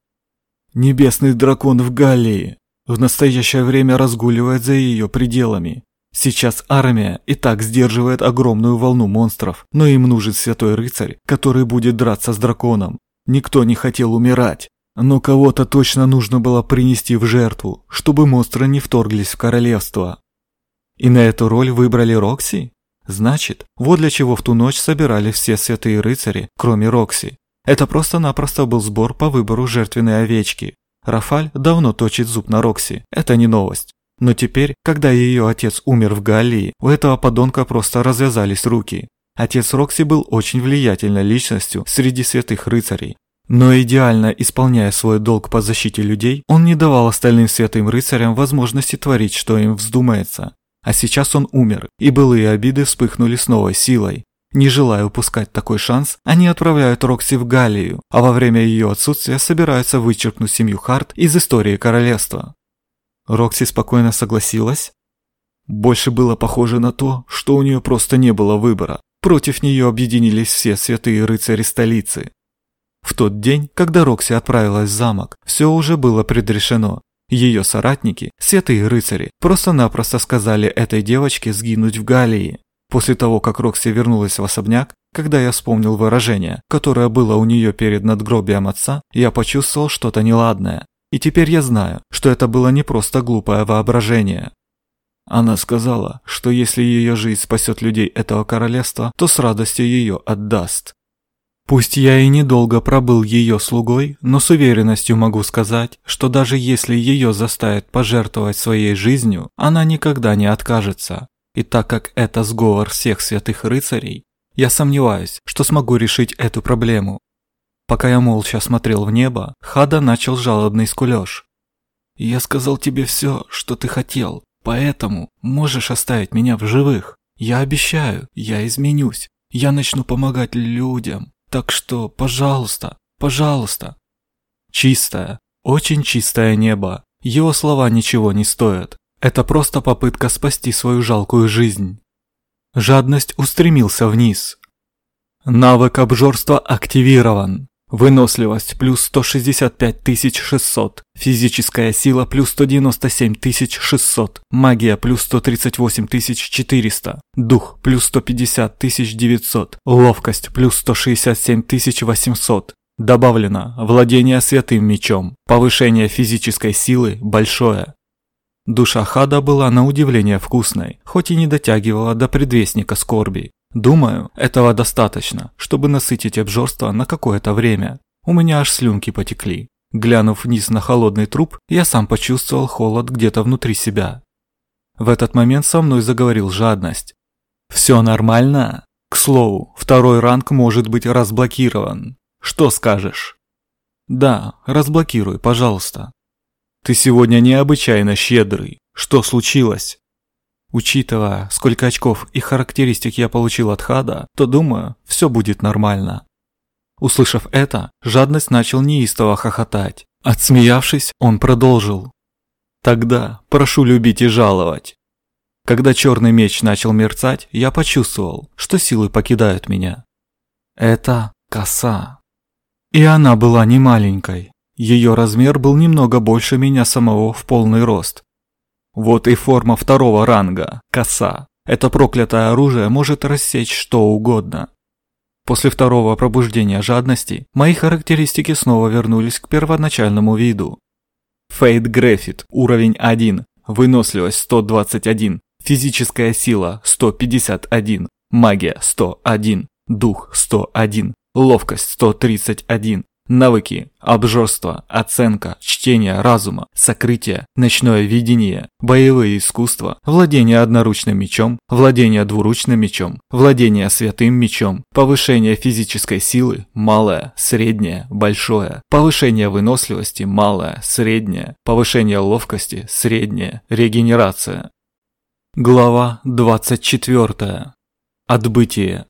Небесный дракон в Галлии в настоящее время разгуливает за ее пределами. Сейчас армия и так сдерживает огромную волну монстров, но им нужен святой рыцарь, который будет драться с драконом. Никто не хотел умирать, но кого-то точно нужно было принести в жертву, чтобы монстры не вторглись в королевство. И на эту роль выбрали Рокси? Значит, вот для чего в ту ночь собирали все святые рыцари, кроме Рокси. Это просто-напросто был сбор по выбору жертвенной овечки. Рафаль давно точит зуб на Рокси, это не новость. Но теперь, когда ее отец умер в Галлии, у этого подонка просто развязались руки. Отец Рокси был очень влиятельной личностью среди святых рыцарей. Но идеально исполняя свой долг по защите людей, он не давал остальным святым рыцарям возможности творить, что им вздумается. А сейчас он умер, и былые обиды вспыхнули с новой силой. Не желая упускать такой шанс, они отправляют Рокси в Галлию, а во время ее отсутствия собираются вычеркнуть семью Харт из истории королевства. Рокси спокойно согласилась. Больше было похоже на то, что у нее просто не было выбора. Против нее объединились все святые рыцари столицы. В тот день, когда Рокси отправилась в замок, все уже было предрешено. Ее соратники, святые рыцари, просто-напросто сказали этой девочке сгинуть в Галлии. После того, как Рокси вернулась в особняк, когда я вспомнил выражение, которое было у нее перед надгробием отца, я почувствовал что-то неладное. И теперь я знаю, что это было не просто глупое воображение. Она сказала, что если ее жизнь спасет людей этого королевства, то с радостью ее отдаст. Пусть я и недолго пробыл ее слугой, но с уверенностью могу сказать, что даже если ее заставят пожертвовать своей жизнью, она никогда не откажется. И так как это сговор всех святых рыцарей, я сомневаюсь, что смогу решить эту проблему. Пока я молча смотрел в небо, Хада начал жалобный скулёж. «Я сказал тебе все, что ты хотел, поэтому можешь оставить меня в живых. Я обещаю, я изменюсь, я начну помогать людям, так что, пожалуйста, пожалуйста. Чистое, очень чистое небо. Его слова ничего не стоят. Это просто попытка спасти свою жалкую жизнь. Жадность устремился вниз. Навык обжорства активирован. Выносливость плюс 165 600, физическая сила плюс 197 600, магия плюс 138 400, дух плюс 150 900, ловкость плюс 167 800. Добавлено владение святым мечом, повышение физической силы большое. Душа Хада была на удивление вкусной, хоть и не дотягивала до предвестника скорби. Думаю, этого достаточно, чтобы насытить обжорство на какое-то время. У меня аж слюнки потекли. Глянув вниз на холодный труп, я сам почувствовал холод где-то внутри себя. В этот момент со мной заговорил жадность. «Все нормально? К слову, второй ранг может быть разблокирован. Что скажешь?» «Да, разблокируй, пожалуйста». «Ты сегодня необычайно щедрый. Что случилось?» Учитывая, сколько очков и характеристик я получил от Хада, то думаю, все будет нормально. Услышав это, жадность начал неистово хохотать. Отсмеявшись, он продолжил. Тогда прошу любить и жаловать. Когда черный меч начал мерцать, я почувствовал, что силы покидают меня. Это коса. И она была не маленькой. Ее размер был немного больше меня самого в полный рост. Вот и форма второго ранга – коса. Это проклятое оружие может рассечь что угодно. После второго пробуждения жадности, мои характеристики снова вернулись к первоначальному виду. Фейт Грефит, уровень 1, выносливость 121, физическая сила 151, магия 101, дух 101, ловкость 131, Навыки, обжорство, оценка, чтение разума, сокрытие, ночное видение, боевые искусства, владение одноручным мечом, владение двуручным мечом, владение святым мечом, повышение физической силы, малое, среднее, большое, повышение выносливости, малое, среднее, повышение ловкости, среднее, регенерация. Глава 24. Отбытие.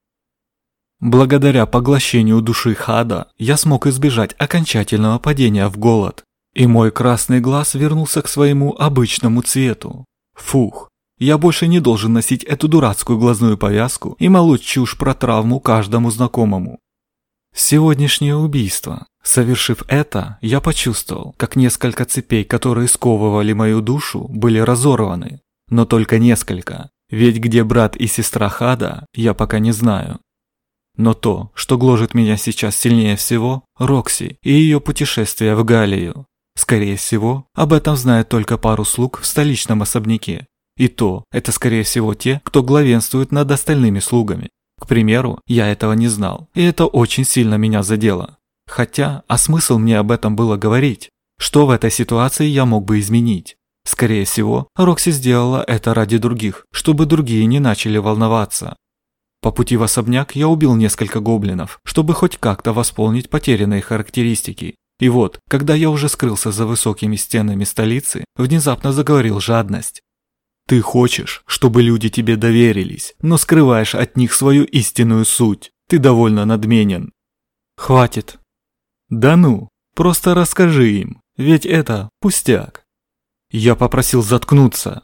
Благодаря поглощению души Хада я смог избежать окончательного падения в голод, и мой красный глаз вернулся к своему обычному цвету. Фух, я больше не должен носить эту дурацкую глазную повязку и молоть чушь про травму каждому знакомому. Сегодняшнее убийство. Совершив это, я почувствовал, как несколько цепей, которые сковывали мою душу, были разорваны. Но только несколько. Ведь где брат и сестра Хада, я пока не знаю. Но то, что гложет меня сейчас сильнее всего, Рокси и ее путешествие в Галлию. Скорее всего, об этом знает только пару слуг в столичном особняке. И то, это скорее всего те, кто главенствует над остальными слугами. К примеру, я этого не знал, и это очень сильно меня задело. Хотя, а смысл мне об этом было говорить? Что в этой ситуации я мог бы изменить? Скорее всего, Рокси сделала это ради других, чтобы другие не начали волноваться. По пути в особняк я убил несколько гоблинов, чтобы хоть как-то восполнить потерянные характеристики. И вот, когда я уже скрылся за высокими стенами столицы, внезапно заговорил жадность. Ты хочешь, чтобы люди тебе доверились, но скрываешь от них свою истинную суть. Ты довольно надменен. Хватит. Да ну, просто расскажи им, ведь это пустяк. Я попросил заткнуться.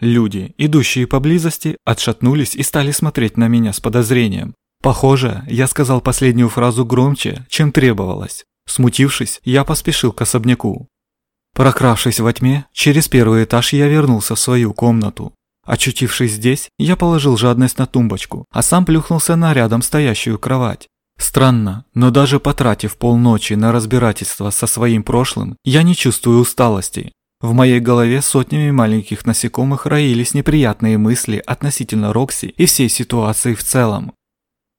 Люди, идущие поблизости, отшатнулись и стали смотреть на меня с подозрением. Похоже, я сказал последнюю фразу громче, чем требовалось. Смутившись, я поспешил к особняку. Прокравшись во тьме, через первый этаж я вернулся в свою комнату. Очутившись здесь, я положил жадность на тумбочку, а сам плюхнулся на рядом стоящую кровать. Странно, но даже потратив полночи на разбирательство со своим прошлым, я не чувствую усталости. В моей голове сотнями маленьких насекомых роились неприятные мысли относительно Рокси и всей ситуации в целом.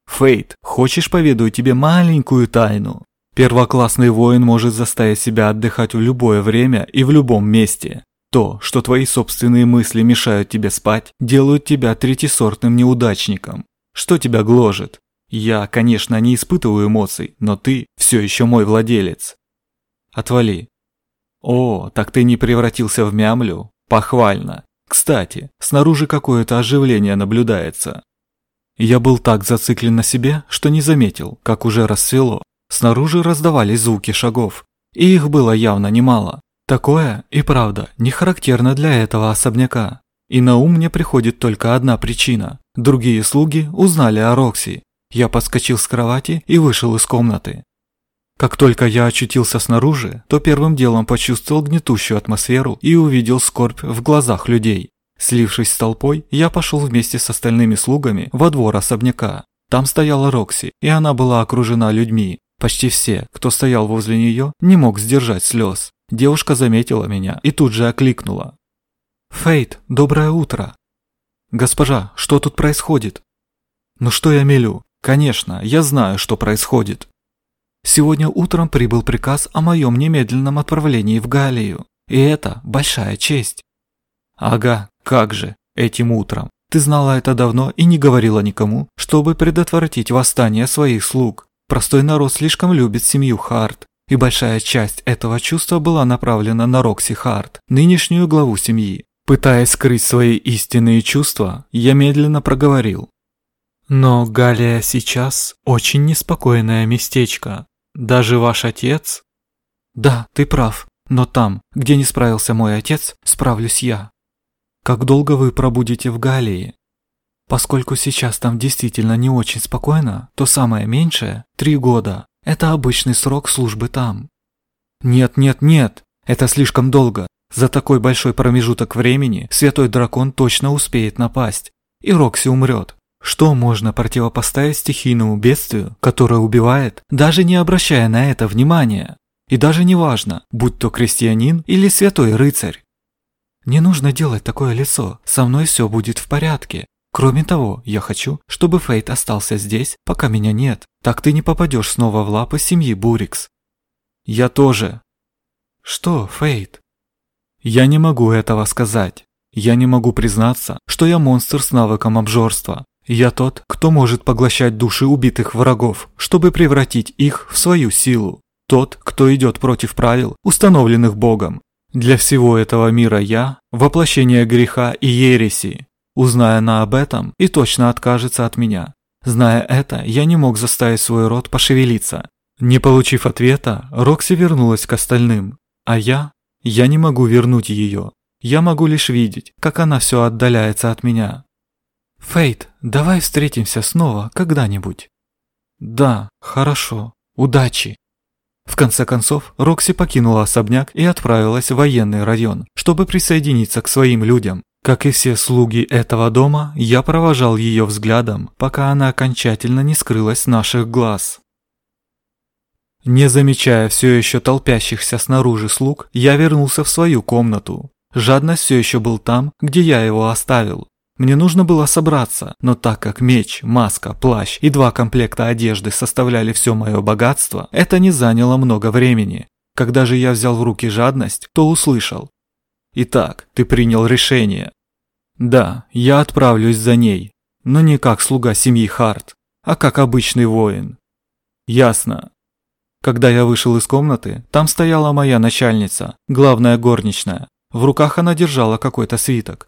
Фейт, хочешь поведаю тебе маленькую тайну? Первоклассный воин может заставить себя отдыхать в любое время и в любом месте. То, что твои собственные мысли мешают тебе спать, делают тебя третисортным неудачником. Что тебя гложет? Я, конечно, не испытываю эмоций, но ты все еще мой владелец. Отвали. О, так ты не превратился в мямлю? Похвально. Кстати, снаружи какое-то оживление наблюдается. Я был так зациклен на себе, что не заметил, как уже рассвело. Снаружи раздавались звуки шагов, и их было явно немало. Такое, и правда, не характерно для этого особняка. И на ум мне приходит только одна причина. Другие слуги узнали о Рокси. Я подскочил с кровати и вышел из комнаты. Как только я очутился снаружи, то первым делом почувствовал гнетущую атмосферу и увидел скорбь в глазах людей. Слившись с толпой, я пошел вместе с остальными слугами во двор особняка. Там стояла Рокси, и она была окружена людьми, Почти все, кто стоял возле нее, не мог сдержать слез. Девушка заметила меня и тут же окликнула. «Фейт, доброе утро!» «Госпожа, что тут происходит?» «Ну что я мелю? Конечно, я знаю, что происходит. Сегодня утром прибыл приказ о моем немедленном отправлении в Галлию, и это большая честь». «Ага, как же, этим утром. Ты знала это давно и не говорила никому, чтобы предотвратить восстание своих слуг. Простой народ слишком любит семью Харт, и большая часть этого чувства была направлена на Рокси Харт, нынешнюю главу семьи. Пытаясь скрыть свои истинные чувства, я медленно проговорил. Но Галия сейчас очень неспокойное местечко. Даже ваш отец... Да, ты прав, но там, где не справился мой отец, справлюсь я. Как долго вы пробудете в Галии? Поскольку сейчас там действительно не очень спокойно, то самое меньшее – три года. Это обычный срок службы там. Нет, нет, нет, это слишком долго. За такой большой промежуток времени святой дракон точно успеет напасть, и Рокси умрет. Что можно противопоставить стихийному бедствию, которое убивает, даже не обращая на это внимания? И даже не важно, будь то крестьянин или святой рыцарь. Не нужно делать такое лицо, со мной все будет в порядке. Кроме того, я хочу, чтобы Фейт остался здесь, пока меня нет. Так ты не попадешь снова в лапы семьи Бурикс. Я тоже. Что, Фейт? Я не могу этого сказать. Я не могу признаться, что я монстр с навыком обжорства. Я тот, кто может поглощать души убитых врагов, чтобы превратить их в свою силу. Тот, кто идет против правил, установленных Богом. Для всего этого мира я – воплощение греха и ереси. Узная она об этом, и точно откажется от меня. Зная это, я не мог заставить свой рот пошевелиться. Не получив ответа, Рокси вернулась к остальным. А я? Я не могу вернуть ее. Я могу лишь видеть, как она все отдаляется от меня. Фейт, давай встретимся снова когда-нибудь. Да, хорошо. Удачи. В конце концов, Рокси покинула особняк и отправилась в военный район, чтобы присоединиться к своим людям. Как и все слуги этого дома, я провожал ее взглядом, пока она окончательно не скрылась с наших глаз. Не замечая все еще толпящихся снаружи слуг, я вернулся в свою комнату. Жадность все еще был там, где я его оставил. Мне нужно было собраться, но так как меч, маска, плащ и два комплекта одежды составляли все мое богатство, это не заняло много времени. Когда же я взял в руки жадность, то услышал. «Итак, ты принял решение». «Да, я отправлюсь за ней, но не как слуга семьи Харт, а как обычный воин». «Ясно». Когда я вышел из комнаты, там стояла моя начальница, главная горничная. В руках она держала какой-то свиток.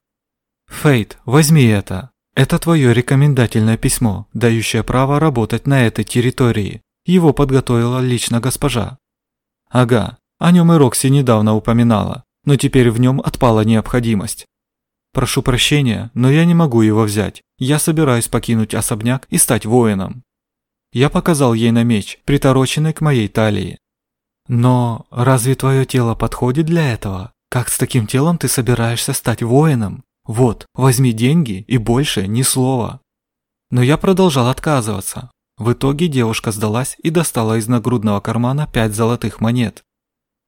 «Фейт, возьми это. Это твое рекомендательное письмо, дающее право работать на этой территории. Его подготовила лично госпожа». «Ага, о нем и Рокси недавно упоминала, но теперь в нем отпала необходимость. Прошу прощения, но я не могу его взять. Я собираюсь покинуть особняк и стать воином». Я показал ей на меч, притороченный к моей талии. «Но разве твое тело подходит для этого? Как с таким телом ты собираешься стать воином?» Вот, возьми деньги и больше ни слова. Но я продолжал отказываться. В итоге девушка сдалась и достала из нагрудного кармана пять золотых монет.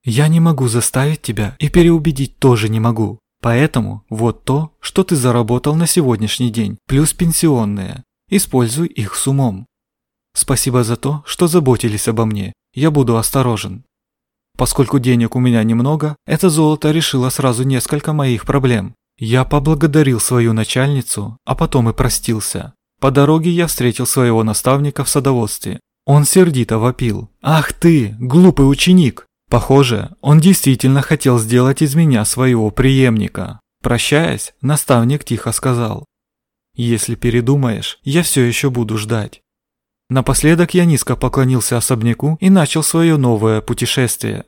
Я не могу заставить тебя и переубедить тоже не могу. Поэтому вот то, что ты заработал на сегодняшний день, плюс пенсионные. Используй их с умом. Спасибо за то, что заботились обо мне. Я буду осторожен. Поскольку денег у меня немного, это золото решило сразу несколько моих проблем. Я поблагодарил свою начальницу, а потом и простился. По дороге я встретил своего наставника в садоводстве. Он сердито вопил. «Ах ты, глупый ученик!» Похоже, он действительно хотел сделать из меня своего преемника. Прощаясь, наставник тихо сказал. «Если передумаешь, я все еще буду ждать». Напоследок я низко поклонился особняку и начал свое новое путешествие.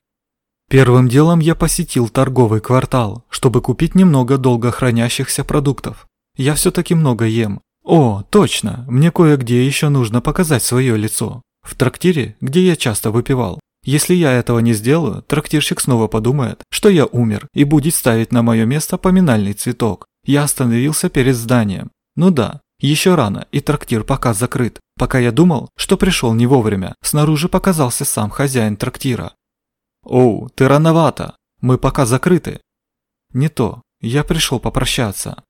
Первым делом я посетил торговый квартал, чтобы купить немного долго хранящихся продуктов. Я все-таки много ем. О, точно, мне кое-где еще нужно показать свое лицо. В трактире, где я часто выпивал. Если я этого не сделаю, трактирщик снова подумает, что я умер и будет ставить на мое место поминальный цветок. Я остановился перед зданием. Ну да, еще рано, и трактир пока закрыт. Пока я думал, что пришел не вовремя, снаружи показался сам хозяин трактира. «Оу, ты рановато, мы пока закрыты». «Не то, я пришел попрощаться».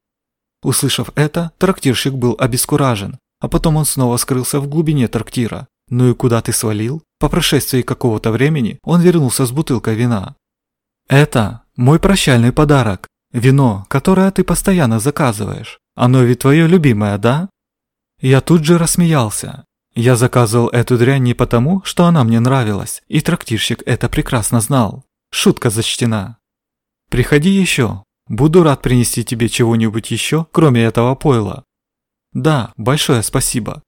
Услышав это, трактирщик был обескуражен, а потом он снова скрылся в глубине трактира. «Ну и куда ты свалил?» По прошествии какого-то времени он вернулся с бутылкой вина. «Это мой прощальный подарок. Вино, которое ты постоянно заказываешь. Оно ведь твое любимое, да?» Я тут же рассмеялся. Я заказывал эту дрянь не потому, что она мне нравилась, и трактирщик это прекрасно знал. Шутка зачтена. Приходи еще. Буду рад принести тебе чего-нибудь еще, кроме этого пойла. Да, большое спасибо.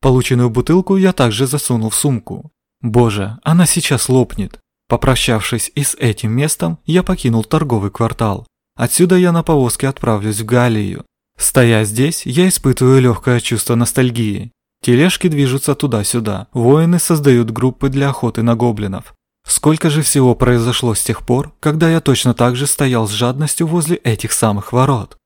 Полученную бутылку я также засунул в сумку. Боже, она сейчас лопнет. Попрощавшись и с этим местом, я покинул торговый квартал. Отсюда я на повозке отправлюсь в Галлию. Стоя здесь, я испытываю легкое чувство ностальгии. Тележки движутся туда-сюда, воины создают группы для охоты на гоблинов. Сколько же всего произошло с тех пор, когда я точно так же стоял с жадностью возле этих самых ворот.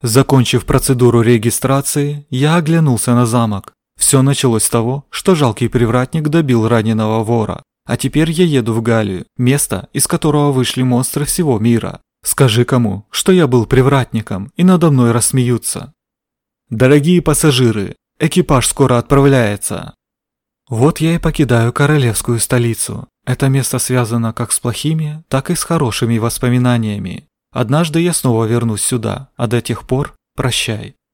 Закончив процедуру регистрации, я оглянулся на замок. Все началось с того, что жалкий привратник добил раненого вора. А теперь я еду в Галию, место, из которого вышли монстры всего мира. Скажи кому, что я был привратником, и надо мной рассмеются. Дорогие пассажиры, Экипаж скоро отправляется. Вот я и покидаю королевскую столицу. Это место связано как с плохими, так и с хорошими воспоминаниями. Однажды я снова вернусь сюда, а до тех пор прощай.